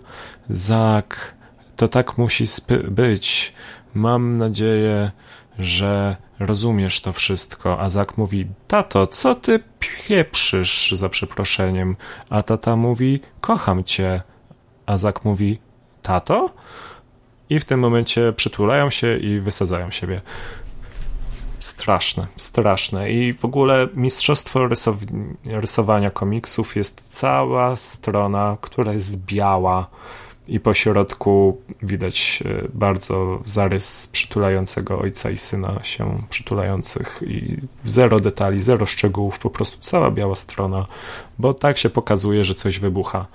Zak, to tak musi być. Mam nadzieję, że rozumiesz to wszystko. A Zak mówi, tato, co ty pieprzysz za przeproszeniem? A tata mówi, kocham cię. A Zak mówi, tato? I w tym momencie przytulają się i wysadzają siebie. Straszne, straszne. I w ogóle mistrzostwo rysow rysowania komiksów jest cała strona, która jest biała i po środku widać e, bardzo zarys przytulającego ojca i syna się przytulających i zero detali, zero szczegółów, po prostu cała biała strona, bo tak się pokazuje, że coś wybucha.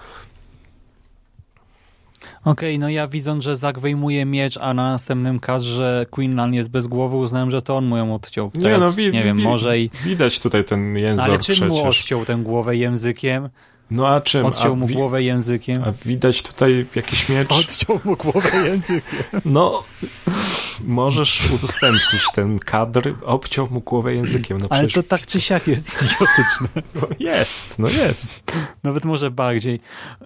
Okej, okay, no ja widząc, że Zak wyjmuje miecz, a na następnym kadrze Quinlan jest bez głowy, uznałem, że to on mu ją odciął. Teraz, nie, no, wi- nie wiem, wi- może i... Widać tutaj ten język Ale czym przecież. mu odciął tę głowę językiem? No a czym? Odciął mu głowę językiem. A widać tutaj jakiś miecz? Odciął mu głowę językiem. No, możesz udostępnić ten kadr, obciął mu głowę językiem. No Ale to tak czy siak jest idiotyczne. No jest, no jest. Nawet może bardziej.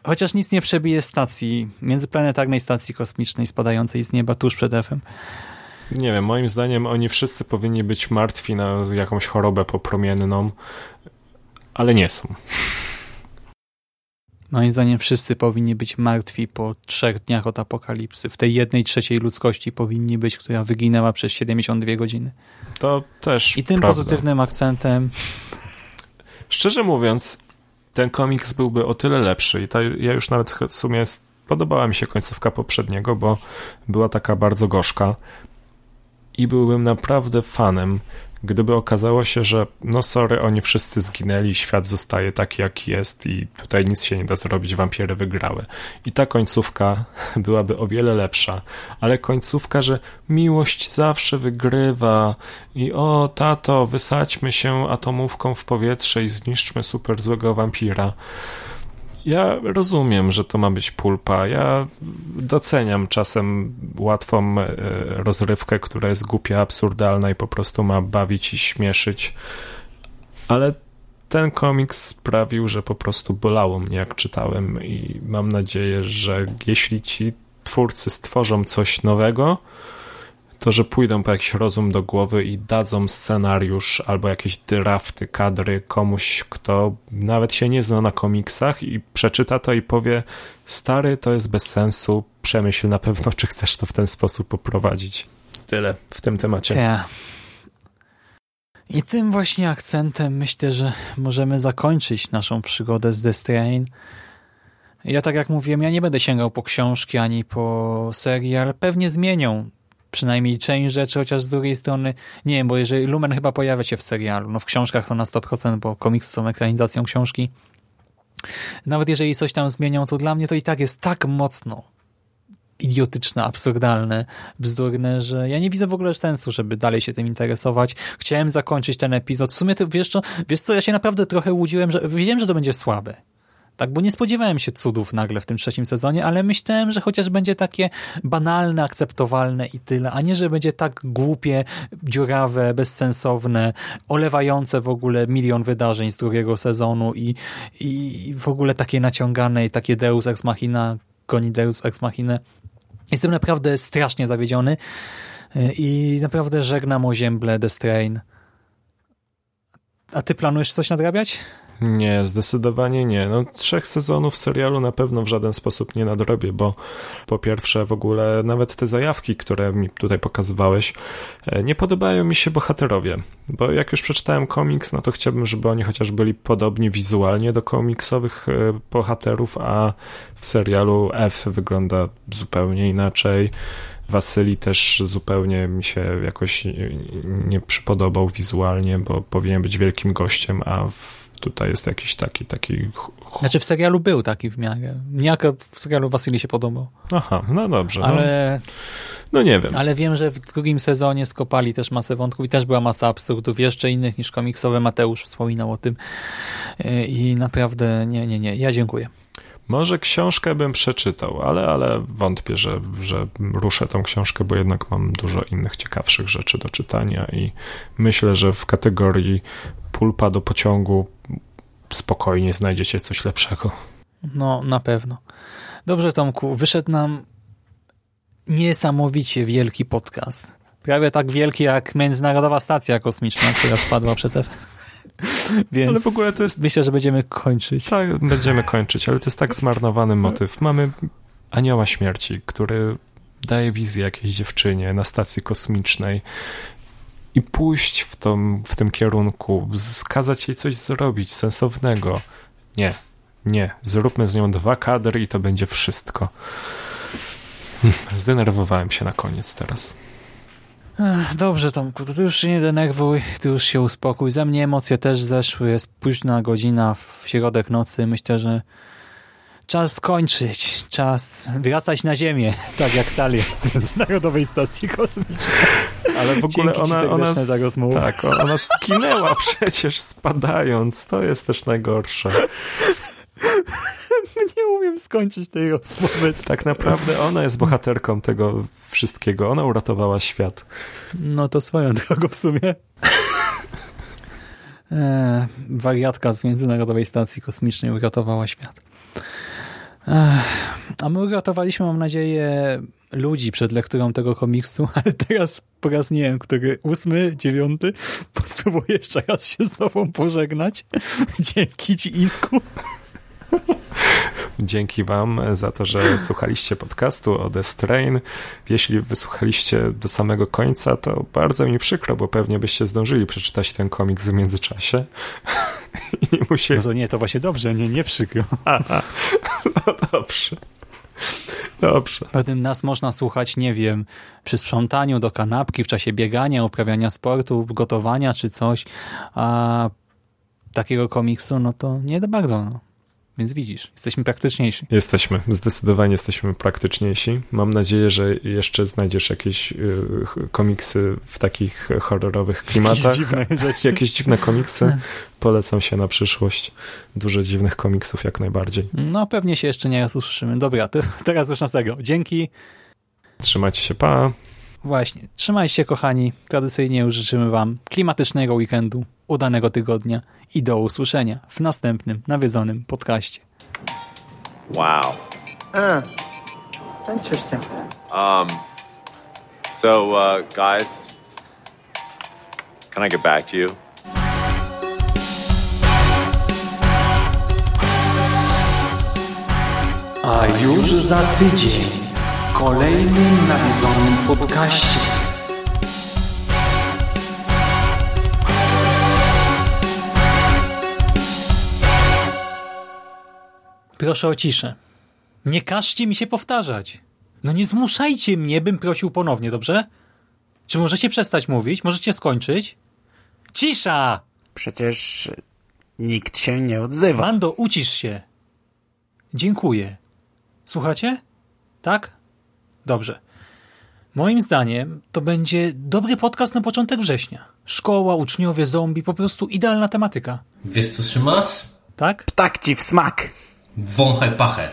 Chociaż nic nie przebije stacji, międzyplanetarnej stacji kosmicznej spadającej z nieba tuż przed F-em. Nie wiem, moim zdaniem oni wszyscy powinni być martwi na jakąś chorobę popromienną, ale nie są. Moim zdaniem wszyscy powinni być martwi po trzech dniach od apokalipsy. W tej jednej trzeciej ludzkości powinni być, która wyginęła przez 72 godziny. To też I tym prawda. pozytywnym akcentem... Szczerze mówiąc, ten komiks byłby o tyle lepszy i ta, ja już nawet w sumie podobała mi się końcówka poprzedniego, bo była taka bardzo gorzka i byłbym naprawdę fanem, Gdyby okazało się, że no sorry, oni wszyscy zginęli, świat zostaje taki, jaki jest i tutaj nic się nie da zrobić, wampiry wygrały. I ta końcówka byłaby o wiele lepsza, ale końcówka, że miłość zawsze wygrywa i o tato, wysadźmy się atomówką w powietrze i zniszczmy super złego wampira. Ja rozumiem, że to ma być pulpa. Ja doceniam czasem łatwą e, rozrywkę, która jest głupia, absurdalna i po prostu ma bawić i śmieszyć. Ale ten komiks sprawił, że po prostu bolało mnie, jak czytałem, i mam nadzieję, że jeśli ci twórcy stworzą coś nowego, to, że pójdą po jakiś rozum do głowy i dadzą scenariusz albo jakieś drafty, kadry komuś, kto nawet się nie zna na komiksach i przeczyta to i powie stary, to jest bez sensu, przemyśl na pewno, czy chcesz to w ten sposób poprowadzić. Tyle w tym temacie. Ja. I tym właśnie akcentem myślę, że możemy zakończyć naszą przygodę z The Strain. Ja tak jak mówiłem, ja nie będę sięgał po książki ani po serial. Pewnie zmienią przynajmniej część rzeczy, chociaż z drugiej strony, nie wiem, bo jeżeli Lumen chyba pojawia się w serialu, no w książkach to na 100%, bo komiksy są ekranizacją książki. Nawet jeżeli coś tam zmienią, to dla mnie to i tak jest tak mocno idiotyczne, absurdalne, bzdurne, że ja nie widzę w ogóle sensu, żeby dalej się tym interesować. Chciałem zakończyć ten epizod. W sumie to, wiesz co, wiesz co, ja się naprawdę trochę łudziłem, że wiedziałem, że to będzie słabe. Tak, bo nie spodziewałem się cudów nagle w tym trzecim sezonie, ale myślałem, że chociaż będzie takie banalne, akceptowalne i tyle, a nie, że będzie tak głupie, dziurawe, bezsensowne, olewające w ogóle milion wydarzeń z drugiego sezonu i, i w ogóle takie naciągane i takie Deus Ex Machina, goni Deus Ex Machina. Jestem naprawdę strasznie zawiedziony i naprawdę żegnam o ziemble The Strain. A ty planujesz coś nadrabiać? Nie, zdecydowanie nie. No, trzech sezonów serialu na pewno w żaden sposób nie nadrobię, bo po pierwsze w ogóle nawet te zajawki, które mi tutaj pokazywałeś, e, nie podobają mi się bohaterowie, bo jak już przeczytałem komiks, no to chciałbym, żeby oni chociaż byli podobni wizualnie do komiksowych e, bohaterów, a w serialu F wygląda zupełnie inaczej. Wasyli też zupełnie mi się jakoś nie przypodobał wizualnie, bo powinien być wielkim gościem, a w tutaj jest jakiś taki... taki... Znaczy w serialu był taki w miarę. Mnie akurat w serialu Wasili się podobał. Aha, no dobrze. No. Ale... No, no nie wiem. Ale wiem, że w drugim sezonie skopali też masę wątków i też była masa absurdów, jeszcze innych niż komiksowe. Mateusz wspominał o tym e, i naprawdę nie, nie, nie. Ja dziękuję. Może książkę bym przeczytał, ale, ale wątpię, że, że ruszę tą książkę, bo jednak mam dużo innych ciekawszych rzeczy do czytania i myślę, że w kategorii pulpa do pociągu spokojnie znajdziecie coś lepszego. No, na pewno. Dobrze, Tomku, wyszedł nam niesamowicie wielki podcast. Prawie tak wielki jak Międzynarodowa Stacja Kosmiczna, która spadła przed Więc ale w ogóle to jest... myślę, że będziemy kończyć. Tak, będziemy kończyć, ale to jest tak zmarnowany motyw. Mamy anioła śmierci, który daje wizję jakiejś dziewczynie na stacji kosmicznej i pójść w, tom, w tym kierunku, skazać jej coś zrobić sensownego. Nie, nie. Zróbmy z nią dwa kadry i to będzie wszystko. Zdenerwowałem się na koniec teraz. Dobrze, Tomku, to ty już się nie denerwuj, ty już się uspokój. Ze mnie emocje też zeszły, jest późna godzina w środek nocy. Myślę, że czas skończyć, czas wracać na ziemię, tak jak Talia z Międzynarodowej Stacji Kosmicznej. Ale w ogóle Dzięki ona, ona, za rozmowę. tak, ona skinęła przecież spadając, to jest też najgorsze. Nie umiem skończyć tej rozmowy. Tak naprawdę ona jest bohaterką tego wszystkiego, ona uratowała świat. No to swoją drogą w sumie. Eee, wariatka z Międzynarodowej Stacji Kosmicznej uratowała świat. A my uratowaliśmy, mam nadzieję, ludzi przed lekturą tego komiksu, ale teraz po raz nie wiem, który ósmy, dziewiąty, potrzebuję jeszcze raz się z nową pożegnać. Dzięki ci, Isku. Dzięki Wam za to, że słuchaliście podcastu o The Strain. Jeśli wysłuchaliście do samego końca, to bardzo mi przykro, bo pewnie byście zdążyli przeczytać ten komiks w międzyczasie. I nie musieli... No to nie, to właśnie dobrze, nie, nie przykro. Aha. No dobrze. Dobrze. Pewnym nas można słuchać, nie wiem, przy sprzątaniu do kanapki, w czasie biegania, uprawiania sportu, gotowania czy coś, a takiego komiksu, no to nie bardzo. No. Więc widzisz, jesteśmy praktyczniejsi. Jesteśmy, zdecydowanie jesteśmy praktyczniejsi. Mam nadzieję, że jeszcze znajdziesz jakieś y, komiksy w takich horrorowych klimatach. Jakieś dziwne. Jakieś dziwne komiksy. Polecam się na przyszłość. Dużo dziwnych komiksów jak najbardziej. No pewnie się jeszcze nie raz usłyszymy. Dobra, to teraz już na serio. Dzięki. Trzymajcie się, pa. Właśnie. Trzymajcie się, kochani. Tradycyjnie już życzymy wam klimatycznego weekendu, udanego tygodnia i do usłyszenia w następnym nawiedzonym podcaście. Wow. Uh, interesting. Um, so, uh, guys, can I get back to you? A już za tydzień kolejnym nawiedzonym podcaście. Proszę o ciszę. Nie każcie mi się powtarzać. No nie zmuszajcie mnie, bym prosił ponownie, dobrze? Czy możecie przestać mówić? Możecie skończyć? Cisza! Przecież nikt się nie odzywa. Mando, ucisz się. Dziękuję. Słuchacie? Tak? Dobrze. Moim zdaniem to będzie dobry podcast na początek września. Szkoła, uczniowie, zombie, po prostu idealna tematyka. Wiesz co, Szymas? Tak? Ptak ci w smak. Wąchaj pachę.